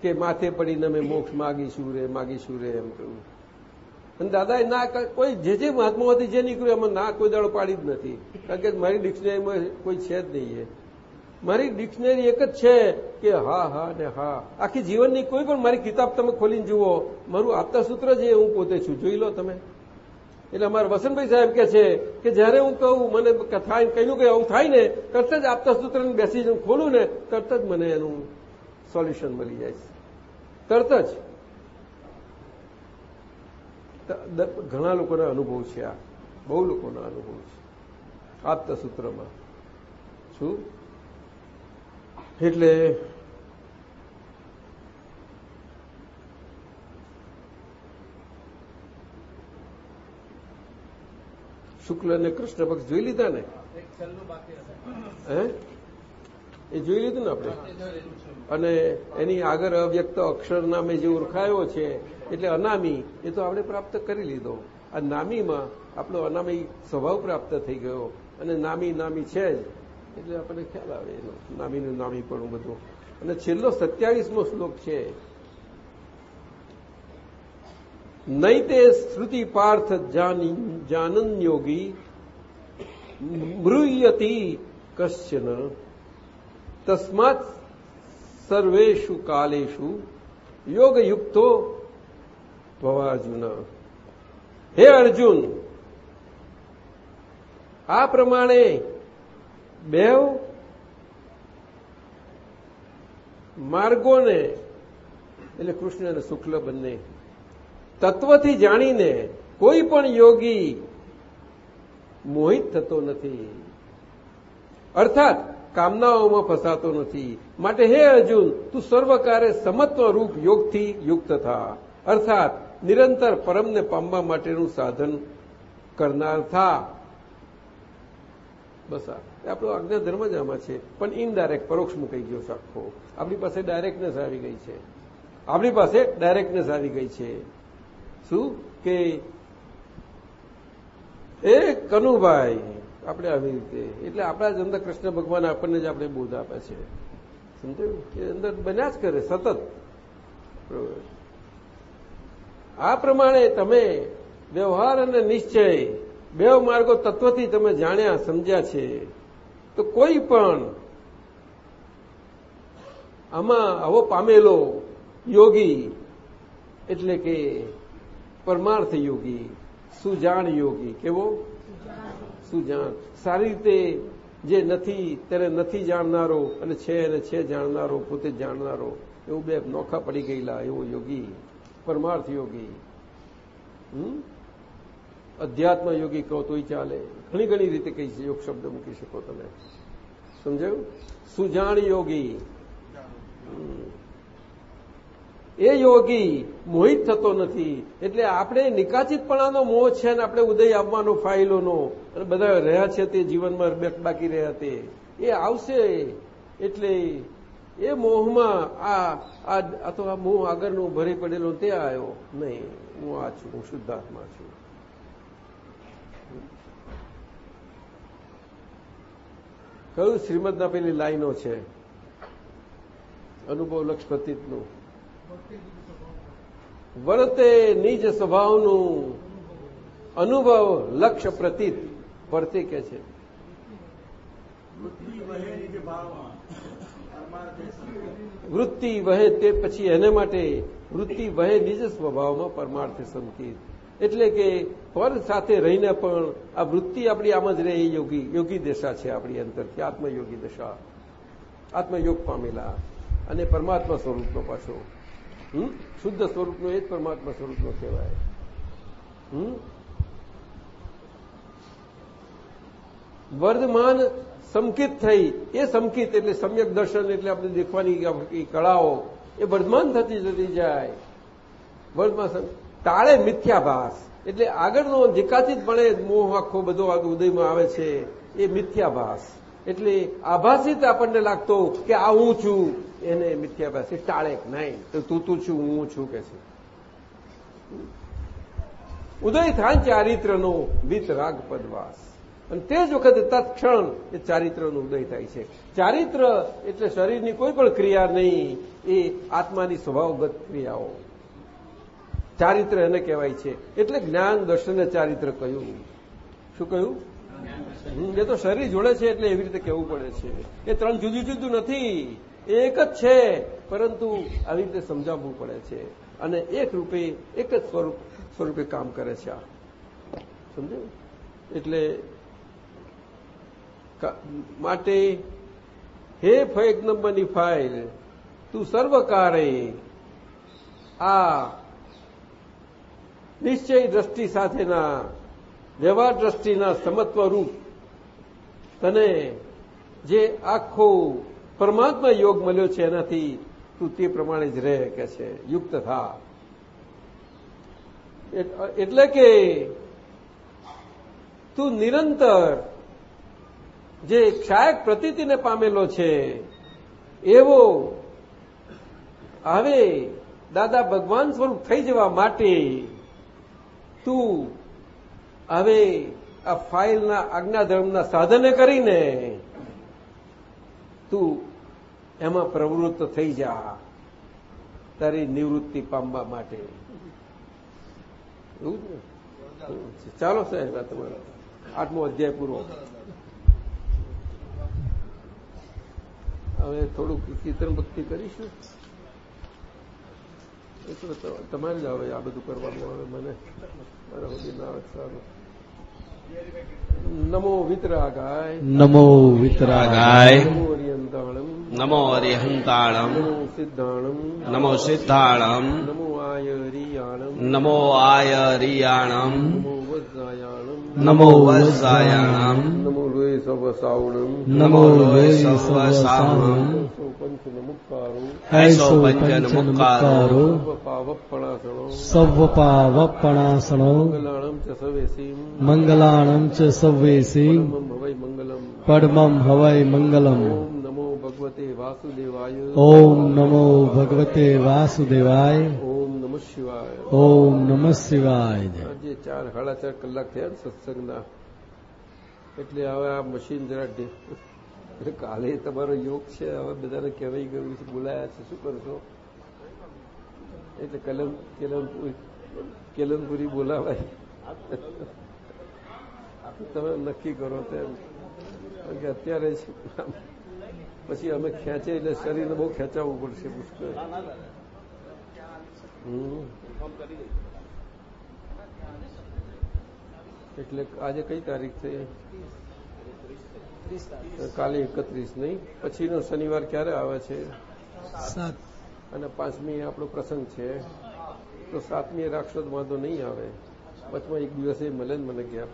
કે માથે પડીને અમે મોક્ષ માગીશું રે માગીશું રે એમ કહ્યું અને દાદાએ ના કોઈ જે જે મહાત્માઓથી જે નીકળ્યું એમાં ના કોઈ દાડો પાડી જ નથી. કારણ કે મારી ડિક્શનરીમાં કોઈ છે જ નહીં મારી ડિક્શનરી એક જ છે કે હા હા ને હા. આખી જીવનની કોઈ પણ મારી કિતાબ તમે ખોલીને જુઓ, મારું આપતા સૂત્ર જે હું પોતે છું, જોઈ લો તમે. એટલે અમારા વસંતભાઈ સાહેબ કે છે કે જયારે હું કહું, મને થાય કહ્યું કે આવું થાય ને, તરત જ આપતા સૂત્રને બેસી હું ખોલું ને, તરત જ મને એનું સોલ્યુશન મળી જાય છે. તરત જ ઘણા લોકોના અનુભવ છે આ. બહુ લોકોના અનુભવ છે. આપતા સૂત્રમાં શું? એટલે શુક્લ અને કૃષ્ણ પક્ષ જોઈ લીધા ને? હે? એ જોઈ લીધું ને આપણે? અને એની આગળ અવ્યક્ત અક્ષર નામે જે ઓળખાયો છે, એટલે અનામી, એ તો આપણે પ્રાપ્ત કરી લીધો. આ નામીમાં આપણો અનામી સ્વભાવ પ્રાપ્ત થઈ ગયો. અને નામી નામી છે જ. એટલે આપણને ખ્યાલ આવે એનો. નામીનું નામી પણ બધું. અને છેલ્લો સત્યાવીસમો શ્લોક છે. નૈતે શ્રુતિ પાર્થ જાનન યોગી, મૃયતી કશ્ચન તસ્માત સર્વેશુ કાલેશુ યોગયુક્તો ભવાર્જુન હે અર્જુન આ પ્રમાણે બેવ માર્ગોને એટલે કૃષ્ણ અને શુક્લ બંને, તત્વથી જાણીને કોઈ પણ યોગી મોહિત થતો નથી. અર્થાત કામનાઓમાં ફસાતો નથી. માટે હે અર્જુન, તું સર્વકારે સમત્વ રૂપ યોગથી યુક્ત થા. અર્થાત, નિરંતર પરમને પામવા માટેનું સાધન કરનાર થા. બસ આપણો આજ્ઞા ધર્મ જ આમાં છે. પણ ઇનડાયરેક્ટ પરોક્ષ મૂકાઈ ગયો આખો. આપણી પાસે ડાયરેક્ટનેસ આવી ગઈ છે. આપણી પાસે ડાયરેક્ટનેસ આવી ગઈ છે. શું? કે, એ કનુભાઈ આપણે આવી રીતે. એટલે આપણા જ અંદર કૃષ્ણ ભગવાન આપણને જ આપણે બોધ આપે છે. સમજાયું? અંદર બન્યા જ કરે, સતત. આ પ્રમાણે તમે વ્યવહાર અને નિશ્ચય બે માર્ગો તત્વથી તમે જાણ્યા, સમજ્યા છે. તો કોઈ પણ આમાં આવો પામેલો યોગી, એટલે કે પરમાર્થ યોગી, સુજાણ યોગી, કેવો? સુજાણ સારી રીતે જે નથી, તેને નથી જાણનારો અને છે અને છે જાણનારો, પોતે જાણનારો, એવું બે નોખા પડી ગયેલા એવો યોગી, પરમાર્થ યોગી? અધ્યાત્મ યોગી કહો તોય ચાલે. ઘણી ઘણી રીતે કહી છે યોગ શબ્દ મૂકી શકો તમે. સમજાયું? સુજાણ યોગી હમ. એ યોગી મોહિત થતો નથી. એટલે આપણે નિકાચિતપણાનો મોહ છે ને આપણે ઉદય આવવાનો ફાઇલોનો. અને બધા રહ્યા છે તે જીવનમાં બાકી રહ્યા તે. એ આવશે. એટલે એ મોહમાં આ આ તો આ મોહ આગળનો ભરી પડેલો તે આવ્યો. નહીં, હું આ છું, હું શુદ્ધાત્મા છું. કયું શ્રીમદના પેલી લાઈનો છે? અનુભવ લક્ષપતિતનું વર્તે નિજ સ્વભાવનું અનુભવ લક્ષ્ય પ્રતીત વર્તે કે છે. વૃત્તિ વહે તે પછી એને માટે વૃત્તિ વહે નિજ સ્વભાવમાં પરમાર્થ સંકેત. એટલે કે પર સાથે રહીને પણ આ વૃત્તિ આપણી આમ જ રહે એ યોગી યોગી દશા છે આપણી અંતરથી આત્મયોગી દશા. આત્મયોગ પામેલા. અને પરમાત્મા સ્વરૂપનો પાછો? શુદ્ધ સ્વરૂપનો એ જ પરમાત્મા સ્વરૂપનો કહેવાય. વર્ધમાન સંકિત થઈ. એ સંકિત એટલે સમ્યક દર્શન એટલે આપણે દેખવાની કળાઓ, એ વર્ધમાન થતી જતી જાય. વર્ધમાન ટાળે મિથ્યાભાસ. એટલે આગળનો જીકાતીતપણે મોહ આખો બધો ઉદયમાં આવે છે. એ મિથ્યાભાસ. એટલે આભાસિત આપણને લાગતો કે આ હું છું, એને મિથ્યાભાસી એ ટાળે નહીં? તો તું તું છું, હું છું કે છે. ઉદય થાય ચારિત્રનો વિતરાગ પદવાસ. અને તે જ વખતે તત્ક્ષણ એ ચારિત્રનો ઉદય થાય છે. ચારિત્ર એટલે શરીરની કોઈ પણ ક્રિયા નહીં, એ આત્માની સ્વભાવગત ક્રિયાઓ. ચારિત્ર એને કહેવાય છે. એટલે જ્ઞાન દર્શન ચારિત્ર કહ્યું. શું કહ્યું? એ તો શરીર જોડે છે એટલે એવી રીતે કહેવું પડે છે. એ ત્રણ જુદું જુદું નથી. એક જ છે. પરંતુ આવી રીતે સમજાવવું પડે છે. અને એક રૂપે, એક જ સ્વરૂપ, સ્વરૂપે કામ કરે છે આ. સમજાયું? એટલે માટે હે ફેક નંબરની ફાઇલ, તું સર્વકારે આ નિશ્ચય દ્રષ્ટિ સાથેના વ્યવહાર દ્રષ્ટિના સમત્વરૂપ તને જે આખો પરમાત્મા યોગ મળ્યો છે એનાથી તું તે પ્રમાણે જ રહે કે છે, યુક્ત થા. એટલે કે તું નિરંતર જે ક્ષાયક પ્રતીતિને પામેલો છે, એવો હવે દાદા ભગવાન સ્વરૂપ થઈ જવા માટે તું હવે આ ફાઇલના આજ્ઞાધર્મના સાધને કરીને તું એમાં પ્રવૃત્ત થઈ જા, તારી નિવૃત્તિ પામવા માટે. એવું ચાલો સાહેબ, આ તમારો આઠમો અધ્યાય પૂરો. હવે થોડુંક કીર્તન ભક્તિ કરીશું. એ તો તમારે જ આવે આ બધું કરવાનું આવે મને. મારા સુધી ના આવે સારું નમો વિતરાગાય. નમો વિતરાગાય. નમો અરિયંતાણમ નમો અરિહંતાણમ નમો સિદ્ધાણમ. નમો સિદ્ધાણમ નમો આયરિયાણમ નમો આયરિયાણમ નમો વજ્રાયાણમ નમો વજ્રાયાણમ નમો લોય સવસાવણમ. નમો લોય સવસાવણમ. ચ સવ્વેસી પરમમ ભવૈ મંગલમ પડમમ હવૈ મંગલમ ઓમ નમો ભગવતે વાસુદેવાય ઓમ નમો ભગવતે વાસુદેવાય ઓમ નમઃ શિવાય ઓમ નમઃ શિવાય આજે ચાર સાડા ચાર કલાક થયા ને સત્સંગના એટલે હવે આ મશીન જરા કાલે તમારો યોગ છે, હવે બધાને કહેવાઈ ગયું છે, બોલાયા છે. શું કરશો? એટલે કલમ કેલનપુરી કેલનપુરી બોલાવાય. તમે નક્કી કરો તેમ કારણ કે અત્યારે પછી અમે ખેંચે એટલે શરીરને બહુ ખેંચાવવું પડશે પુષ્કળ એટલે આજે કઈ તારીખ છે? કાલે એકત્રીસ નહીં પછીનો શનિવાર ક્યારે આવે છે? સાત. અને પાંચમી આપણો પ્રસંગ છે. તો સાતમી રાખશો તો વાંધો નહીં આવે. વચમાં એક દિવસે મળે ને મને ગયા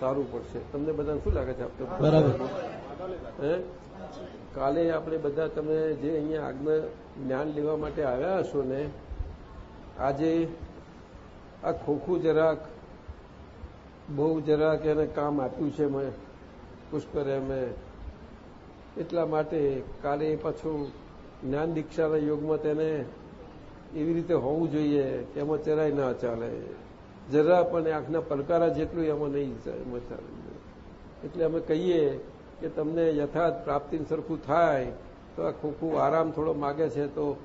સારું પડશે. તમને બધાને શું લાગે છે આપણે બરાબર. હે? કાલે આપણે બધા તમે જે અહીંયા આજ્ઞા જ્ઞાન લેવા માટે આવ્યા હશો ને આજે આ ખોખું જરાક બહુ જરાક એને કામ આપ્યું છે મેં પુષ્કર એમે એટલા માટે કાલે પાછું જ્ઞાન દીક્ષાના યોગમાં તેને એવી રીતે હોવું જોઈએ કે એમાં જરાય ના ચાલે. જરા પણ આંખના પલકારા જેટલું એમાં નહીં એમાં ચાલે. એટલે અમે કહીએ કે તમને યથાર્થ પ્રાપ્તિ સરખું થાય તો આ ખોખું આરામ થોડો માગે છે તો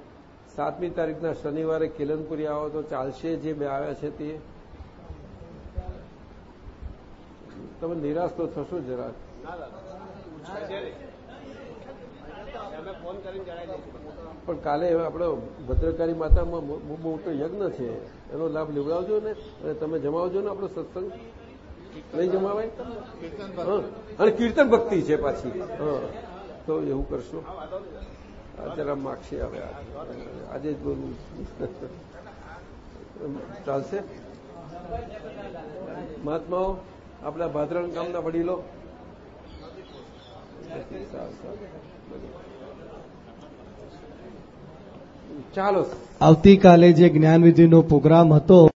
સાતમી તારીખના શનિવારે કિલનપુરી આવો તો ચાલશે જે બે આવ્યા છે તે. તમે નિરાશ તો થશો જરા પણ કાલે આપણે ભદ્રકારી માતામાં બહુ મોટો યજ્ઞ છે. એનો લાભ લેવડાવજો ને, અને તમે જમાવજો ને આપણો સત્સંગ. નહીં જમાવાય? અને કીર્તન ભક્તિ છે પાછી. હં. તો એવું કરશો. જરા માગશે હવે આજે જ બોલવું ચાલશે? મહાત્માઓ, આપણા ભાદરણ ગામના વડીલો. ચાલો. આવતીકાલે જે જ્ઞાનવિધિનો પ્રોગ્રામ હતો